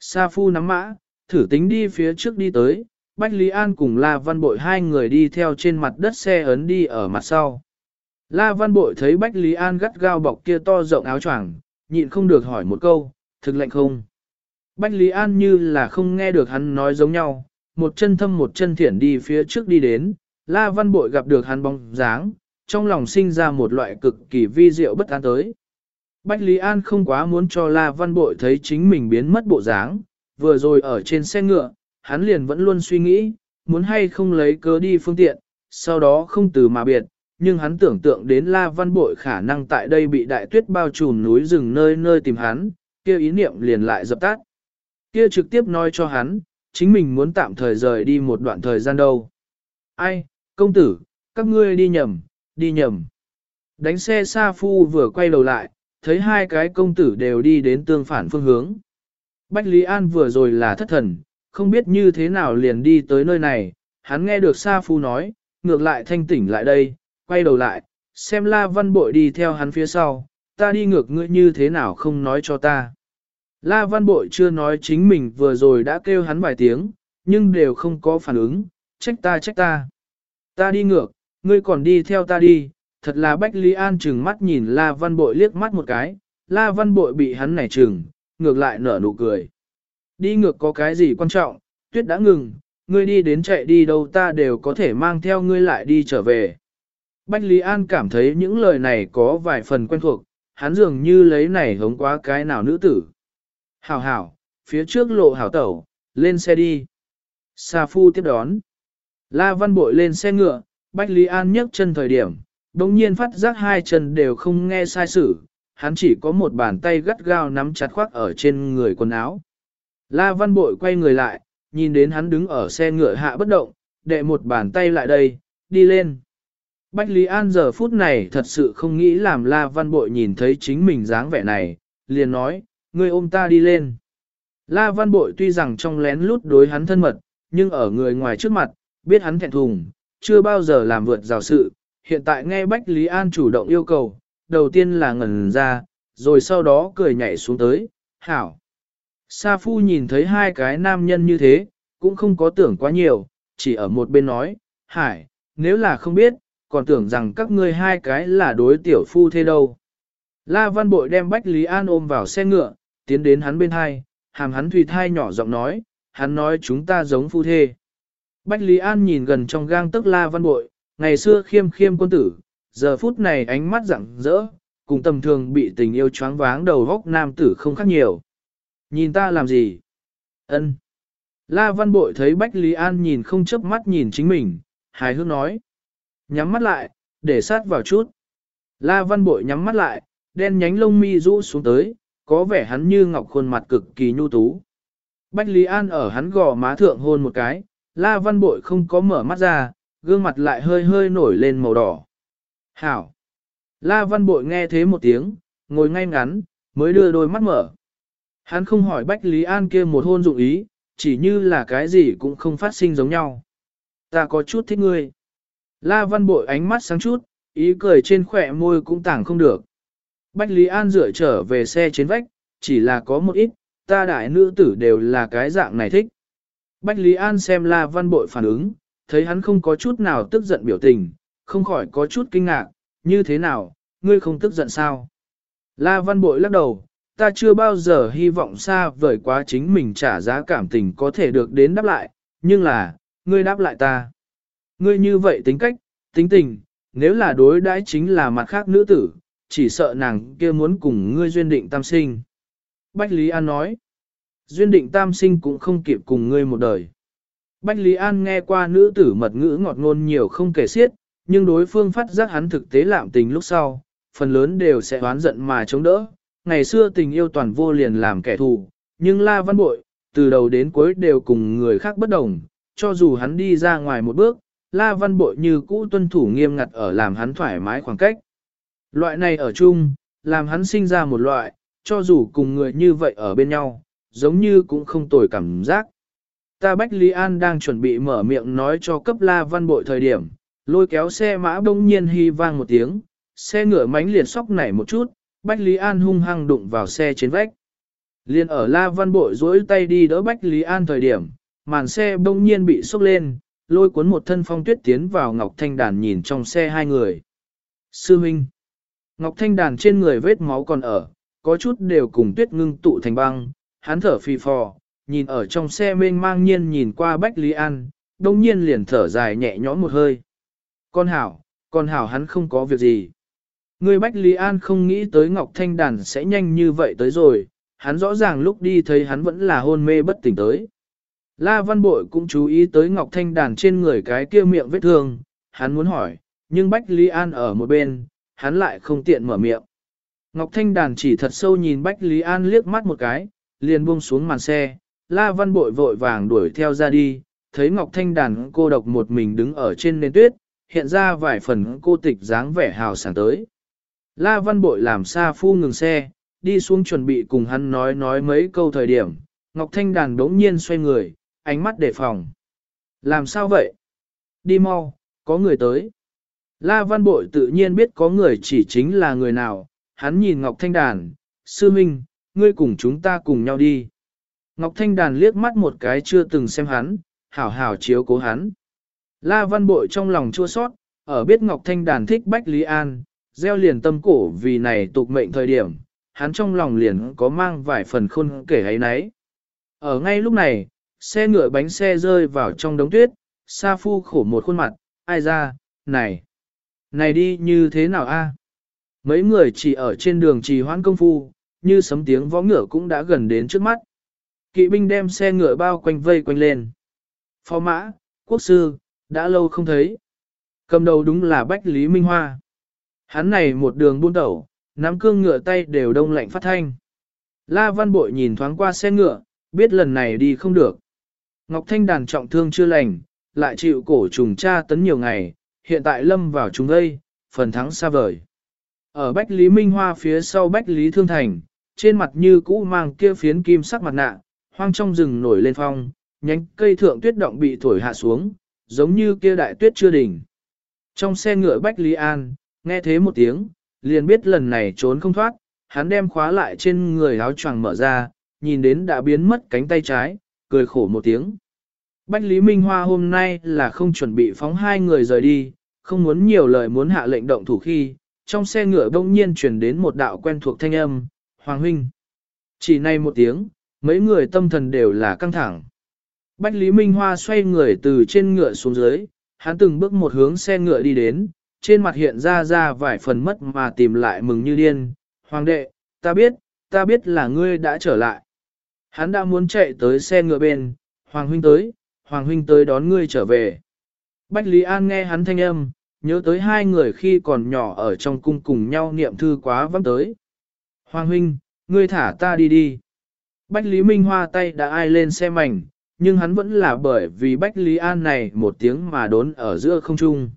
Sa Phu nắm mã, thử tính đi phía trước đi tới, Bách Lý An cùng La Văn Bội hai người đi theo trên mặt đất xe ấn đi ở mặt sau. La Văn Bội thấy Bách Lý An gắt gao bọc kia to rộng áo choàng, nhịn không được hỏi một câu, thực lệnh không? Bách Lý An như là không nghe được hắn nói giống nhau, một chân thâm một chân thiển đi phía trước đi đến, La Văn Bội gặp được hắn bóng dáng, trong lòng sinh ra một loại cực kỳ vi diệu bất an tới. Bách Lý An không quá muốn cho La Văn Bội thấy chính mình biến mất bộ dáng, vừa rồi ở trên xe ngựa, hắn liền vẫn luôn suy nghĩ, muốn hay không lấy cớ đi phương tiện, sau đó không từ mà biệt, nhưng hắn tưởng tượng đến La Văn Bội khả năng tại đây bị đại tuyết bao trùm núi rừng nơi nơi tìm hắn, kia ý niệm liền lại dập tắt. Kia trực tiếp nói cho hắn, chính mình muốn tạm thời rời đi một đoạn thời gian đâu. Ai, công tử, các ngươi đi nhầm, đi nhầm. Đánh xe Sa Phu vừa quay đầu lại, thấy hai cái công tử đều đi đến tương phản phương hướng. Bách Lý An vừa rồi là thất thần, không biết như thế nào liền đi tới nơi này, hắn nghe được Sa Phu nói, ngược lại thanh tỉnh lại đây, quay đầu lại, xem La Văn Bội đi theo hắn phía sau, ta đi ngược ngươi như thế nào không nói cho ta. La Văn Bội chưa nói chính mình vừa rồi đã kêu hắn vài tiếng, nhưng đều không có phản ứng, trách ta trách ta. Ta đi ngược, ngươi còn đi theo ta đi, thật là Bách Lý An chừng mắt nhìn La Văn Bội liếc mắt một cái, La Văn Bội bị hắn nảy chừng, ngược lại nở nụ cười. Đi ngược có cái gì quan trọng, tuyết đã ngừng, ngươi đi đến chạy đi đâu ta đều có thể mang theo ngươi lại đi trở về. Bách Lý An cảm thấy những lời này có vài phần quen thuộc, hắn dường như lấy này hống quá cái nào nữ tử. Hảo hảo, phía trước lộ hảo tẩu, lên xe đi. Sa Phu tiếp đón. La Văn Bội lên xe ngựa, Bách Lý An nhấc chân thời điểm, đồng nhiên phát giác hai chân đều không nghe sai sử, hắn chỉ có một bàn tay gắt gao nắm chặt khoác ở trên người quần áo. La Văn Bội quay người lại, nhìn đến hắn đứng ở xe ngựa hạ bất động, đệ một bàn tay lại đây, đi lên. Bách Lý An giờ phút này thật sự không nghĩ làm La Văn Bội nhìn thấy chính mình dáng vẻ này, liền nói, ngươi ôm ta đi lên. La Văn Bội tuy rằng trong lén lút đối hắn thân mật, nhưng ở người ngoài trước mặt, biết hắn thẹn thùng, chưa bao giờ làm vượt rào sự, hiện tại nghe Bách Lý An chủ động yêu cầu, đầu tiên là ngẩn ra, rồi sau đó cười nhảy xuống tới, hảo. Sa Phu nhìn thấy hai cái nam nhân như thế, cũng không có tưởng quá nhiều, chỉ ở một bên nói, hải, nếu là không biết, còn tưởng rằng các ngươi hai cái là đối tiểu phu thế đâu. La Văn Bội đem Bách Lý An ôm vào xe ngựa, tiến đến hắn bên hai, hàm hắn thủy thai nhỏ giọng nói, hắn nói chúng ta giống phu thê. Bách Lý An nhìn gần trong gang tức La Văn Bội, ngày xưa khiêm khiêm quân tử, giờ phút này ánh mắt rạng rỡ, cùng tầm thường bị tình yêu choáng váng đầu góc nam tử không khác nhiều. Nhìn ta làm gì? Ân. La Văn Bội thấy Bách Lý An nhìn không chớp mắt nhìn chính mình, hài hước nói. Nhắm mắt lại, để sát vào chút. La Văn Bội nhắm mắt lại, đen nhánh lông mi rũ xuống tới, có vẻ hắn như ngọc khuôn mặt cực kỳ nhu tú. Bách Lý An ở hắn gò má thượng hôn một cái, La Văn Bội không có mở mắt ra, gương mặt lại hơi hơi nổi lên màu đỏ. Hảo! La Văn Bội nghe thế một tiếng, ngồi ngay ngắn, mới đưa đôi mắt mở. Hắn không hỏi Bách Lý An kia một hôn dụng ý, chỉ như là cái gì cũng không phát sinh giống nhau. Ta có chút thích ngươi. La Văn Bội ánh mắt sáng chút, ý cười trên khỏe môi cũng tảng không được. Bách Lý An dựa trở về xe trên vách, chỉ là có một ít, ta đại nữ tử đều là cái dạng này thích. Bách Lý An xem La Văn Bội phản ứng, thấy hắn không có chút nào tức giận biểu tình, không khỏi có chút kinh ngạc, như thế nào, ngươi không tức giận sao? La Văn Bội lắc đầu, ta chưa bao giờ hy vọng xa vời quá chính mình trả giá cảm tình có thể được đến đáp lại, nhưng là, ngươi đáp lại ta. Ngươi như vậy tính cách, tính tình, nếu là đối đãi chính là mặt khác nữ tử, chỉ sợ nàng kia muốn cùng ngươi duyên định tam sinh. Bách Lý An nói, duyên định tam sinh cũng không kịp cùng ngươi một đời. Bách Lý An nghe qua nữ tử mật ngữ ngọt ngôn nhiều không kể xiết, nhưng đối phương phát giác hắn thực tế lạm tình lúc sau, phần lớn đều sẽ oán giận mà chống đỡ. Ngày xưa tình yêu toàn vô liền làm kẻ thù, nhưng La Văn Bội, từ đầu đến cuối đều cùng người khác bất đồng, cho dù hắn đi ra ngoài một bước, La Văn Bội như cũ tuân thủ nghiêm ngặt ở làm hắn thoải mái khoảng cách. Loại này ở chung, làm hắn sinh ra một loại, cho dù cùng người như vậy ở bên nhau, giống như cũng không tồi cảm giác. Ta Bách Lý An đang chuẩn bị mở miệng nói cho cấp La Văn Bội thời điểm, lôi kéo xe mã bỗng nhiên hy vang một tiếng, xe ngựa mánh liệt sóc nảy một chút, Bách Lý An hung hăng đụng vào xe trên vách. Liên ở La Văn Bội dối tay đi đỡ Bách Lý An thời điểm, màn xe bỗng nhiên bị sốc lên, lôi cuốn một thân phong tuyết tiến vào Ngọc Thanh Đàn nhìn trong xe hai người. Sư Minh Ngọc Thanh Đàn trên người vết máu còn ở, có chút đều cùng tuyết ngưng tụ thành băng, hắn thở phì phò, nhìn ở trong xe mênh mang nhiên nhìn qua Bách Lý An, đông nhiên liền thở dài nhẹ nhõm một hơi. Con hảo, con hảo hắn không có việc gì. Người Bách Lý An không nghĩ tới Ngọc Thanh Đàn sẽ nhanh như vậy tới rồi, hắn rõ ràng lúc đi thấy hắn vẫn là hôn mê bất tỉnh tới. La Văn Bội cũng chú ý tới Ngọc Thanh Đàn trên người cái kia miệng vết thương, hắn muốn hỏi, nhưng Bách Lý An ở một bên, hắn lại không tiện mở miệng. Ngọc Thanh Đàn chỉ thật sâu nhìn Bách Lý An liếc mắt một cái, liền buông xuống màn xe, La Văn Bội vội vàng đuổi theo ra đi, thấy Ngọc Thanh Đàn cô độc một mình đứng ở trên nền tuyết, hiện ra vài phần cô tịch dáng vẻ hào sảng tới. La Văn Bội làm xa phu ngừng xe, đi xuống chuẩn bị cùng hắn nói nói mấy câu thời điểm, Ngọc Thanh Đàn đống nhiên xoay người, ánh mắt đề phòng. Làm sao vậy? Đi mau, có người tới. La Văn Bội tự nhiên biết có người chỉ chính là người nào, hắn nhìn Ngọc Thanh Đàn, sư minh, ngươi cùng chúng ta cùng nhau đi. Ngọc Thanh Đàn liếc mắt một cái chưa từng xem hắn, hảo hảo chiếu cố hắn. La Văn Bội trong lòng chua sót, ở biết Ngọc Thanh Đàn thích Bách Lý An, gieo liền tâm cổ vì này tục mệnh thời điểm, hắn trong lòng liền có mang vài phần khôn kể ấy nấy. Ở ngay lúc này, xe ngựa bánh xe rơi vào trong đống tuyết, Sa Phu khổ một khuôn mặt, ai ra, này, này đi như thế nào a? Mấy người chỉ ở trên đường trì hoãn công phu, như sấm tiếng võ ngựa cũng đã gần đến trước mắt. Kỵ binh đem xe ngựa bao quanh vây quanh lên. Phó mã, quốc sư, đã lâu không thấy. Cầm đầu đúng là Bách Lý Minh Hoa. Hắn này một đường buôn tẩu, nắm cương ngựa tay đều đông lạnh phát thanh. La Văn Bội nhìn thoáng qua xe ngựa, biết lần này đi không được. Ngọc Thanh đàn trọng thương chưa lành, lại chịu cổ trùng tra tấn nhiều ngày, hiện tại lâm vào chúng đây, phần thắng xa vời. Ở Bách Lý Minh Hoa phía sau Bách Lý Thương Thành, trên mặt như cũ mang kia phiến kim sắc mặt nạ, hoang trong rừng nổi lên phong, nhánh cây thượng tuyết động bị thổi hạ xuống, giống như kia đại tuyết chưa đỉnh. Trong xe ngựa Bách Lý An, nghe thế một tiếng, liền biết lần này trốn không thoát, hắn đem khóa lại trên người áo choàng mở ra, nhìn đến đã biến mất cánh tay trái, cười khổ một tiếng. Bách Lý Minh Hoa hôm nay là không chuẩn bị phóng hai người rời đi, không muốn nhiều lời muốn hạ lệnh động thủ khi, trong xe ngựa bỗng nhiên chuyển đến một đạo quen thuộc thanh âm, Hoàng Huynh. Chỉ nay một tiếng, mấy người tâm thần đều là căng thẳng. Bách Lý Minh Hoa xoay người từ trên ngựa xuống dưới, hắn từng bước một hướng xe ngựa đi đến, trên mặt hiện ra ra vài phần mất mà tìm lại mừng như điên. Hoàng đệ, ta biết, ta biết là ngươi đã trở lại. Hắn đã muốn chạy tới xe ngựa bên, Hoàng huynh tới, Hoàng huynh tới đón ngươi trở về. Bách Lý An nghe hắn thanh âm, nhớ tới hai người khi còn nhỏ ở trong cung cùng nhau niệm thư quá vắng tới. Hoàng huynh, ngươi thả ta đi đi. Bách Lý Minh Hoa tay đã ai lên xe mảnh, nhưng hắn vẫn là bởi vì Bách Lý An này một tiếng mà đốn ở giữa không trung.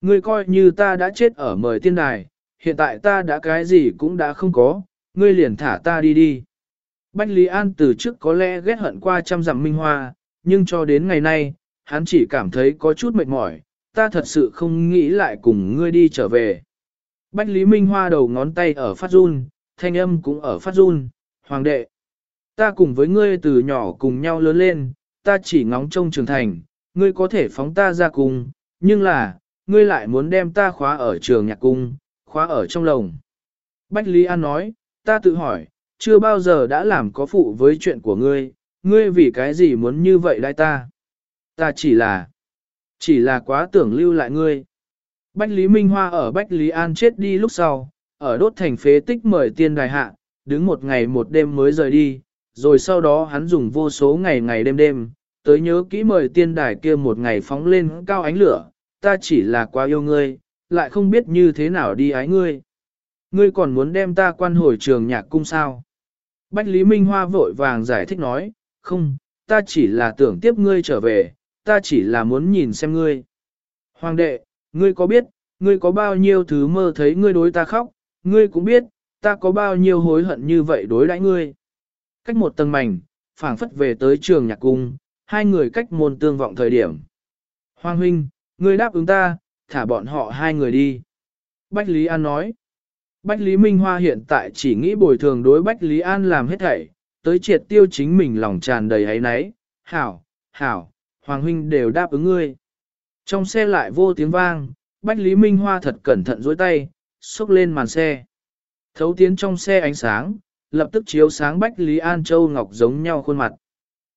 Ngươi coi như ta đã chết ở mời tiên đài, hiện tại ta đã cái gì cũng đã không có, ngươi liền thả ta đi đi. Bách Lý An từ trước có lẽ ghét hận qua trăm dặm minh hoa, nhưng cho đến ngày nay, hắn chỉ cảm thấy có chút mệt mỏi, ta thật sự không nghĩ lại cùng ngươi đi trở về. Bách Lý Minh Hoa đầu ngón tay ở phát run, thanh âm cũng ở phát run, hoàng đệ. Ta cùng với ngươi từ nhỏ cùng nhau lớn lên, ta chỉ ngóng trông trưởng thành, ngươi có thể phóng ta ra cùng, nhưng là, ngươi lại muốn đem ta khóa ở trường nhạc cung, khóa ở trong lồng. Bách Lý An nói, ta tự hỏi, chưa bao giờ đã làm có phụ với chuyện của ngươi, ngươi vì cái gì muốn như vậy lại ta? Ta chỉ là, chỉ là quá tưởng lưu lại ngươi. Bách Lý Minh Hoa ở Bách Lý An chết đi lúc sau, ở đốt thành phế tích mời tiên đài hạ, đứng một ngày một đêm mới rời đi, rồi sau đó hắn dùng vô số ngày ngày đêm đêm, tới nhớ kỹ mời tiên đài kia một ngày phóng lên cao ánh lửa, ta chỉ là quá yêu ngươi, lại không biết như thế nào đi ái ngươi. Ngươi còn muốn đem ta quan hồi trường nhạc cung sao? Bách Lý Minh Hoa vội vàng giải thích nói, không, ta chỉ là tưởng tiếp ngươi trở về, ta chỉ là muốn nhìn xem ngươi. Hoàng đệ, ngươi có biết, ngươi có bao nhiêu thứ mơ thấy ngươi đối ta khóc, ngươi cũng biết, ta có bao nhiêu hối hận như vậy đối đãi ngươi. Cách một tầng mảnh, phảng phất về tới trường nhạc cung, hai người cách môn tương vọng thời điểm. Hoàng huynh, ngươi đáp ứng ta, thả bọn họ hai người đi. Bách Lý An nói. Bách Lý Minh Hoa hiện tại chỉ nghĩ bồi thường đối Bách Lý An làm hết thảy, tới triệt tiêu chính mình lòng tràn đầy ấy nấy. Hảo, hảo, Hoàng huynh đều đáp ứng ngươi. Trong xe lại vô tiếng vang, Bách Lý Minh Hoa thật cẩn thận dối tay, xúc lên màn xe. Thấu tiến trong xe ánh sáng, lập tức chiếu sáng Bách Lý An Châu Ngọc giống nhau khuôn mặt.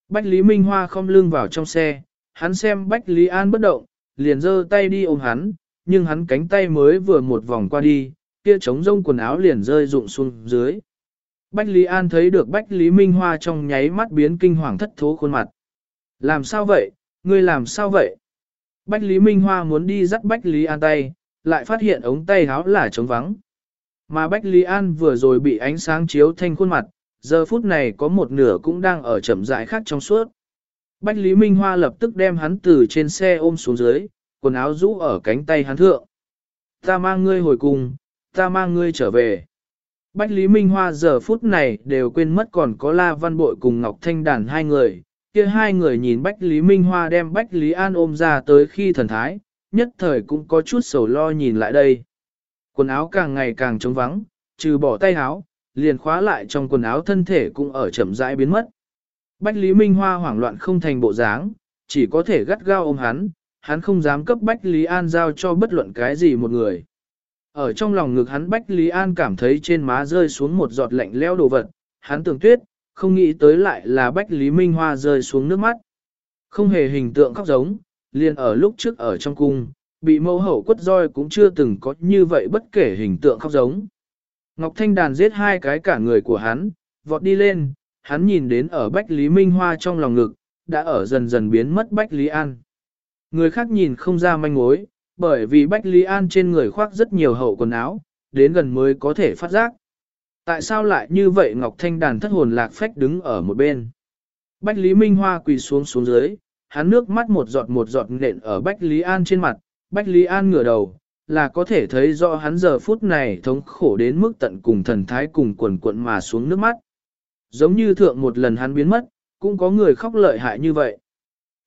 Bách Lý Minh Hoa không lưng vào trong xe, hắn xem Bách Lý An bất động, liền giơ tay đi ôm hắn, nhưng hắn cánh tay mới vừa một vòng qua đi, kia trống rông quần áo liền rơi rụng xuống dưới. Bách Lý An thấy được Bách Lý Minh Hoa trong nháy mắt biến kinh hoàng thất thố khuôn mặt. Làm sao vậy, ngươi làm sao vậy? Bách Lý Minh Hoa muốn đi dắt Bách Lý An tay, lại phát hiện ống tay háo là trống vắng. Mà Bách Lý An vừa rồi bị ánh sáng chiếu thanh khuôn mặt, giờ phút này có một nửa cũng đang ở chậm rãi khác trong suốt. Bách Lý Minh Hoa lập tức đem hắn từ trên xe ôm xuống dưới, quần áo rũ ở cánh tay hắn thượng. Ta mang ngươi hồi cùng, ta mang ngươi trở về. Bách Lý Minh Hoa giờ phút này đều quên mất còn có La Văn Bội cùng Ngọc Thanh Đàn hai người. kia hai người nhìn Bách Lý Minh Hoa đem Bách Lý An ôm ra tới khi thần thái, nhất thời cũng có chút sầu lo nhìn lại đây. Quần áo càng ngày càng trống vắng, trừ bỏ tay áo, liền khóa lại trong quần áo thân thể cũng ở chậm rãi biến mất. Bách Lý Minh Hoa hoảng loạn không thành bộ dáng, chỉ có thể gắt gao ôm hắn, hắn không dám cấp Bách Lý An giao cho bất luận cái gì một người. Ở trong lòng ngực hắn Bách Lý An cảm thấy trên má rơi xuống một giọt lạnh leo đồ vật, hắn tưởng tuyết, không nghĩ tới lại là Bách Lý Minh Hoa rơi xuống nước mắt. Không hề hình tượng khóc giống, liền ở lúc trước ở trong cung, bị mẫu hậu quất roi cũng chưa từng có như vậy bất kể hình tượng khóc giống. Ngọc Thanh Đàn giết hai cái cả người của hắn, vọt đi lên, hắn nhìn đến ở Bách Lý Minh Hoa trong lòng ngực, đã ở dần dần biến mất Bách Lý An. Người khác nhìn không ra manh mối, bởi vì Bách Lý An trên người khoác rất nhiều hậu quần áo, đến gần mới có thể phát giác. Tại sao lại như vậy Ngọc Thanh Đàn thất hồn lạc phách đứng ở một bên. Bách Lý Minh Hoa quỳ xuống xuống dưới, hắn nước mắt một giọt một giọt nện ở Bách Lý An trên mặt, Bách Lý An ngửa đầu, là có thể thấy rõ hắn giờ phút này thống khổ đến mức tận cùng thần thái cùng quần cuộn mà xuống nước mắt. Giống như thượng một lần hắn biến mất, cũng có người khóc lợi hại như vậy.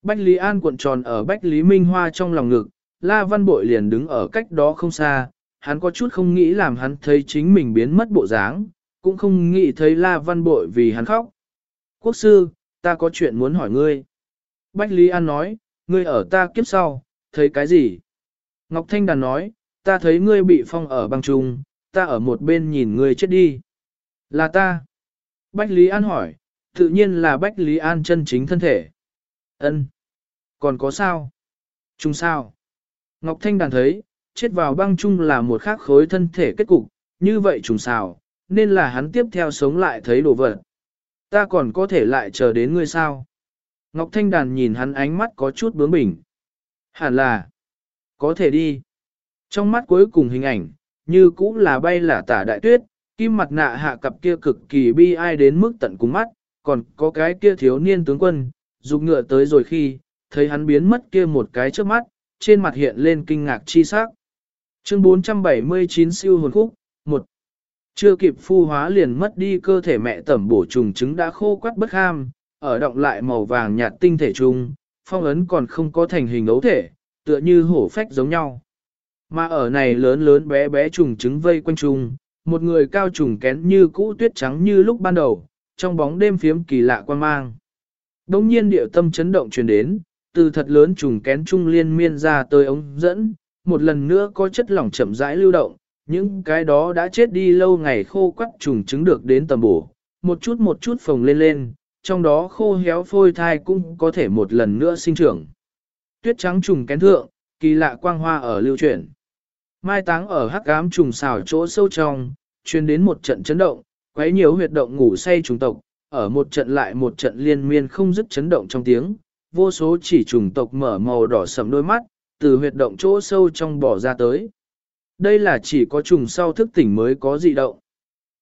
Bách Lý An cuộn tròn ở Bách Lý Minh Hoa trong lòng ngực, La Văn Bội liền đứng ở cách đó không xa, hắn có chút không nghĩ làm hắn thấy chính mình biến mất bộ dáng, cũng không nghĩ thấy La Văn Bội vì hắn khóc. Quốc sư, ta có chuyện muốn hỏi ngươi. Bách Lý An nói, ngươi ở ta kiếp sau, thấy cái gì? Ngọc Thanh Đàn nói, ta thấy ngươi bị phong ở băng trung, ta ở một bên nhìn ngươi chết đi. Là ta. Bách Lý An hỏi, tự nhiên là Bách Lý An chân chính thân thể. Ân. Còn có sao? Trung sao? Ngọc Thanh Đàn thấy, chết vào băng chung là một khác khối thân thể kết cục, như vậy trùng sao, nên là hắn tiếp theo sống lại thấy đồ vật. Ta còn có thể lại chờ đến ngươi sao? Ngọc Thanh Đàn nhìn hắn ánh mắt có chút bướng bỉnh. Hẳn là, có thể đi. Trong mắt cuối cùng hình ảnh, như cũ là bay là tả đại tuyết, kim mặt nạ hạ cặp kia cực kỳ bi ai đến mức tận cùng mắt, còn có cái kia thiếu niên tướng quân, dục ngựa tới rồi khi, thấy hắn biến mất kia một cái trước mắt, trên mặt hiện lên kinh ngạc chi sắc. Chương 479 siêu hồn khúc, 1. Chưa kịp phu hóa liền mất đi cơ thể mẹ tẩm bổ trùng trứng đã khô quắt bất ham, ở động lại màu vàng nhạt tinh thể trùng, phong ấn còn không có thành hình ấu thể, tựa như hổ phách giống nhau. Mà ở này lớn lớn bé bé trùng trứng vây quanh trùng, một người cao trùng kén như cũ tuyết trắng như lúc ban đầu, trong bóng đêm phiếm kỳ lạ quan mang. Đông nhiên điệu tâm chấn động truyền đến, từ thật lớn trùng kén trung liên miên ra tới ống dẫn, một lần nữa có chất lỏng chậm rãi lưu động, những cái đó đã chết đi lâu ngày khô quắt trùng trứng được đến tầm bổ, một chút một chút phồng lên lên, trong đó khô héo phôi thai cũng có thể một lần nữa sinh trưởng. Tuyết trắng trùng kén thượng, kỳ lạ quang hoa ở lưu chuyển. Mai táng ở hắc ám trùng xào chỗ sâu trong, chuyên đến một trận chấn động, quấy nhiều huyệt động ngủ say trùng tộc, ở một trận lại một trận liên miên không dứt chấn động trong tiếng, vô số chỉ trùng tộc mở màu đỏ sầm đôi mắt, từ huyệt động chỗ sâu trong bỏ ra tới. Đây là chỉ có trùng sau thức tỉnh mới có dị động.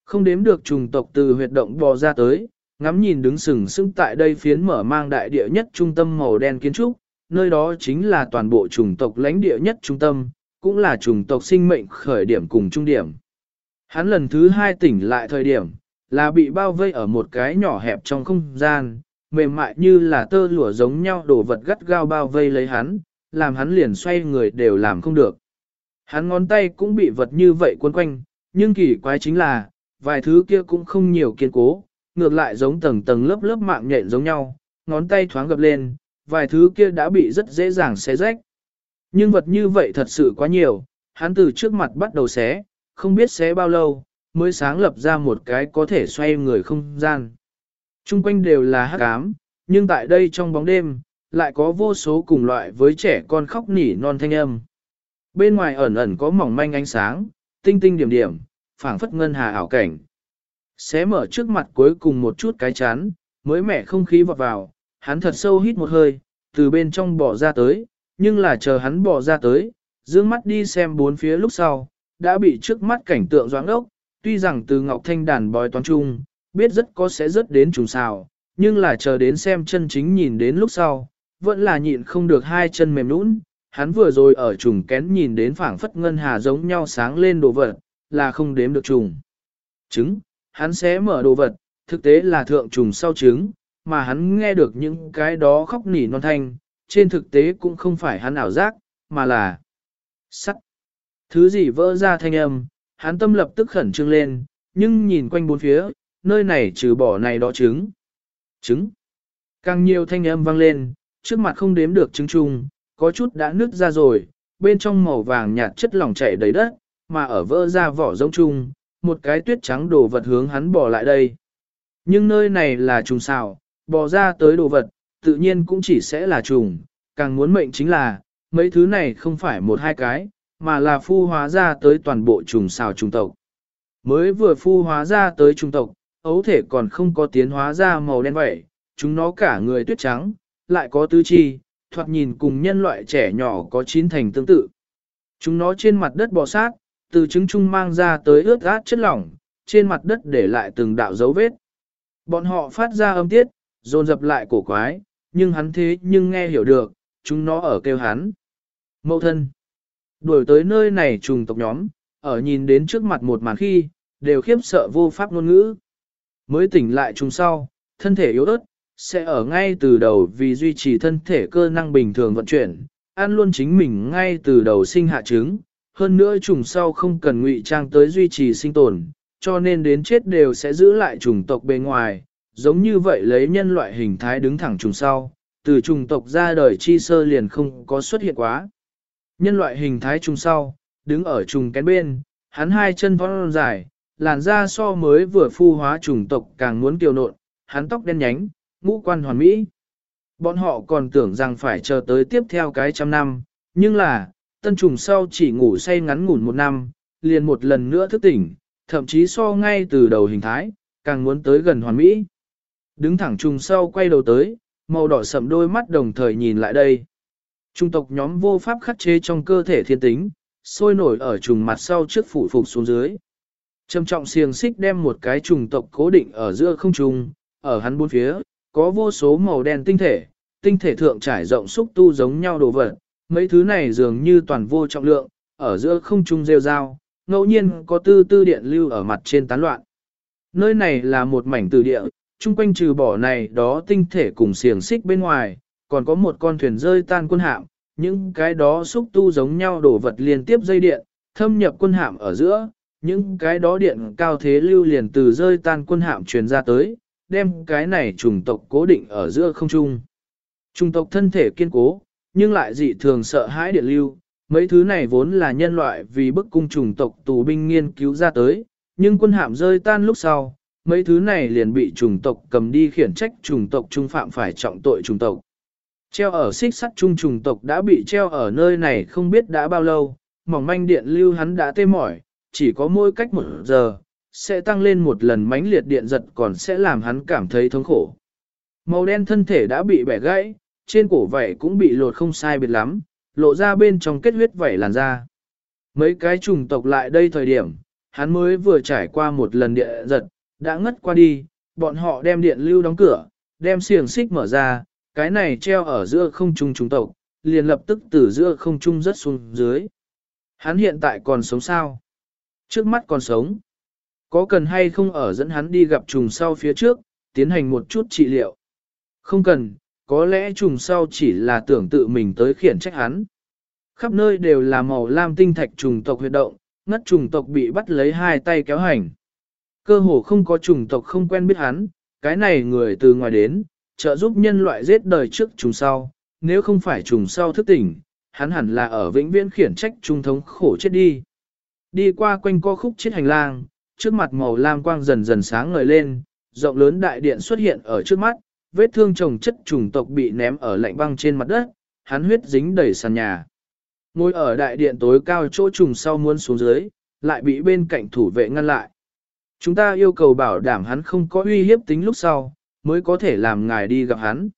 Không đếm được trùng tộc từ huyệt động bò ra tới, ngắm nhìn đứng sừng sững tại đây phiến mở mang đại địa nhất trung tâm màu đen kiến trúc, nơi đó chính là toàn bộ chủng tộc lãnh địa nhất trung tâm, cũng là chủng tộc sinh mệnh khởi điểm cùng trung điểm. Hắn lần thứ hai tỉnh lại thời điểm, là bị bao vây ở một cái nhỏ hẹp trong không gian, mềm mại như là tơ lụa giống nhau đổ vật gắt gao bao vây lấy hắn, làm hắn liền xoay người đều làm không được. Hắn ngón tay cũng bị vật như vậy quấn quanh, nhưng kỳ quái chính là, vài thứ kia cũng không nhiều kiên cố, ngược lại giống tầng tầng lớp lớp mạng nhện giống nhau, ngón tay thoáng gập lên, vài thứ kia đã bị rất dễ dàng xé rách. Nhưng vật như vậy thật sự quá nhiều, hắn từ trước mặt bắt đầu xé, không biết xé bao lâu, mới sáng lập ra một cái có thể xoay người không gian. Trung quanh đều là hắc ám, nhưng tại đây trong bóng đêm, lại có vô số cùng loại với trẻ con khóc nỉ non thanh âm. Bên ngoài ẩn ẩn có mỏng manh ánh sáng, tinh tinh điểm điểm, phảng phất ngân hà ảo cảnh. Xé mở trước mặt cuối cùng một chút cái chán, mới mẻ không khí vọt vào, hắn thật sâu hít một hơi, từ bên trong bỏ ra tới, nhưng là chờ hắn bỏ ra tới, dương mắt đi xem bốn phía lúc sau, đã bị trước mắt cảnh tượng doáng ốc, tuy rằng từ Ngọc Thanh đàn bói toán chung, biết rất có sẽ rất đến trùng xào, nhưng là chờ đến xem chân chính nhìn đến lúc sau, vẫn là nhịn không được hai chân mềm nũng, hắn vừa rồi ở trùng kén nhìn đến phảng phất ngân hà giống nhau sáng lên đồ vật, là không đếm được trùng. Trứng, hắn sẽ mở đồ vật, thực tế là thượng trùng sau trứng, mà hắn nghe được những cái đó khóc nỉ non thanh, trên thực tế cũng không phải hắn ảo giác, mà là sắt. Thứ gì vỡ ra thanh âm, hắn tâm lập tức khẩn trương lên, nhưng nhìn quanh bốn phía, nơi này trừ bỏ này đó trứng. Trứng. Càng nhiều thanh âm vang lên, trước mặt không đếm được trứng trùng, có chút đã nứt ra rồi, bên trong màu vàng nhạt chất lỏng chảy đầy đất, mà ở vỡ ra vỏ giống trùng, một cái tuyết trắng đồ vật hướng hắn bỏ lại đây. Nhưng nơi này là trùng xào, bỏ ra tới đồ vật, tự nhiên cũng chỉ sẽ là trùng, càng muốn mệnh chính là, mấy thứ này không phải một hai cái, mà là phu hóa ra tới toàn bộ trùng xào trùng tộc. Mới vừa phu hóa ra tới trùng tộc, ấu thể còn không có tiến hóa ra màu đen vậy, chúng nó cả người tuyết trắng, lại có tư chi, thoạt nhìn cùng nhân loại trẻ nhỏ có chín thành tương tự. Chúng nó trên mặt đất bò sát, từ trứng chung mang ra tới ướt át chất lỏng, trên mặt đất để lại từng đạo dấu vết. Bọn họ phát ra âm tiết, dồn dập lại cổ quái, nhưng hắn thế nhưng nghe hiểu được, chúng nó ở kêu hắn. Mậu thân. Đuổi tới nơi này trùng tộc nhóm, ở nhìn đến trước mặt một màn khi, đều khiếp sợ vô pháp ngôn ngữ. Mới tỉnh lại trùng sau, thân thể yếu ớt, sẽ ở ngay từ đầu vì duy trì thân thể cơ năng bình thường vận chuyển, ăn luôn chính mình ngay từ đầu sinh hạ trứng, hơn nữa trùng sau không cần ngụy trang tới duy trì sinh tồn, cho nên đến chết đều sẽ giữ lại chủng tộc bên ngoài, giống như vậy lấy nhân loại hình thái đứng thẳng trùng sau, từ trùng tộc ra đời chi sơ liền không có xuất hiện quá. Nhân loại hình thái trùng sau, đứng ở trùng kén bên, hắn hai chân vón dài, làn da so mới vừa phu hóa trùng tộc càng muốn kiều nộn, hắn tóc đen nhánh, ngũ quan hoàn mỹ. Bọn họ còn tưởng rằng phải chờ tới tiếp theo cái trăm năm, nhưng là, tân trùng sau chỉ ngủ say ngắn ngủn một năm, liền một lần nữa thức tỉnh, thậm chí so ngay từ đầu hình thái, càng muốn tới gần hoàn mỹ. Đứng thẳng trùng sau quay đầu tới, màu đỏ sậm đôi mắt đồng thời nhìn lại đây. Trung tộc nhóm vô pháp khắc chế trong cơ thể thiên tính, sôi nổi ở trùng mặt sau trước phủ phục xuống dưới. Trầm trọng xiềng xích đem một cái trùng tộc cố định ở giữa không trùng, ở hắn bốn phía, có vô số màu đen tinh thể, tinh thể thượng trải rộng xúc tu giống nhau đồ vật, mấy thứ này dường như toàn vô trọng lượng, ở giữa không trung rêu rao, ngẫu nhiên có tư tư điện lưu ở mặt trên tán loạn. Nơi này là một mảnh từ địa, chung quanh trừ bỏ này đó tinh thể cùng xiềng xích bên ngoài, còn có một con thuyền rơi tan quân hạm, những cái đó xúc tu giống nhau đổ vật liên tiếp dây điện, thâm nhập quân hạm ở giữa, những cái đó điện cao thế lưu liền từ rơi tan quân hạm truyền ra tới, đem cái này trùng tộc cố định ở giữa không trung. Trùng tộc thân thể kiên cố, nhưng lại dị thường sợ hãi điện lưu, mấy thứ này vốn là nhân loại vì bức cung trùng tộc tù binh nghiên cứu ra tới, nhưng quân hạm rơi tan lúc sau, mấy thứ này liền bị trùng tộc cầm đi khiển trách trùng tộc trung phạm phải trọng tội trùng tộc. Treo ở xích sắt trung trùng tộc đã bị treo ở nơi này không biết đã bao lâu, mỏng manh điện lưu hắn đã tê mỏi, chỉ có mỗi cách một giờ, sẽ tăng lên một lần mãnh liệt điện giật còn sẽ làm hắn cảm thấy thống khổ. Màu đen thân thể đã bị bẻ gãy, trên cổ vảy cũng bị lột không sai biệt lắm, lộ ra bên trong kết huyết vảy làn da. Mấy cái trùng tộc lại đây thời điểm, hắn mới vừa trải qua một lần điện giật, đã ngất qua đi, bọn họ đem điện lưu đóng cửa, đem xiềng xích mở ra, cái này treo ở giữa không trung trùng tộc, liền lập tức từ giữa không trung rất xuống dưới. Hắn hiện tại còn sống sao? Trước mắt còn sống. Có cần hay không ở dẫn hắn đi gặp trùng sau phía trước, tiến hành một chút trị liệu? Không cần, có lẽ trùng sau chỉ là tưởng tự mình tới khiển trách hắn. Khắp nơi đều là màu lam tinh thạch trùng tộc huyệt động, ngất trùng tộc bị bắt lấy hai tay kéo hành. Cơ hồ không có chủng tộc không quen biết hắn, cái này người từ ngoài đến, trợ giúp nhân loại giết đời trước trùng sau, nếu không phải trùng sau thức tỉnh, hắn hẳn là ở vĩnh viễn khiển trách trung thống khổ chết đi. Đi qua quanh co khúc chết hành lang, trước mặt màu lam quang dần dần sáng ngời lên, rộng lớn đại điện xuất hiện ở trước mắt, vết thương chồng chất trùng tộc bị ném ở lạnh băng trên mặt đất, hắn huyết dính đầy sàn nhà. Ngồi ở đại điện tối cao chỗ trùng sau muốn xuống dưới, lại bị bên cạnh thủ vệ ngăn lại. Chúng ta yêu cầu bảo đảm hắn không có uy hiếp tính lúc sau, mới có thể làm ngài đi gặp hắn.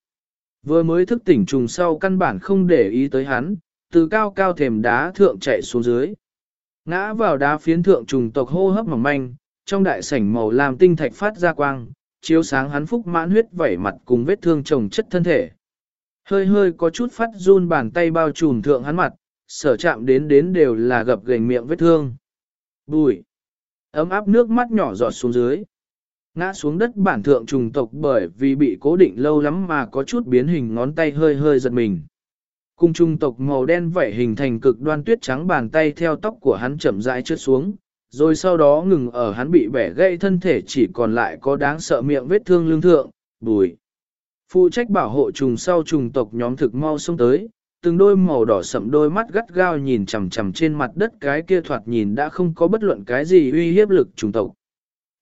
Vừa mới thức tỉnh trùng sau căn bản không để ý tới hắn, từ cao cao thềm đá thượng chạy xuống dưới. Ngã vào đá phiến thượng trùng tộc hô hấp mỏng manh, trong đại sảnh màu làm tinh thạch phát ra quang, chiếu sáng hắn phúc mãn huyết vẩy mặt cùng vết thương chồng chất thân thể. Hơi hơi có chút phát run bàn tay bao trùm thượng hắn mặt, sở chạm đến đến đều là gập gành miệng vết thương. Bùi. Ấm áp nước mắt nhỏ giọt xuống dưới. Ngã xuống đất bản thượng trùng tộc bởi vì bị cố định lâu lắm mà có chút biến hình ngón tay hơi hơi giật mình. Cung trùng tộc màu đen vảy hình thành cực đoan tuyết trắng bàn tay theo tóc của hắn chậm rãi trượt xuống, rồi sau đó ngừng ở hắn bị bẻ gãy thân thể chỉ còn lại có đáng sợ miệng vết thương lương thượng, bùi. Phụ trách bảo hộ trùng sau trùng tộc nhóm thực mau xông tới, từng đôi màu đỏ sậm đôi mắt gắt gao nhìn chằm chằm trên mặt đất cái kia thoạt nhìn đã không có bất luận cái gì uy hiếp lực trùng tộc.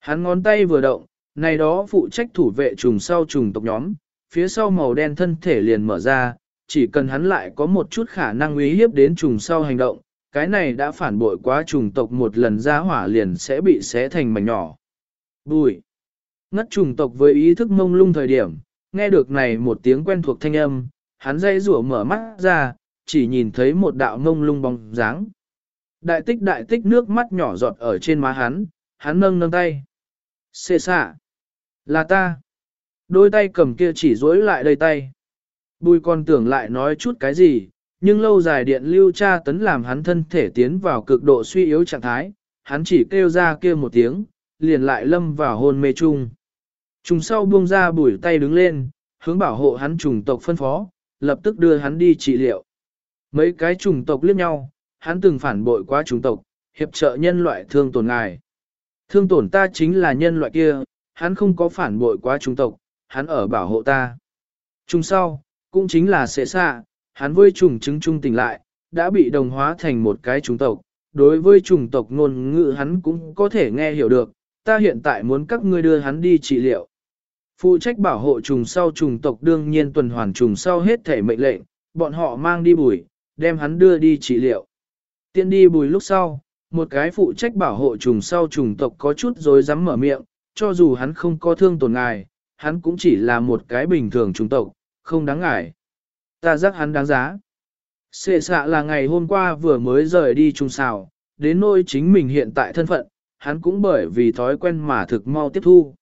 Hắn ngón tay vừa động, này đó phụ trách thủ vệ trùng sau trùng tộc nhóm, phía sau màu đen thân thể liền mở ra, chỉ cần hắn lại có một chút khả năng uy hiếp đến trùng sau hành động, cái này đã phản bội quá trùng tộc một lần ra hỏa liền sẽ bị xé thành mảnh nhỏ. Bùi. Ngất trùng tộc với ý thức mông lung thời điểm, nghe được này một tiếng quen thuộc thanh âm, hắn dây rủa mở mắt ra, chỉ nhìn thấy một đạo mông lung bóng dáng. Đại tích đại tích nước mắt nhỏ giọt ở trên má hắn, hắn nâng nâng tay. Xê xạ. Là ta. Đôi tay cầm kia chỉ rối lại đầy tay. Bùi còn tưởng lại nói chút cái gì, nhưng lâu dài điện lưu tra tấn làm hắn thân thể tiến vào cực độ suy yếu trạng thái, hắn chỉ kêu ra kia một tiếng, liền lại lâm vào hôn mê chung. Trùng sau buông ra bùi tay đứng lên, hướng bảo hộ hắn trùng tộc phân phó, lập tức đưa hắn đi trị liệu. Mấy cái chủng tộc liếc nhau, hắn từng phản bội quá chủng tộc, hiệp trợ nhân loại thương tổn ngài. Thương tổn ta chính là nhân loại kia, hắn không có phản bội quá chủng tộc, hắn ở bảo hộ ta. Trung sau, cũng chính là sẽ xạ, hắn với trùng chứng trung tỉnh lại, đã bị đồng hóa thành một cái chủng tộc. Đối với chủng tộc ngôn ngữ hắn cũng có thể nghe hiểu được, ta hiện tại muốn các ngươi đưa hắn đi trị liệu. Phụ trách bảo hộ trùng sau trùng tộc đương nhiên tuần hoàn trùng sau hết thể mệnh lệnh, bọn họ mang đi bùi, đem hắn đưa đi trị liệu. Tiện đi bùi lúc sau, một cái phụ trách bảo hộ trùng sau trùng tộc có chút dối rắm mở miệng, cho dù hắn không có thương tổn ngài, hắn cũng chỉ là một cái bình thường trùng tộc, không đáng ngại. Ta giác hắn đáng giá. Xệ xạ là ngày hôm qua vừa mới rời đi trùng xào, đến nỗi chính mình hiện tại thân phận, hắn cũng bởi vì thói quen mà thực mau tiếp thu.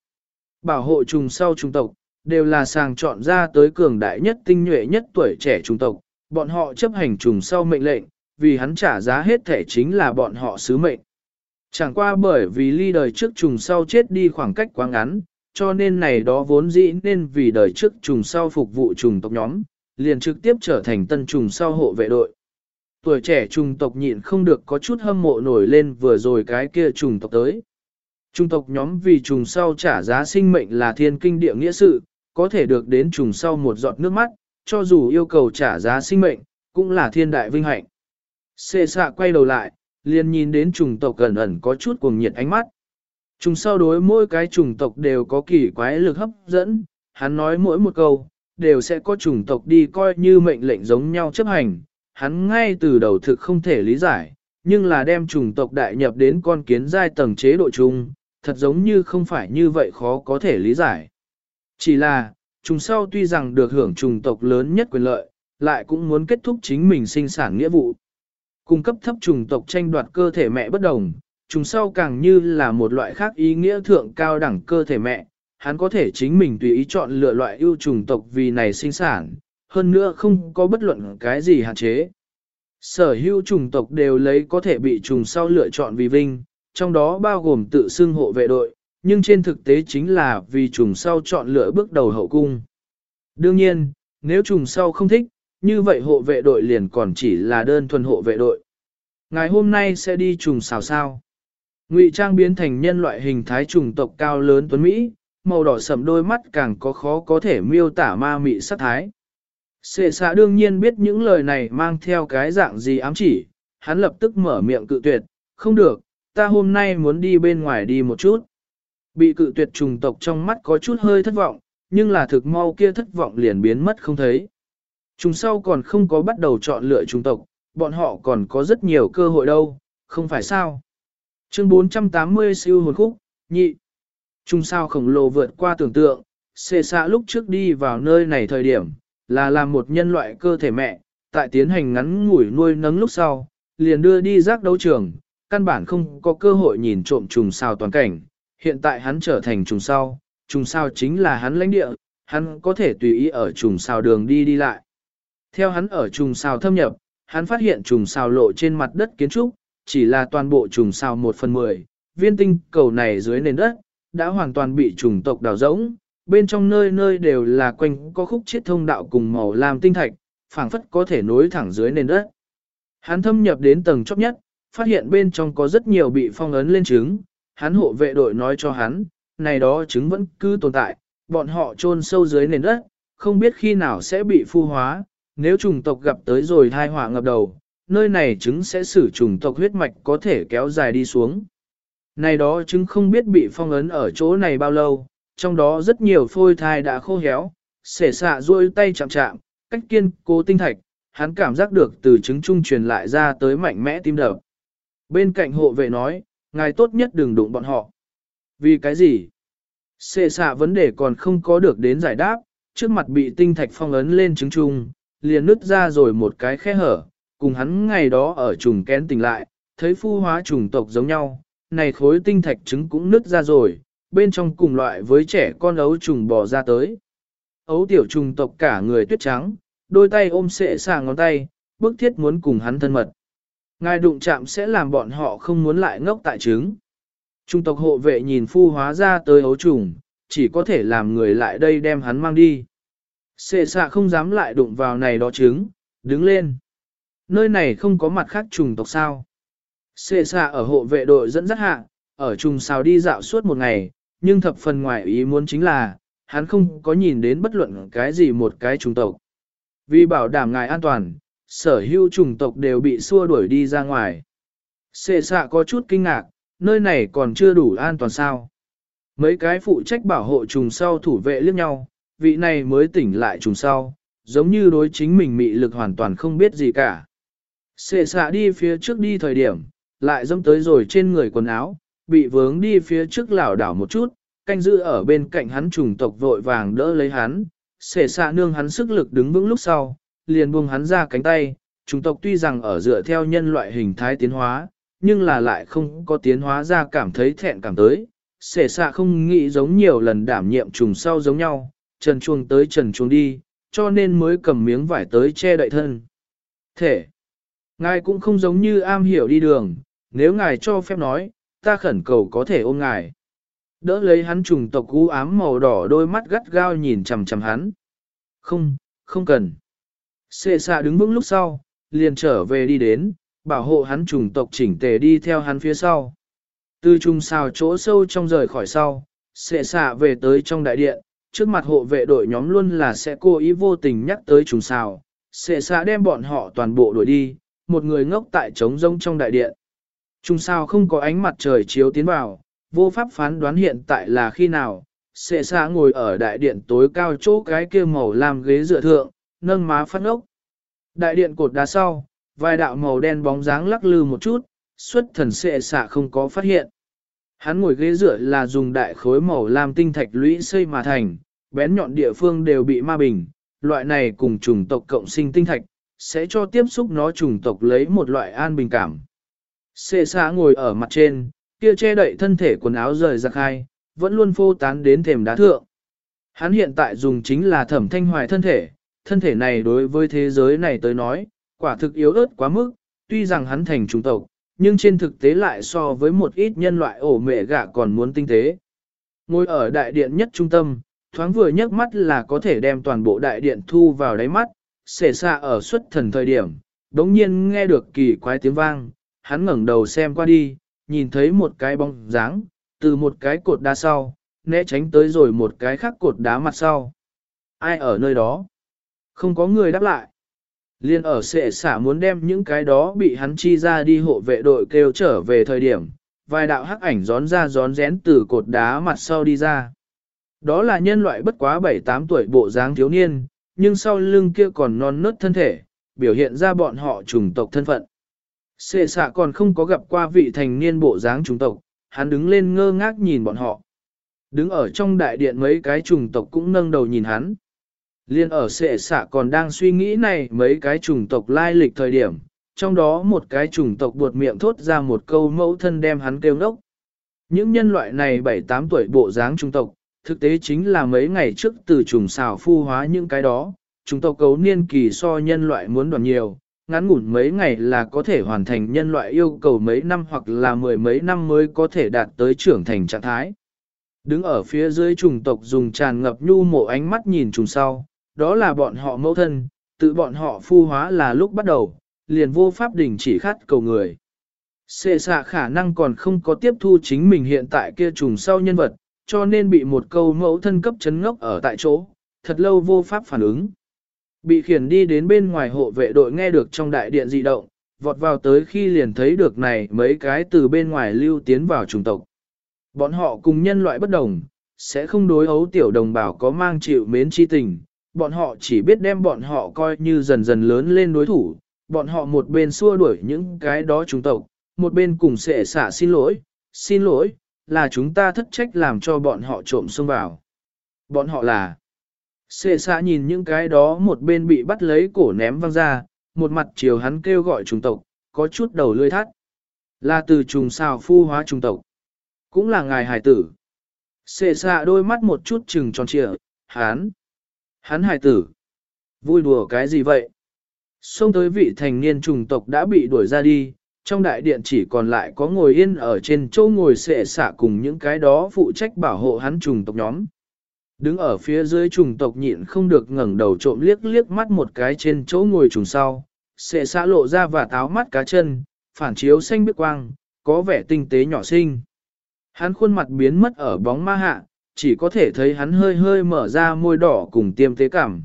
Bảo hộ trùng sau trùng tộc, đều là sàng chọn ra tới cường đại nhất tinh nhuệ nhất tuổi trẻ trùng tộc, bọn họ chấp hành trùng sau mệnh lệnh, vì hắn trả giá hết thể chính là bọn họ sứ mệnh. Chẳng qua bởi vì ly đời trước trùng sau chết đi khoảng cách quá ngắn, cho nên này đó vốn dĩ nên vì đời trước trùng sau phục vụ trùng tộc nhóm, liền trực tiếp trở thành tân trùng sau hộ vệ đội. Tuổi trẻ trùng tộc nhịn không được có chút hâm mộ nổi lên vừa rồi cái kia trùng tộc tới. Trung tộc nhóm vì trùng sau trả giá sinh mệnh là thiên kinh địa nghĩa sự, có thể được đến trùng sau một giọt nước mắt, cho dù yêu cầu trả giá sinh mệnh, cũng là thiên đại vinh hạnh. Xê xạ quay đầu lại, liền nhìn đến trùng tộc gần ẩn có chút cuồng nhiệt ánh mắt. Trùng sau đối mỗi cái trùng tộc đều có kỳ quái lực hấp dẫn, hắn nói mỗi một câu, đều sẽ có trùng tộc đi coi như mệnh lệnh giống nhau chấp hành. Hắn ngay từ đầu thực không thể lý giải, nhưng là đem chủng tộc đại nhập đến con kiến giai tầng chế độ chung, thật giống như không phải như vậy khó có thể lý giải. Chỉ là, chúng sau tuy rằng được hưởng chủng tộc lớn nhất quyền lợi, lại cũng muốn kết thúc chính mình sinh sản nghĩa vụ. Cung cấp thấp chủng tộc tranh đoạt cơ thể mẹ bất đồng, chúng sau càng như là một loại khác ý nghĩa thượng cao đẳng cơ thể mẹ, hắn có thể chính mình tùy ý chọn lựa loại ưu chủng tộc vì này sinh sản, hơn nữa không có bất luận cái gì hạn chế. Sở hữu chủng tộc đều lấy có thể bị trùng sau lựa chọn vì vinh, trong đó bao gồm tự xưng hộ vệ đội, nhưng trên thực tế chính là vì trùng sau chọn lựa bước đầu hậu cung. Đương nhiên, nếu trùng sau không thích, như vậy hộ vệ đội liền còn chỉ là đơn thuần hộ vệ đội. Ngày hôm nay sẽ đi trùng xào sao. Ngụy trang biến thành nhân loại hình thái trùng tộc cao lớn tuấn Mỹ, màu đỏ sầm đôi mắt càng có khó có thể miêu tả ma mị sắc thái. Sệ xạ đương nhiên biết những lời này mang theo cái dạng gì ám chỉ, hắn lập tức mở miệng cự tuyệt, không được, ta hôm nay muốn đi bên ngoài đi một chút. Bị cự tuyệt trùng tộc trong mắt có chút hơi thất vọng, nhưng là thực mau kia thất vọng liền biến mất không thấy. Trùng sau còn không có bắt đầu chọn lựa trùng tộc, bọn họ còn có rất nhiều cơ hội đâu, không phải sao. Chương 480 siêu hồn khúc, nhị. Trùng sao khổng lồ vượt qua tưởng tượng, xệ xạ lúc trước đi vào nơi này thời điểm, là làm một nhân loại cơ thể mẹ, tại tiến hành ngắn ngủi nuôi nấng lúc sau, liền đưa đi giác đấu trường, căn bản không có cơ hội nhìn trộm trùng sao toàn cảnh. Hiện tại hắn trở thành trùng sao, trùng sao chính là hắn lãnh địa, hắn có thể tùy ý ở trùng sao đường đi đi lại. Theo hắn ở trùng sao thâm nhập, hắn phát hiện trùng sao lộ trên mặt đất kiến trúc, chỉ là toàn bộ trùng sao một phần mười, viên tinh cầu này dưới nền đất, đã hoàn toàn bị trùng tộc đào rỗng, bên trong nơi nơi đều là quanh có khúc chiết thông đạo cùng màu lam tinh thạch, phảng phất có thể nối thẳng dưới nền đất. Hắn thâm nhập đến tầng chóp nhất, phát hiện bên trong có rất nhiều bị phong ấn lên trứng, hắn hộ vệ đội nói cho hắn, này đó trứng vẫn cứ tồn tại, bọn họ chôn sâu dưới nền đất, không biết khi nào sẽ bị phu hóa, nếu trùng tộc gặp tới rồi thai họa ngập đầu, nơi này trứng sẽ xử trùng tộc huyết mạch có thể kéo dài đi xuống. Này đó trứng không biết bị phong ấn ở chỗ này bao lâu, trong đó rất nhiều phôi thai đã khô héo, xể xạ duỗi tay chạm chạm, cách kiên cố tinh thạch, hắn cảm giác được từ trứng trung truyền lại ra tới mạnh mẽ tim đập. Bên cạnh hộ vệ nói, ngài tốt nhất đừng đụng bọn họ. Vì cái gì? Xệ xạ vấn đề còn không có được đến giải đáp, trước mặt bị tinh thạch phong ấn lên trứng trung, liền nứt ra rồi một cái khe hở, cùng hắn ngày đó ở trùng kén tỉnh lại, thấy phu hóa trùng tộc giống nhau, này khối tinh thạch trứng cũng nứt ra rồi, bên trong cùng loại với trẻ con ấu trùng bò ra tới. Ấu tiểu trùng tộc cả người tuyết trắng, đôi tay ôm sệ xà ngón tay, bức thiết muốn cùng hắn thân mật. Ngài đụng chạm sẽ làm bọn họ không muốn lại ngốc tại trứng. Trung tộc hộ vệ nhìn phu hóa ra tới ấu trùng, chỉ có thể làm người lại đây đem hắn mang đi. Sệ xạ không dám lại đụng vào này đó trứng, đứng lên. Nơi này không có mặt khác trùng tộc sao. Sệ xạ ở hộ vệ đội dẫn dắt hạ, ở trùng xào đi dạo suốt một ngày, nhưng thập phần ngoài ý muốn chính là, hắn không có nhìn đến bất luận cái gì một cái trùng tộc. Vì bảo đảm ngài an toàn, sở hữu trùng tộc đều bị xua đuổi đi ra ngoài. Sệ xạ có chút kinh ngạc, nơi này còn chưa đủ an toàn sao. Mấy cái phụ trách bảo hộ trùng sau thủ vệ liếc nhau, vị này mới tỉnh lại trùng sau, giống như đối chính mình mị lực hoàn toàn không biết gì cả. Sệ xạ đi phía trước đi thời điểm, lại dâm tới rồi trên người quần áo, bị vướng đi phía trước lảo đảo một chút, canh giữ ở bên cạnh hắn trùng tộc vội vàng đỡ lấy hắn, xể xạ nương hắn sức lực đứng vững lúc sau, liền buông hắn ra cánh tay, trùng tộc tuy rằng ở dựa theo nhân loại hình thái tiến hóa, nhưng là lại không có tiến hóa ra cảm thấy thẹn cảm tới, xể xạ không nghĩ giống nhiều lần đảm nhiệm trùng sau giống nhau, trần chuông tới trần chuông đi, cho nên mới cầm miếng vải tới che đậy thân. Thể, ngài cũng không giống như am hiểu đi đường, nếu ngài cho phép nói, ta khẩn cầu có thể ôm ngài. Đỡ lấy hắn trùng tộc cú ám màu đỏ đôi mắt gắt gao nhìn chằm chằm hắn. Không, không cần. Xê xạ đứng vững lúc sau, liền trở về đi đến, bảo hộ hắn trùng tộc chỉnh tề đi theo hắn phía sau. Từ trùng xào chỗ sâu trong rời khỏi sau, xệ xạ về tới trong đại điện, trước mặt hộ vệ đội nhóm luôn là sẽ cố ý vô tình nhắc tới trùng xào. Xệ xạ đem bọn họ toàn bộ đuổi đi, một người ngốc tại trống rông trong đại điện. Trung sao không có ánh mặt trời chiếu tiến vào, vô pháp phán đoán hiện tại là khi nào, xệ xa ngồi ở đại điện tối cao chỗ cái kia màu làm ghế dựa thượng, nâng má phát ốc. Đại điện cột đá sau, vài đạo màu đen bóng dáng lắc lư một chút, xuất thần xệ xạ không có phát hiện. Hắn ngồi ghế dựa là dùng đại khối màu làm tinh thạch lũy xây mà thành, bén nhọn địa phương đều bị ma bình, loại này cùng chủng tộc cộng sinh tinh thạch, sẽ cho tiếp xúc nó chủng tộc lấy một loại an bình cảm. Xê xã ngồi ở mặt trên, kia che đậy thân thể quần áo rời giặc hai, vẫn luôn phô tán đến thềm đá thượng. Hắn hiện tại dùng chính là thẩm thanh hoài thân thể, thân thể này đối với thế giới này tới nói, quả thực yếu ớt quá mức, tuy rằng hắn thành trung tộc, nhưng trên thực tế lại so với một ít nhân loại ổ mẹ gạ còn muốn tinh tế. Ngồi ở đại điện nhất trung tâm, thoáng vừa nhấc mắt là có thể đem toàn bộ đại điện thu vào đáy mắt, xể xa ở xuất thần thời điểm, đống nhiên nghe được kỳ quái tiếng vang, hắn ngẩng đầu xem qua đi, nhìn thấy một cái bóng dáng, từ một cái cột đá sau, né tránh tới rồi một cái khác cột đá mặt sau. Ai ở nơi đó? Không có người đáp lại. Liên ở sệ xả muốn đem những cái đó bị hắn chi ra đi hộ vệ đội kêu trở về thời điểm, vài đạo hắc ảnh gión ra gión rén từ cột đá mặt sau đi ra. Đó là nhân loại bất quá 7-8 tuổi bộ dáng thiếu niên, nhưng sau lưng kia còn non nớt thân thể, biểu hiện ra bọn họ trùng tộc thân phận. Sệ xạ còn không có gặp qua vị thành niên bộ dáng trùng tộc, hắn đứng lên ngơ ngác nhìn bọn họ. Đứng ở trong đại điện mấy cái trùng tộc cũng nâng đầu nhìn hắn. Liên ở sệ xạ còn đang suy nghĩ này mấy cái trùng tộc lai lịch thời điểm, trong đó một cái trùng tộc buột miệng thốt ra một câu mẫu thân đem hắn kêu ngốc. Những nhân loại này 7-8 tuổi bộ dáng trùng tộc, thực tế chính là mấy ngày trước từ trùng xào phu hóa những cái đó, trùng tộc cấu niên kỳ so nhân loại muốn đoàn nhiều, ngắn ngủn mấy ngày là có thể hoàn thành nhân loại yêu cầu mấy năm hoặc là mười mấy năm mới có thể đạt tới trưởng thành trạng thái. Đứng ở phía dưới trùng tộc dùng tràn ngập nhu mộ ánh mắt nhìn trùng sau, đó là bọn họ mẫu thân, tự bọn họ phu hóa là lúc bắt đầu, liền vô pháp đình chỉ khát cầu người. Xê xạ khả năng còn không có tiếp thu chính mình hiện tại kia trùng sau nhân vật, cho nên bị một câu mẫu thân cấp chấn ngốc ở tại chỗ, thật lâu vô pháp phản ứng. Bị khiển đi đến bên ngoài hộ vệ đội nghe được trong đại điện dị động, vọt vào tới khi liền thấy được này mấy cái từ bên ngoài lưu tiến vào trùng tộc. Bọn họ cùng nhân loại bất đồng, sẽ không đối ấu tiểu đồng bào có mang chịu mến chi tình, bọn họ chỉ biết đem bọn họ coi như dần dần lớn lên đối thủ, bọn họ một bên xua đuổi những cái đó trùng tộc, một bên cùng sẽ xả xin lỗi, xin lỗi, là chúng ta thất trách làm cho bọn họ trộm xông vào. Bọn họ là Xê xạ nhìn những cái đó một bên bị bắt lấy cổ ném văng ra, một mặt chiều hắn kêu gọi trùng tộc, có chút đầu lươi thắt. Là từ trùng xào phu hóa trùng tộc. Cũng là ngài hải tử. Xê xạ đôi mắt một chút trừng tròn trịa, hắn. Hắn hải tử. Vui đùa cái gì vậy? Xông tới vị thành niên trùng tộc đã bị đuổi ra đi, trong đại điện chỉ còn lại có ngồi yên ở trên chỗ ngồi xệ xạ cùng những cái đó phụ trách bảo hộ hắn trùng tộc nhóm. Đứng ở phía dưới trùng tộc nhịn không được ngẩng đầu trộm liếc liếc mắt một cái trên chỗ ngồi trùng sau, sẽ xã lộ ra và táo mắt cá chân, phản chiếu xanh biếc quang, có vẻ tinh tế nhỏ xinh. Hắn khuôn mặt biến mất ở bóng ma hạ, chỉ có thể thấy hắn hơi hơi mở ra môi đỏ cùng tiêm tế cảm.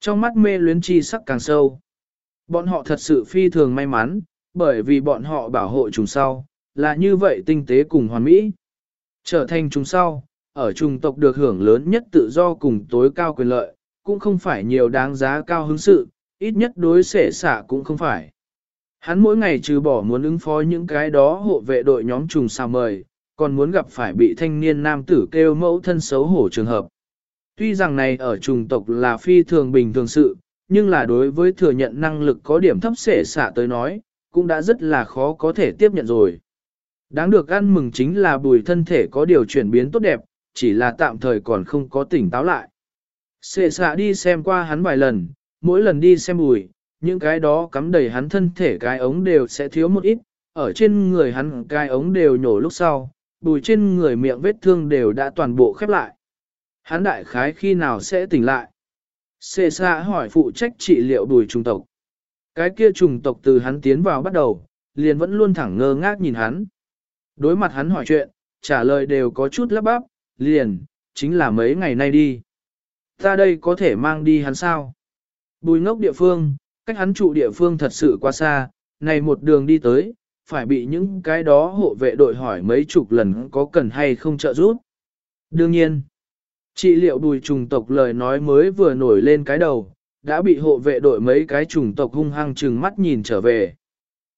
Trong mắt mê luyến chi sắc càng sâu. Bọn họ thật sự phi thường may mắn, bởi vì bọn họ bảo hộ trùng sau, là như vậy tinh tế cùng hoàn mỹ. Trở thành trùng sau, ở trùng tộc được hưởng lớn nhất tự do cùng tối cao quyền lợi, cũng không phải nhiều đáng giá cao hứng sự, ít nhất đối xệ xả cũng không phải. Hắn mỗi ngày trừ bỏ muốn ứng phó những cái đó hộ vệ đội nhóm trùng sao mời, còn muốn gặp phải bị thanh niên nam tử kêu mẫu thân xấu hổ trường hợp. Tuy rằng này ở trùng tộc là phi thường bình thường sự, nhưng là đối với thừa nhận năng lực có điểm thấp xệ xả tới nói, cũng đã rất là khó có thể tiếp nhận rồi. Đáng được ăn mừng chính là bùi thân thể có điều chuyển biến tốt đẹp, chỉ là tạm thời còn không có tỉnh táo lại. Xệ xạ đi xem qua hắn vài lần, mỗi lần đi xem bùi, những cái đó cắm đầy hắn thân thể cái ống đều sẽ thiếu một ít, ở trên người hắn cái ống đều nhổ lúc sau, bùi trên người miệng vết thương đều đã toàn bộ khép lại. Hắn đại khái khi nào sẽ tỉnh lại? Xê xạ hỏi phụ trách trị liệu bùi trùng tộc. Cái kia trùng tộc từ hắn tiến vào bắt đầu, liền vẫn luôn thẳng ngơ ngác nhìn hắn. Đối mặt hắn hỏi chuyện, trả lời đều có chút lắp bắp, liền, chính là mấy ngày nay đi. Ta đây có thể mang đi hắn sao? Bùi ngốc địa phương, cách hắn trụ địa phương thật sự quá xa, này một đường đi tới, phải bị những cái đó hộ vệ đội hỏi mấy chục lần có cần hay không trợ giúp. Đương nhiên, trị liệu bùi trùng tộc lời nói mới vừa nổi lên cái đầu, đã bị hộ vệ đội mấy cái trùng tộc hung hăng trừng mắt nhìn trở về.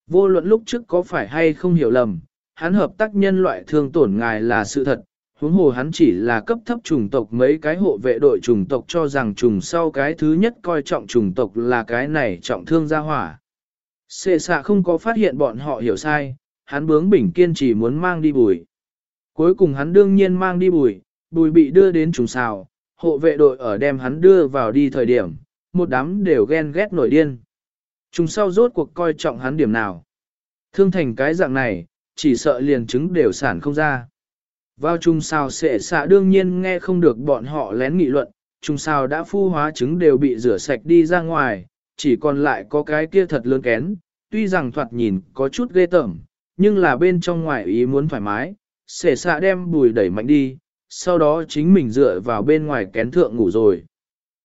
Vô luận lúc trước có phải hay không hiểu lầm, hắn hợp tác nhân loại thương tổn ngài là sự thật, huống hồ hắn chỉ là cấp thấp chủng tộc mấy cái hộ vệ đội chủng tộc cho rằng trùng sau cái thứ nhất coi trọng chủng tộc là cái này trọng thương gia hỏa. Xê xạ không có phát hiện bọn họ hiểu sai, hắn bướng bỉnh kiên chỉ muốn mang đi bùi. Cuối cùng hắn đương nhiên mang đi bùi, bùi bị đưa đến trùng xào, hộ vệ đội ở đem hắn đưa vào đi thời điểm, một đám đều ghen ghét nổi điên. Trùng sau rốt cuộc coi trọng hắn điểm nào. Thương thành cái dạng này, chỉ sợ liền chứng đều sản không ra. Vào trùng sao sẽ xạ đương nhiên nghe không được bọn họ lén nghị luận, trùng sao đã phu hóa trứng đều bị rửa sạch đi ra ngoài, chỉ còn lại có cái kia thật lớn kén, tuy rằng thoạt nhìn có chút ghê tởm, nhưng là bên trong ngoài ý muốn thoải mái, sẽ xạ đem bùi đẩy mạnh đi, sau đó chính mình dựa vào bên ngoài kén thượng ngủ rồi.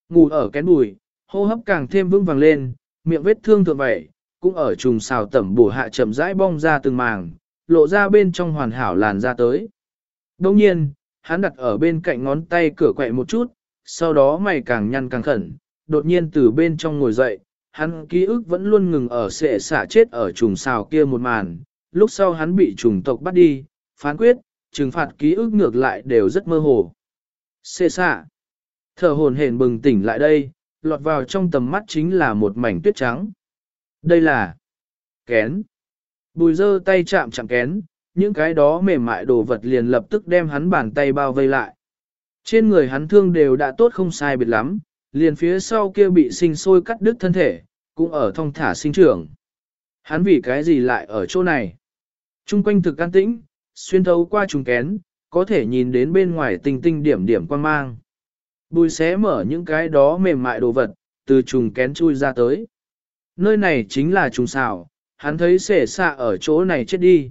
Ngủ ở kén bùi, hô hấp càng thêm vững vàng lên, miệng vết thương thượng vậy, cũng ở trùng xào tẩm bổ hạ chậm rãi bong ra từng màng, lộ ra bên trong hoàn hảo làn ra tới. Đồng nhiên, hắn đặt ở bên cạnh ngón tay cửa quẹ một chút, sau đó mày càng nhăn càng khẩn, đột nhiên từ bên trong ngồi dậy, hắn ký ức vẫn luôn ngừng ở sệ xả chết ở trùng xào kia một màn, lúc sau hắn bị trùng tộc bắt đi, phán quyết, trừng phạt ký ức ngược lại đều rất mơ hồ. Sệ xả, Thở hồn hển bừng tỉnh lại đây, lọt vào trong tầm mắt chính là một mảnh tuyết trắng. Đây là kén. Bùi dơ tay chạm chạm kén, những cái đó mềm mại đồ vật liền lập tức đem hắn bàn tay bao vây lại. Trên người hắn thương đều đã tốt không sai biệt lắm, liền phía sau kia bị sinh sôi cắt đứt thân thể, cũng ở thong thả sinh trưởng. Hắn vì cái gì lại ở chỗ này? Trung quanh thực an tĩnh, xuyên thấu qua trùng kén, có thể nhìn đến bên ngoài tinh tinh điểm điểm quan mang. Bùi xé mở những cái đó mềm mại đồ vật, từ trùng kén chui ra tới. Nơi này chính là trùng xào, hắn thấy xể xạ ở chỗ này chết đi.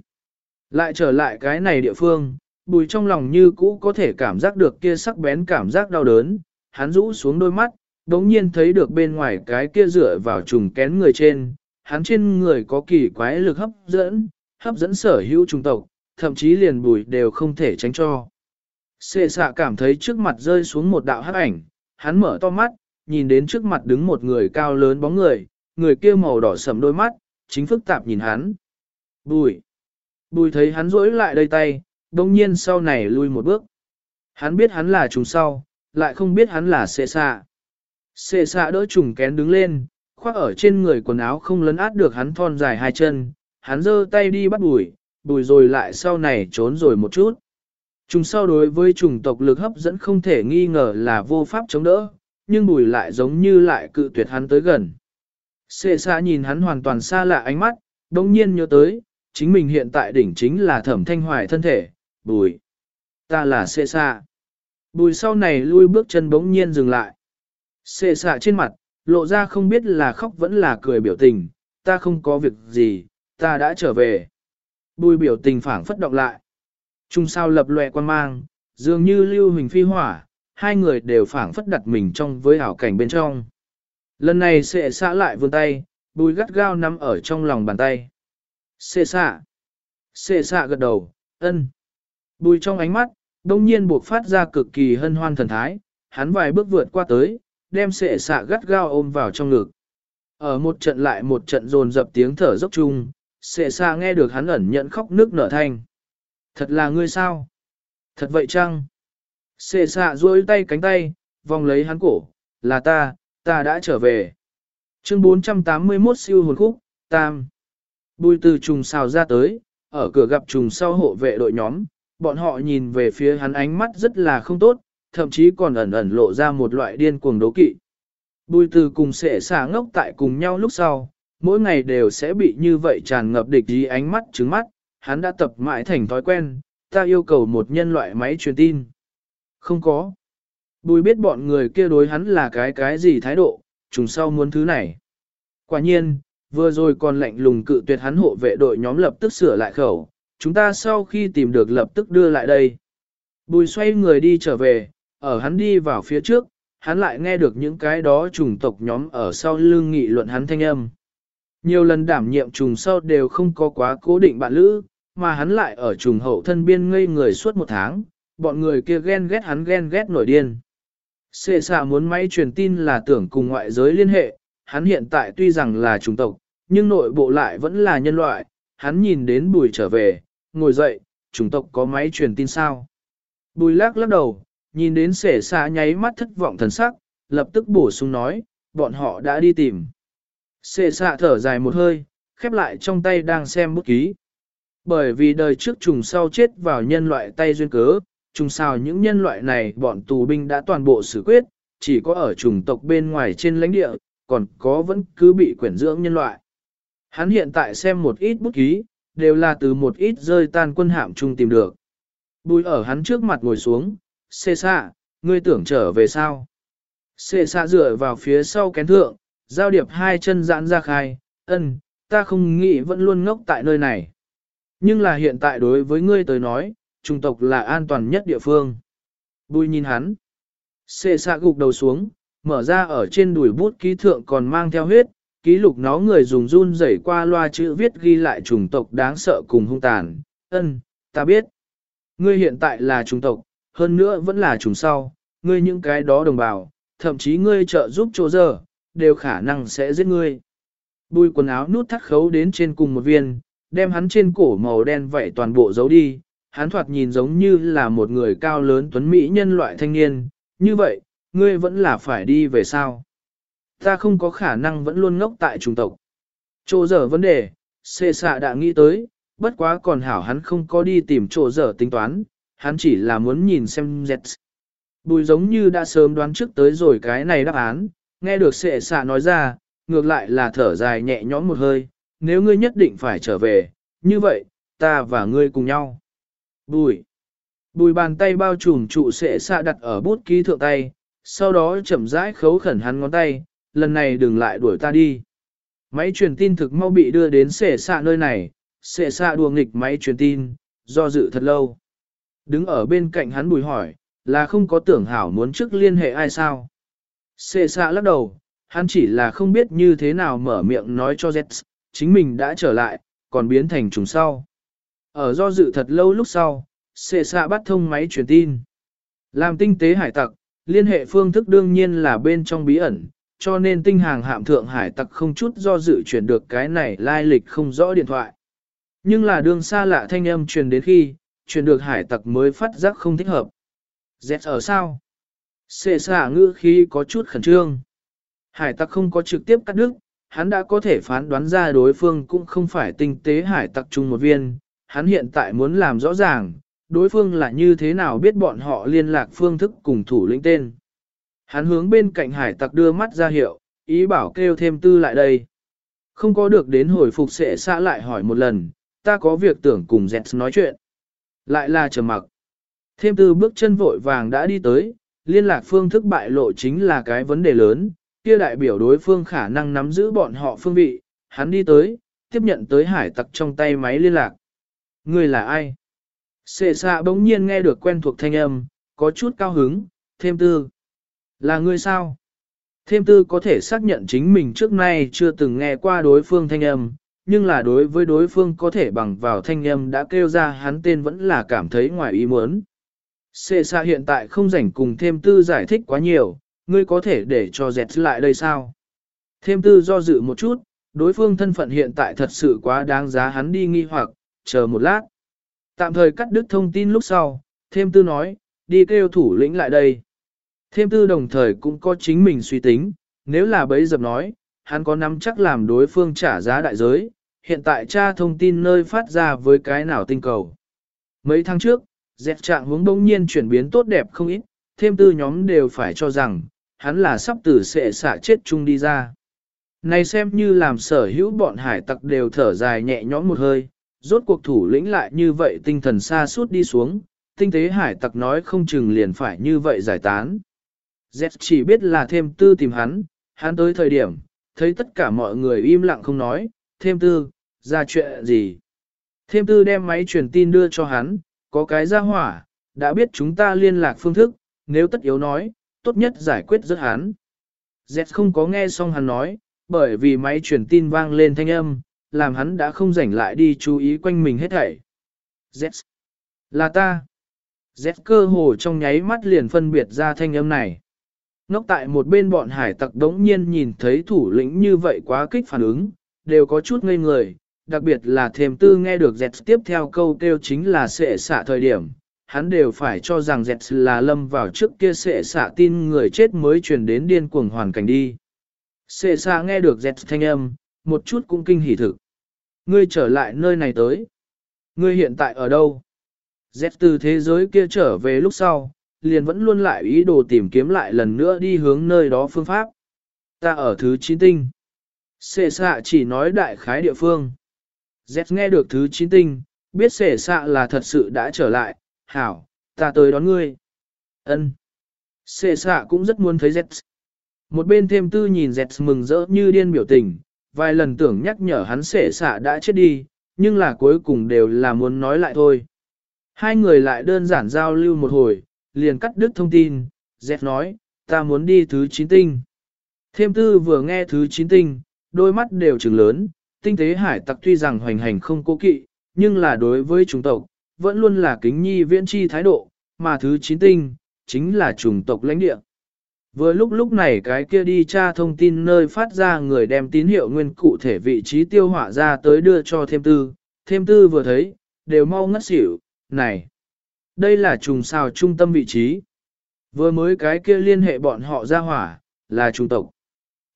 Lại trở lại cái này địa phương, bùi trong lòng như cũ có thể cảm giác được kia sắc bén cảm giác đau đớn, hắn rũ xuống đôi mắt, đống nhiên thấy được bên ngoài cái kia dựa vào trùng kén người trên, hắn trên người có kỳ quái lực hấp dẫn, hấp dẫn sở hữu trùng tộc, thậm chí liền bùi đều không thể tránh cho. Xê xạ cảm thấy trước mặt rơi xuống một đạo hắc ảnh, hắn mở to mắt, nhìn đến trước mặt đứng một người cao lớn bóng người, người kia màu đỏ sầm đôi mắt, chính phức tạp nhìn hắn. Bùi. Bùi thấy hắn rỗi lại đây tay, đồng nhiên sau này lui một bước. Hắn biết hắn là trùng sau, lại không biết hắn là xệ xạ. xệ xạ đỡ trùng kén đứng lên, khoác ở trên người quần áo không lấn át được hắn thon dài hai chân, hắn giơ tay đi bắt bùi, bùi rồi lại sau này trốn rồi một chút. Trùng sau đối với trùng tộc lực hấp dẫn không thể nghi ngờ là vô pháp chống đỡ, nhưng bùi lại giống như lại cự tuyệt hắn tới gần. xệ xạ nhìn hắn hoàn toàn xa lạ ánh mắt, đồng nhiên nhớ tới, chính mình hiện tại đỉnh chính là thẩm thanh hoài thân thể, bùi. Ta là xê xạ, Bùi sau này lui bước chân bỗng nhiên dừng lại. Xê xạ trên mặt, lộ ra không biết là khóc vẫn là cười biểu tình, ta không có việc gì, ta đã trở về. Bùi biểu tình phản phất động lại. Trung sao lập lòe quan mang, dường như lưu hình phi hỏa, hai người đều phản phất đặt mình trong với ảo cảnh bên trong. Lần này sẽ xã lại vươn tay, bùi gắt gao nắm ở trong lòng bàn tay. Xê xạ. Xê xạ gật đầu, ân. Bùi trong ánh mắt, đông nhiên buộc phát ra cực kỳ hân hoan thần thái, hắn vài bước vượt qua tới, đem xệ xạ gắt gao ôm vào trong ngực. Ở một trận lại một trận dồn dập tiếng thở dốc chung, xệ xạ nghe được hắn ẩn nhận khóc nước nở thanh. Thật là ngươi sao? Thật vậy chăng? Xệ xạ duỗi tay cánh tay, vòng lấy hắn cổ, là ta, ta đã trở về. Chương 481 siêu hồn khúc, tam. Bùi từ trùng xào ra tới, ở cửa gặp trùng sau hộ vệ đội nhóm, bọn họ nhìn về phía hắn ánh mắt rất là không tốt, thậm chí còn ẩn ẩn lộ ra một loại điên cuồng đố kỵ. Bùi từ cùng sẽ xả ngốc tại cùng nhau lúc sau, mỗi ngày đều sẽ bị như vậy tràn ngập địch ý ánh mắt trứng mắt, hắn đã tập mãi thành thói quen, ta yêu cầu một nhân loại máy truyền tin. Không có. Bùi biết bọn người kia đối hắn là cái cái gì thái độ, trùng sau muốn thứ này. Quả nhiên, vừa rồi còn lạnh lùng cự tuyệt hắn hộ vệ đội nhóm lập tức sửa lại khẩu, chúng ta sau khi tìm được lập tức đưa lại đây. Bùi xoay người đi trở về, ở hắn đi vào phía trước, hắn lại nghe được những cái đó trùng tộc nhóm ở sau lưng nghị luận hắn thanh âm. Nhiều lần đảm nhiệm trùng sau đều không có quá cố định bạn lữ, mà hắn lại ở trùng hậu thân biên ngây người suốt một tháng, bọn người kia ghen ghét hắn ghen ghét nổi điên. Xê xạ muốn máy truyền tin là tưởng cùng ngoại giới liên hệ, hắn hiện tại tuy rằng là trùng tộc, nhưng nội bộ lại vẫn là nhân loại, hắn nhìn đến bùi trở về, ngồi dậy, trùng tộc có máy truyền tin sao? Bùi lắc lắc đầu, nhìn đến sể xa nháy mắt thất vọng thần sắc, lập tức bổ sung nói, bọn họ đã đi tìm. Sệ xạ thở dài một hơi, khép lại trong tay đang xem bút ký. Bởi vì đời trước trùng sau chết vào nhân loại tay duyên cớ, trùng sao những nhân loại này bọn tù binh đã toàn bộ xử quyết, chỉ có ở trùng tộc bên ngoài trên lãnh địa, còn có vẫn cứ bị quyển dưỡng nhân loại. Hắn hiện tại xem một ít bút ký, đều là từ một ít rơi tan quân hạm chung tìm được. Bùi ở hắn trước mặt ngồi xuống, xê xạ, ngươi tưởng trở về sao? Xê xạ dựa vào phía sau kén thượng, giao điệp hai chân giãn ra khai, ân, ta không nghĩ vẫn luôn ngốc tại nơi này. Nhưng là hiện tại đối với ngươi tới nói, trung tộc là an toàn nhất địa phương. Bùi nhìn hắn. Xê xạ gục đầu xuống, mở ra ở trên đùi bút ký thượng còn mang theo huyết, ký lục nó người dùng run rẩy qua loa chữ viết ghi lại chủng tộc đáng sợ cùng hung tàn. Ân, ta biết. Ngươi hiện tại là chủng tộc, hơn nữa vẫn là chủng sau, ngươi những cái đó đồng bào, thậm chí ngươi trợ giúp chỗ giờ, đều khả năng sẽ giết ngươi. Bùi quần áo nút thắt khấu đến trên cùng một viên, đem hắn trên cổ màu đen vậy toàn bộ giấu đi, hắn thoạt nhìn giống như là một người cao lớn tuấn mỹ nhân loại thanh niên, như vậy, ngươi vẫn là phải đi về sao. Ta không có khả năng vẫn luôn ngốc tại trung tộc. Chỗ dở vấn đề, xê xạ đã nghĩ tới, bất quá còn hảo hắn không có đi tìm chỗ dở tính toán, hắn chỉ là muốn nhìn xem dẹt. Bùi giống như đã sớm đoán trước tới rồi cái này đáp án, nghe được xệ xạ nói ra, ngược lại là thở dài nhẹ nhõm một hơi, nếu ngươi nhất định phải trở về, như vậy, ta và ngươi cùng nhau. Bùi. Bùi bàn tay bao trùm trụ xệ xạ đặt ở bút ký thượng tay, sau đó chậm rãi khấu khẩn hắn ngón tay, lần này đừng lại đuổi ta đi. Máy truyền tin thực mau bị đưa đến xệ xạ nơi này, xệ xạ đùa nghịch máy truyền tin, do dự thật lâu. Đứng ở bên cạnh hắn bùi hỏi, là không có tưởng hảo muốn trước liên hệ ai sao. Xệ xạ lắc đầu, hắn chỉ là không biết như thế nào mở miệng nói cho Z, chính mình đã trở lại, còn biến thành trùng sau. Ở do dự thật lâu lúc sau, xệ xạ bắt thông máy truyền tin. Làm tinh tế hải tặc, liên hệ phương thức đương nhiên là bên trong bí ẩn, cho nên tinh hàng hạm thượng hải tặc không chút do dự chuyển được cái này lai lịch không rõ điện thoại. Nhưng là đường xa lạ thanh âm truyền đến khi, truyền được hải tặc mới phát giác không thích hợp. Dẹt ở sao? Xệ xả ngữ khi có chút khẩn trương. Hải tặc không có trực tiếp cắt đứt, hắn đã có thể phán đoán ra đối phương cũng không phải tinh tế hải tặc chung một viên. Hắn hiện tại muốn làm rõ ràng, đối phương là như thế nào biết bọn họ liên lạc phương thức cùng thủ lĩnh tên. Hắn hướng bên cạnh hải tặc đưa mắt ra hiệu, ý bảo kêu thêm tư lại đây. Không có được đến hồi phục sẽ xã lại hỏi một lần, ta có việc tưởng cùng Jets nói chuyện. Lại là trầm mặc. Thêm tư bước chân vội vàng đã đi tới, liên lạc phương thức bại lộ chính là cái vấn đề lớn, kia đại biểu đối phương khả năng nắm giữ bọn họ phương vị, hắn đi tới, tiếp nhận tới hải tặc trong tay máy liên lạc. Người là ai? Sệ xạ bỗng nhiên nghe được quen thuộc thanh âm, có chút cao hứng, thêm tư. Là người sao? Thêm tư có thể xác nhận chính mình trước nay chưa từng nghe qua đối phương thanh âm, nhưng là đối với đối phương có thể bằng vào thanh âm đã kêu ra hắn tên vẫn là cảm thấy ngoài ý muốn. Sệ xạ hiện tại không rảnh cùng thêm tư giải thích quá nhiều, ngươi có thể để cho dẹt lại đây sao? Thêm tư do dự một chút, đối phương thân phận hiện tại thật sự quá đáng giá hắn đi nghi hoặc, chờ một lát. Tạm thời cắt đứt thông tin lúc sau, thêm tư nói, đi kêu thủ lĩnh lại đây. Thêm tư đồng thời cũng có chính mình suy tính, nếu là bấy dập nói, hắn có nắm chắc làm đối phương trả giá đại giới, hiện tại tra thông tin nơi phát ra với cái nào tinh cầu. Mấy tháng trước, dẹt trạng hướng đông nhiên chuyển biến tốt đẹp không ít, thêm tư nhóm đều phải cho rằng, hắn là sắp tử sẽ xả chết chung đi ra. Này xem như làm sở hữu bọn hải tặc đều thở dài nhẹ nhõm một hơi, rốt cuộc thủ lĩnh lại như vậy tinh thần xa suốt đi xuống, tinh tế hải tặc nói không chừng liền phải như vậy giải tán. Z chỉ biết là thêm tư tìm hắn, hắn tới thời điểm, thấy tất cả mọi người im lặng không nói, thêm tư, ra chuyện gì. Thêm tư đem máy truyền tin đưa cho hắn, có cái ra hỏa, đã biết chúng ta liên lạc phương thức, nếu tất yếu nói, tốt nhất giải quyết rất hắn. Z không có nghe xong hắn nói, bởi vì máy truyền tin vang lên thanh âm, làm hắn đã không rảnh lại đi chú ý quanh mình hết thảy. Z. Là ta. Z cơ hồ trong nháy mắt liền phân biệt ra thanh âm này. nóc tại một bên bọn hải tặc đống nhiên nhìn thấy thủ lĩnh như vậy quá kích phản ứng, đều có chút ngây người, đặc biệt là thềm tư nghe được Z tiếp theo câu kêu chính là sẽ xạ thời điểm, hắn đều phải cho rằng dẹt là lâm vào trước kia sẽ xạ tin người chết mới truyền đến điên cuồng hoàn cảnh đi. Sệ xạ nghe được dẹt thanh âm, một chút cũng kinh hỉ thực. Ngươi trở lại nơi này tới. Ngươi hiện tại ở đâu? Dẹt từ thế giới kia trở về lúc sau, liền vẫn luôn lại ý đồ tìm kiếm lại lần nữa đi hướng nơi đó phương pháp. Ta ở thứ chín tinh. Sệ xạ chỉ nói đại khái địa phương. Z nghe được thứ chín tinh, biết sệ xạ là thật sự đã trở lại, hảo, ta tới đón ngươi. Ân. Sệ xạ cũng rất muốn thấy Z. Một bên thêm tư nhìn Z mừng rỡ như điên biểu tình, vài lần tưởng nhắc nhở hắn sể xạ đã chết đi, nhưng là cuối cùng đều là muốn nói lại thôi. Hai người lại đơn giản giao lưu một hồi, liền cắt đứt thông tin, Z nói, ta muốn đi thứ chín tinh. Thêm tư vừa nghe thứ chín tinh, đôi mắt đều trừng lớn, tinh tế hải tặc tuy rằng hoành hành không cố kỵ, nhưng là đối với chúng tộc, vẫn luôn là kính nhi viễn chi thái độ, mà thứ chín tinh, chính là chủng tộc lãnh địa. Vừa lúc lúc này cái kia đi tra thông tin nơi phát ra người đem tín hiệu nguyên cụ thể vị trí tiêu hỏa ra tới đưa cho thêm tư, thêm tư vừa thấy, đều mau ngất xỉu, này, đây là trùng sao trung tâm vị trí. Vừa mới cái kia liên hệ bọn họ ra hỏa, là trung tộc.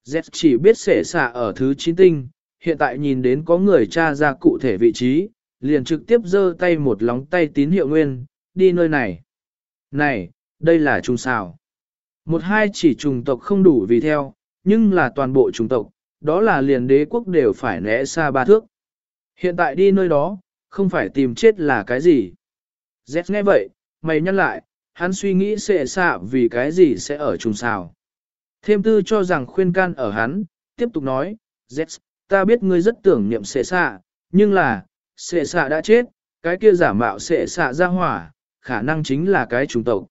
Z chỉ biết sể xạ ở thứ 9 tinh, hiện tại nhìn đến có người tra ra cụ thể vị trí, liền trực tiếp giơ tay một lóng tay tín hiệu nguyên, đi nơi này. Này, đây là trùng xào. Một hai chỉ trùng tộc không đủ vì theo, nhưng là toàn bộ trùng tộc, đó là liền đế quốc đều phải né xa ba thước. Hiện tại đi nơi đó, không phải tìm chết là cái gì. Z nghe vậy, mày nhắc lại, hắn suy nghĩ sẽ xạ vì cái gì sẽ ở trùng xào. Thêm tư cho rằng khuyên can ở hắn, tiếp tục nói, Z, ta biết ngươi rất tưởng niệm sẽ xạ, nhưng là, sẽ xạ đã chết, cái kia giả mạo sẽ xạ ra hỏa, khả năng chính là cái trùng tộc.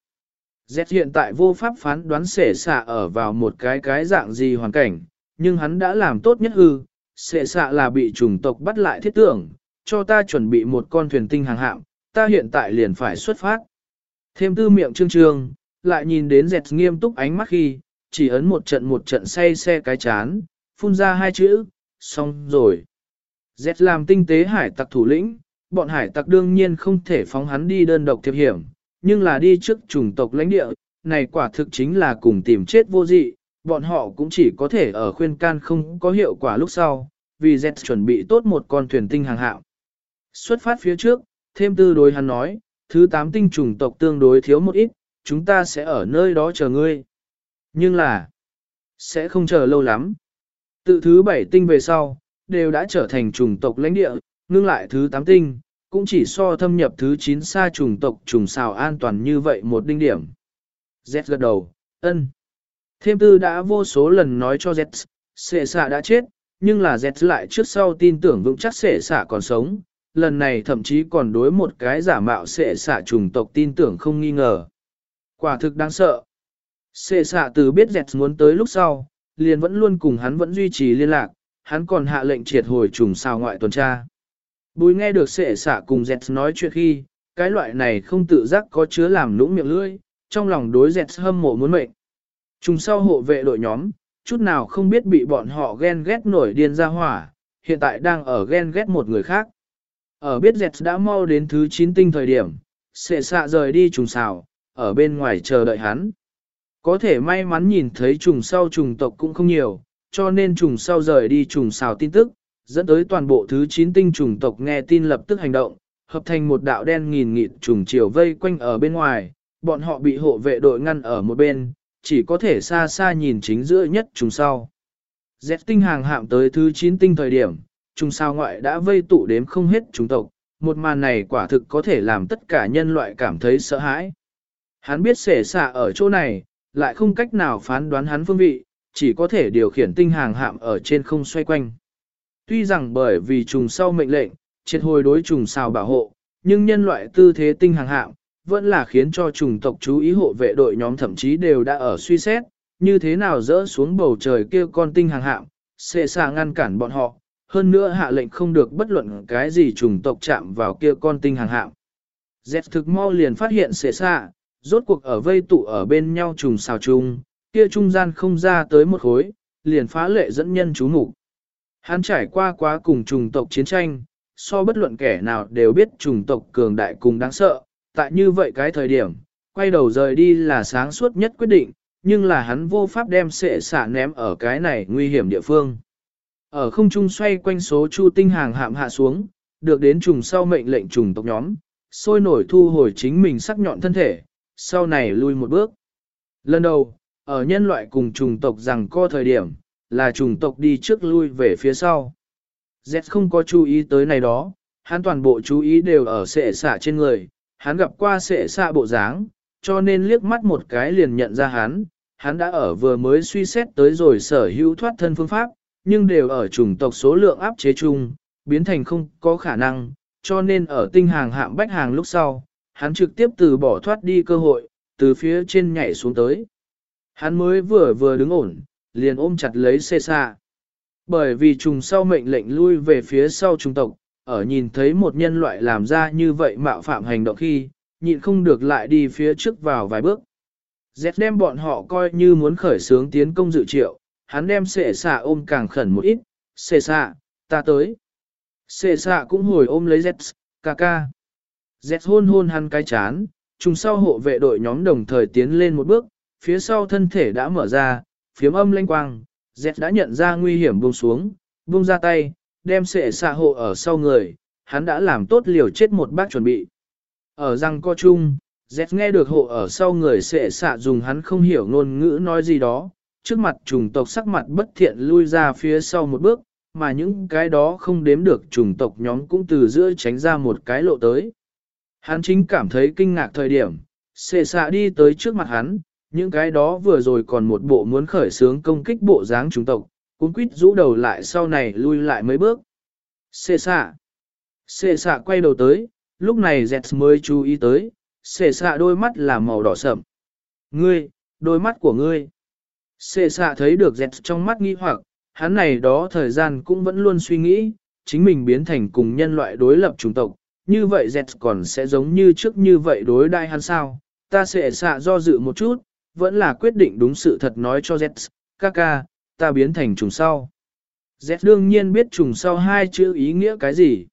Z hiện tại vô pháp phán đoán sẽ xạ ở vào một cái cái dạng gì hoàn cảnh, nhưng hắn đã làm tốt nhất hư, sẽ xạ là bị chủng tộc bắt lại thiết tưởng, cho ta chuẩn bị một con thuyền tinh hàng hạm, ta hiện tại liền phải xuất phát. Thêm tư miệng trương trương, lại nhìn đến dẹt nghiêm túc ánh mắt khi, chỉ ấn một trận một trận say xe cái chán, phun ra hai chữ, xong rồi. Dẹt làm tinh tế hải tặc thủ lĩnh, bọn hải tặc đương nhiên không thể phóng hắn đi đơn độc thiệp hiểm, nhưng là đi trước chủng tộc lãnh địa, này quả thực chính là cùng tìm chết vô dị, bọn họ cũng chỉ có thể ở khuyên can không có hiệu quả lúc sau, vì Z chuẩn bị tốt một con thuyền tinh hàng hạo. Xuất phát phía trước, thêm tư đối hắn nói, thứ tám tinh chủng tộc tương đối thiếu một ít, chúng ta sẽ ở nơi đó chờ ngươi. Nhưng là, sẽ không chờ lâu lắm. Tự thứ bảy tinh về sau, đều đã trở thành chủng tộc lãnh địa, ngưng lại thứ tám tinh, cũng chỉ so thâm nhập thứ chín xa chủng tộc trùng xào an toàn như vậy một đinh điểm. Z gật đầu, ân. Thêm tư đã vô số lần nói cho Z, sệ xạ đã chết, nhưng là Z lại trước sau tin tưởng vững chắc sệ xạ còn sống, lần này thậm chí còn đối một cái giả mạo sệ xạ trùng tộc tin tưởng không nghi ngờ. Quả thực đáng sợ. Sệ xạ từ biết Z muốn tới lúc sau, liền vẫn luôn cùng hắn vẫn duy trì liên lạc, hắn còn hạ lệnh triệt hồi trùng sao ngoại tuần tra. Bùi nghe được sệ xạ cùng dẹt nói chuyện khi, cái loại này không tự giác có chứa làm nũng miệng lưỡi, trong lòng đối dẹt hâm mộ muốn mệnh. Trùng sau hộ vệ đội nhóm, chút nào không biết bị bọn họ ghen ghét nổi điên ra hỏa, hiện tại đang ở ghen ghét một người khác. Ở biết dẹt đã mau đến thứ 9 tinh thời điểm, sệ xạ rời đi trùng xào, ở bên ngoài chờ đợi hắn. Có thể may mắn nhìn thấy trùng sau trùng tộc cũng không nhiều, cho nên trùng sau rời đi trùng xào tin tức, dẫn tới toàn bộ thứ 9 tinh trùng tộc nghe tin lập tức hành động, hợp thành một đạo đen nghìn nghịt trùng chiều vây quanh ở bên ngoài, bọn họ bị hộ vệ đội ngăn ở một bên, chỉ có thể xa xa nhìn chính giữa nhất trùng sau. dẹt tinh hàng hạm tới thứ 9 tinh thời điểm, trùng sao ngoại đã vây tụ đếm không hết trùng tộc, một màn này quả thực có thể làm tất cả nhân loại cảm thấy sợ hãi. Hắn biết sể xạ ở chỗ này, lại không cách nào phán đoán hắn phương vị, chỉ có thể điều khiển tinh hàng hạm ở trên không xoay quanh. Tuy rằng bởi vì trùng sau mệnh lệnh, triệt hồi đối trùng xào bảo hộ, nhưng nhân loại tư thế tinh hàng hạng vẫn là khiến cho trùng tộc chú ý hộ vệ đội nhóm thậm chí đều đã ở suy xét, như thế nào dỡ xuống bầu trời kia con tinh hàng hạng, sẽ xả ngăn cản bọn họ, hơn nữa hạ lệnh không được bất luận cái gì trùng tộc chạm vào kia con tinh hàng hạng. Dẹt thực mau liền phát hiện sẽ xạ, rốt cuộc ở vây tụ ở bên nhau trùng xào trùng, kia trung gian không ra tới một khối, liền phá lệ dẫn nhân chú mục Hắn trải qua quá cùng trùng tộc chiến tranh, so bất luận kẻ nào đều biết trùng tộc cường đại cùng đáng sợ, tại như vậy cái thời điểm, quay đầu rời đi là sáng suốt nhất quyết định, nhưng là hắn vô pháp đem sệ xả ném ở cái này nguy hiểm địa phương. Ở không trung xoay quanh số chu tinh hàng hạm hạ xuống, được đến trùng sau mệnh lệnh trùng tộc nhóm, sôi nổi thu hồi chính mình sắc nhọn thân thể, sau này lui một bước. Lần đầu, ở nhân loại cùng trùng tộc rằng co thời điểm, là trùng tộc đi trước lui về phía sau. Z không có chú ý tới này đó, hắn toàn bộ chú ý đều ở sệ xạ trên người, hắn gặp qua sệ xạ bộ dáng, cho nên liếc mắt một cái liền nhận ra hắn, hắn đã ở vừa mới suy xét tới rồi sở hữu thoát thân phương pháp, nhưng đều ở chủng tộc số lượng áp chế chung, biến thành không có khả năng, cho nên ở tinh hàng hạm bách hàng lúc sau, hắn trực tiếp từ bỏ thoát đi cơ hội, từ phía trên nhảy xuống tới. Hắn mới vừa vừa đứng ổn, liền ôm chặt lấy xê xa. Bởi vì trùng sau mệnh lệnh lui về phía sau trung tộc, ở nhìn thấy một nhân loại làm ra như vậy mạo phạm hành động khi, nhịn không được lại đi phía trước vào vài bước. Dẹt đem bọn họ coi như muốn khởi sướng tiến công dự triệu, hắn đem xệ xạ ôm càng khẩn một ít, xệ xạ, ta tới. Xệ xạ cũng hồi ôm lấy Dẹt, ca ca. Dẹt hôn hôn hắn cái chán, trùng sau hộ vệ đội nhóm đồng thời tiến lên một bước, phía sau thân thể đã mở ra, phiếm âm lanh quang, dẹt đã nhận ra nguy hiểm buông xuống, buông ra tay, đem sệ xạ hộ ở sau người, hắn đã làm tốt liều chết một bác chuẩn bị. Ở răng co chung, dẹt nghe được hộ ở sau người sệ xạ dùng hắn không hiểu ngôn ngữ nói gì đó, trước mặt trùng tộc sắc mặt bất thiện lui ra phía sau một bước, mà những cái đó không đếm được trùng tộc nhóm cũng từ giữa tránh ra một cái lộ tới. Hắn chính cảm thấy kinh ngạc thời điểm, sệ xạ đi tới trước mặt hắn, những cái đó vừa rồi còn một bộ muốn khởi sướng công kích bộ dáng chúng tộc, cũng quýt rũ đầu lại sau này lui lại mấy bước. Xê xạ. Xê xạ quay đầu tới, lúc này dẹt mới chú ý tới, xê xạ đôi mắt là màu đỏ sậm. Ngươi, đôi mắt của ngươi. Xê xạ thấy được dẹt trong mắt nghi hoặc, hắn này đó thời gian cũng vẫn luôn suy nghĩ, chính mình biến thành cùng nhân loại đối lập chủng tộc, như vậy Z còn sẽ giống như trước như vậy đối đai hắn sao, ta sẽ xạ do dự một chút, vẫn là quyết định đúng sự thật nói cho Z, Kaka, ta biến thành trùng sau. Z đương nhiên biết trùng sau hai chữ ý nghĩa cái gì.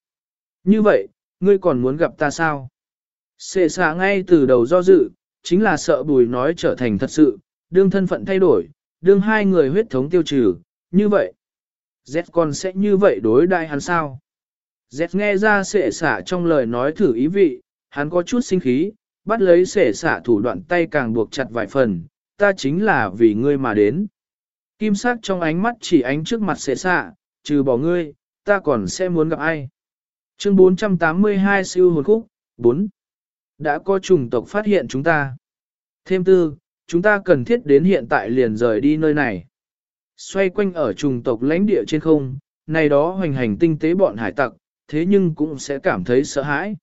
Như vậy, ngươi còn muốn gặp ta sao? Sệ xạ ngay từ đầu do dự, chính là sợ bùi nói trở thành thật sự, đương thân phận thay đổi, đương hai người huyết thống tiêu trừ, như vậy. Z còn sẽ như vậy đối đại hắn sao? Z nghe ra xệ xả trong lời nói thử ý vị, hắn có chút sinh khí, bắt lấy sể xả thủ đoạn tay càng buộc chặt vài phần, ta chính là vì ngươi mà đến. Kim sắc trong ánh mắt chỉ ánh trước mặt sể xả, trừ bỏ ngươi, ta còn sẽ muốn gặp ai. Chương 482 siêu hồn khúc, 4. Đã có chủng tộc phát hiện chúng ta. Thêm tư, chúng ta cần thiết đến hiện tại liền rời đi nơi này. Xoay quanh ở trùng tộc lãnh địa trên không, này đó hoành hành tinh tế bọn hải tặc, thế nhưng cũng sẽ cảm thấy sợ hãi.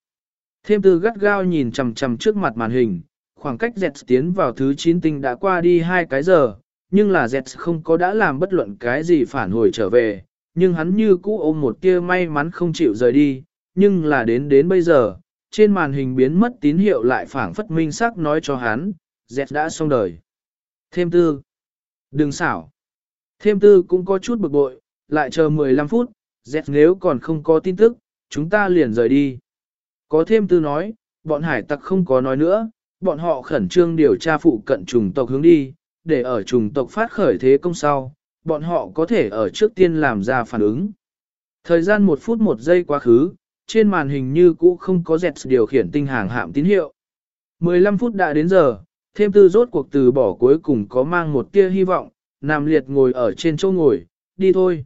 Thêm từ gắt gao nhìn chằm chằm trước mặt màn hình, khoảng cách Zets tiến vào thứ 9 tinh đã qua đi hai cái giờ, nhưng là Zets không có đã làm bất luận cái gì phản hồi trở về, nhưng hắn như cũ ôm một tia may mắn không chịu rời đi, nhưng là đến đến bây giờ, trên màn hình biến mất tín hiệu lại phảng phất minh sắc nói cho hắn, Zets đã xong đời. Thêm tư, đừng xảo. Thêm tư cũng có chút bực bội, lại chờ 15 phút, Zets nếu còn không có tin tức, chúng ta liền rời đi. Có thêm tư nói, bọn hải tặc không có nói nữa, bọn họ khẩn trương điều tra phụ cận trùng tộc hướng đi, để ở trùng tộc phát khởi thế công sau, bọn họ có thể ở trước tiên làm ra phản ứng. Thời gian một phút một giây quá khứ, trên màn hình như cũ không có dẹt điều khiển tinh hàng hạm tín hiệu. 15 phút đã đến giờ, thêm tư rốt cuộc từ bỏ cuối cùng có mang một tia hy vọng, nằm liệt ngồi ở trên chỗ ngồi, đi thôi.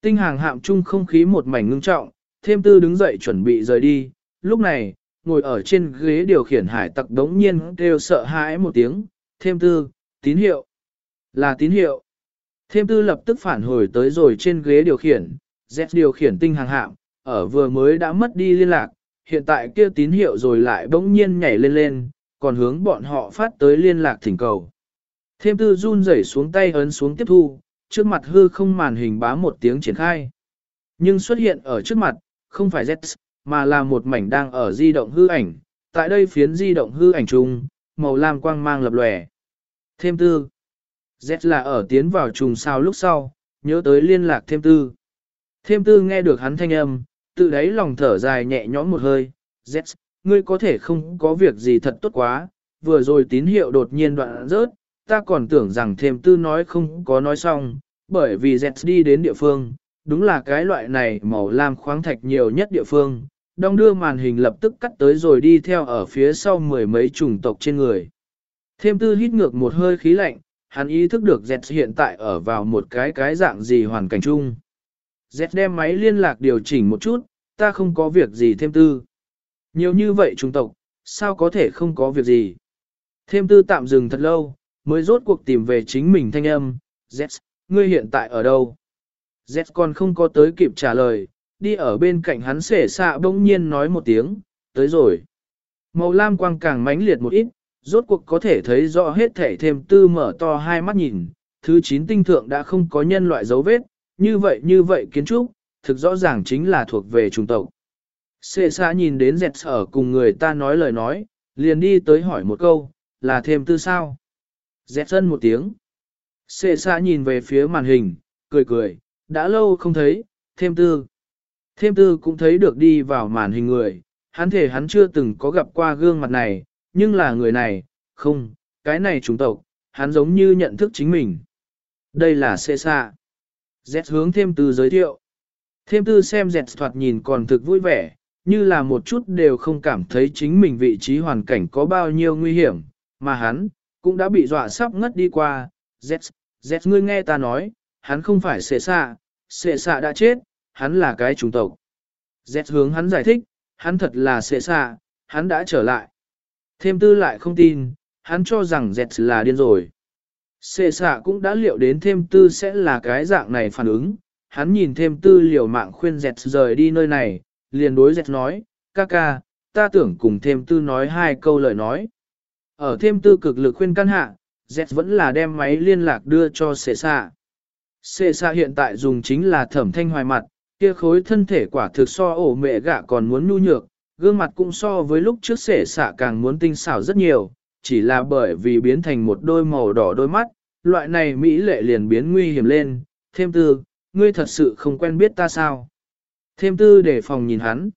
Tinh hàng hạm chung không khí một mảnh ngưng trọng, thêm tư đứng dậy chuẩn bị rời đi, lúc này, ngồi ở trên ghế điều khiển hải tặc đống nhiên kêu sợ hãi một tiếng, thêm tư, tín hiệu, là tín hiệu. Thêm tư lập tức phản hồi tới rồi trên ghế điều khiển, Z điều khiển tinh hàng hạm, ở vừa mới đã mất đi liên lạc, hiện tại kia tín hiệu rồi lại bỗng nhiên nhảy lên lên, còn hướng bọn họ phát tới liên lạc thỉnh cầu. Thêm tư run rẩy xuống tay ấn xuống tiếp thu, trước mặt hư không màn hình bá một tiếng triển khai. Nhưng xuất hiện ở trước mặt, không phải Z, mà là một mảnh đang ở di động hư ảnh, tại đây phiến di động hư ảnh chung, màu lam quang mang lập lòe. Thêm tư. Z là ở tiến vào trùng sao lúc sau, nhớ tới liên lạc thêm tư. Thêm tư nghe được hắn thanh âm, tự đáy lòng thở dài nhẹ nhõm một hơi. Z, ngươi có thể không có việc gì thật tốt quá, vừa rồi tín hiệu đột nhiên đoạn rớt, ta còn tưởng rằng thêm tư nói không có nói xong, bởi vì Z đi đến địa phương, đúng là cái loại này màu lam khoáng thạch nhiều nhất địa phương, đong đưa màn hình lập tức cắt tới rồi đi theo ở phía sau mười mấy chủng tộc trên người. Thêm tư hít ngược một hơi khí lạnh, hắn ý thức được Zed hiện tại ở vào một cái cái dạng gì hoàn cảnh chung. Zed đem máy liên lạc điều chỉnh một chút, ta không có việc gì thêm tư. Nhiều như vậy chủng tộc, sao có thể không có việc gì. Thêm tư tạm dừng thật lâu, mới rốt cuộc tìm về chính mình thanh âm, Zed, ngươi hiện tại ở đâu? Z còn không có tới kịp trả lời, đi ở bên cạnh hắn sể xạ bỗng nhiên nói một tiếng, tới rồi. Màu lam quang càng mãnh liệt một ít, rốt cuộc có thể thấy rõ hết thể thêm tư mở to hai mắt nhìn, thứ chín tinh thượng đã không có nhân loại dấu vết, như vậy như vậy kiến trúc, thực rõ ràng chính là thuộc về trung tộc. Xệ xa nhìn đến dẹt sở cùng người ta nói lời nói, liền đi tới hỏi một câu, là thêm tư sao? Dẹt sân một tiếng. Xệ xa nhìn về phía màn hình, cười cười, đã lâu không thấy, thêm tư. Thêm tư cũng thấy được đi vào màn hình người, hắn thể hắn chưa từng có gặp qua gương mặt này, nhưng là người này, không, cái này chúng tộc, hắn giống như nhận thức chính mình. Đây là xê xa. Z hướng thêm Tư giới thiệu. Thêm tư xem dẹt thoạt nhìn còn thực vui vẻ, như là một chút đều không cảm thấy chính mình vị trí hoàn cảnh có bao nhiêu nguy hiểm, mà hắn, cũng đã bị dọa sắp ngất đi qua. Z, Z ngươi nghe ta nói, hắn không phải xệ xạ, xệ xạ đã chết, hắn là cái chủng tộc. Z hướng hắn giải thích, hắn thật là xệ xạ, hắn đã trở lại. Thêm tư lại không tin, hắn cho rằng Z là điên rồi. Xệ xạ cũng đã liệu đến thêm tư sẽ là cái dạng này phản ứng, hắn nhìn thêm tư liều mạng khuyên dẹt rời đi nơi này, liền đối dẹt nói, ca ca, ta tưởng cùng thêm tư nói hai câu lời nói. Ở thêm tư cực lực khuyên căn hạ, dẹt vẫn là đem máy liên lạc đưa cho xệ xạ. Xệ xạ hiện tại dùng chính là thẩm thanh hoài mặt, kia khối thân thể quả thực so ổ mẹ gạ còn muốn nhu nhược, gương mặt cũng so với lúc trước sể xạ càng muốn tinh xảo rất nhiều, chỉ là bởi vì biến thành một đôi màu đỏ đôi mắt, loại này mỹ lệ liền biến nguy hiểm lên, thêm tư, ngươi thật sự không quen biết ta sao? Thêm tư để phòng nhìn hắn.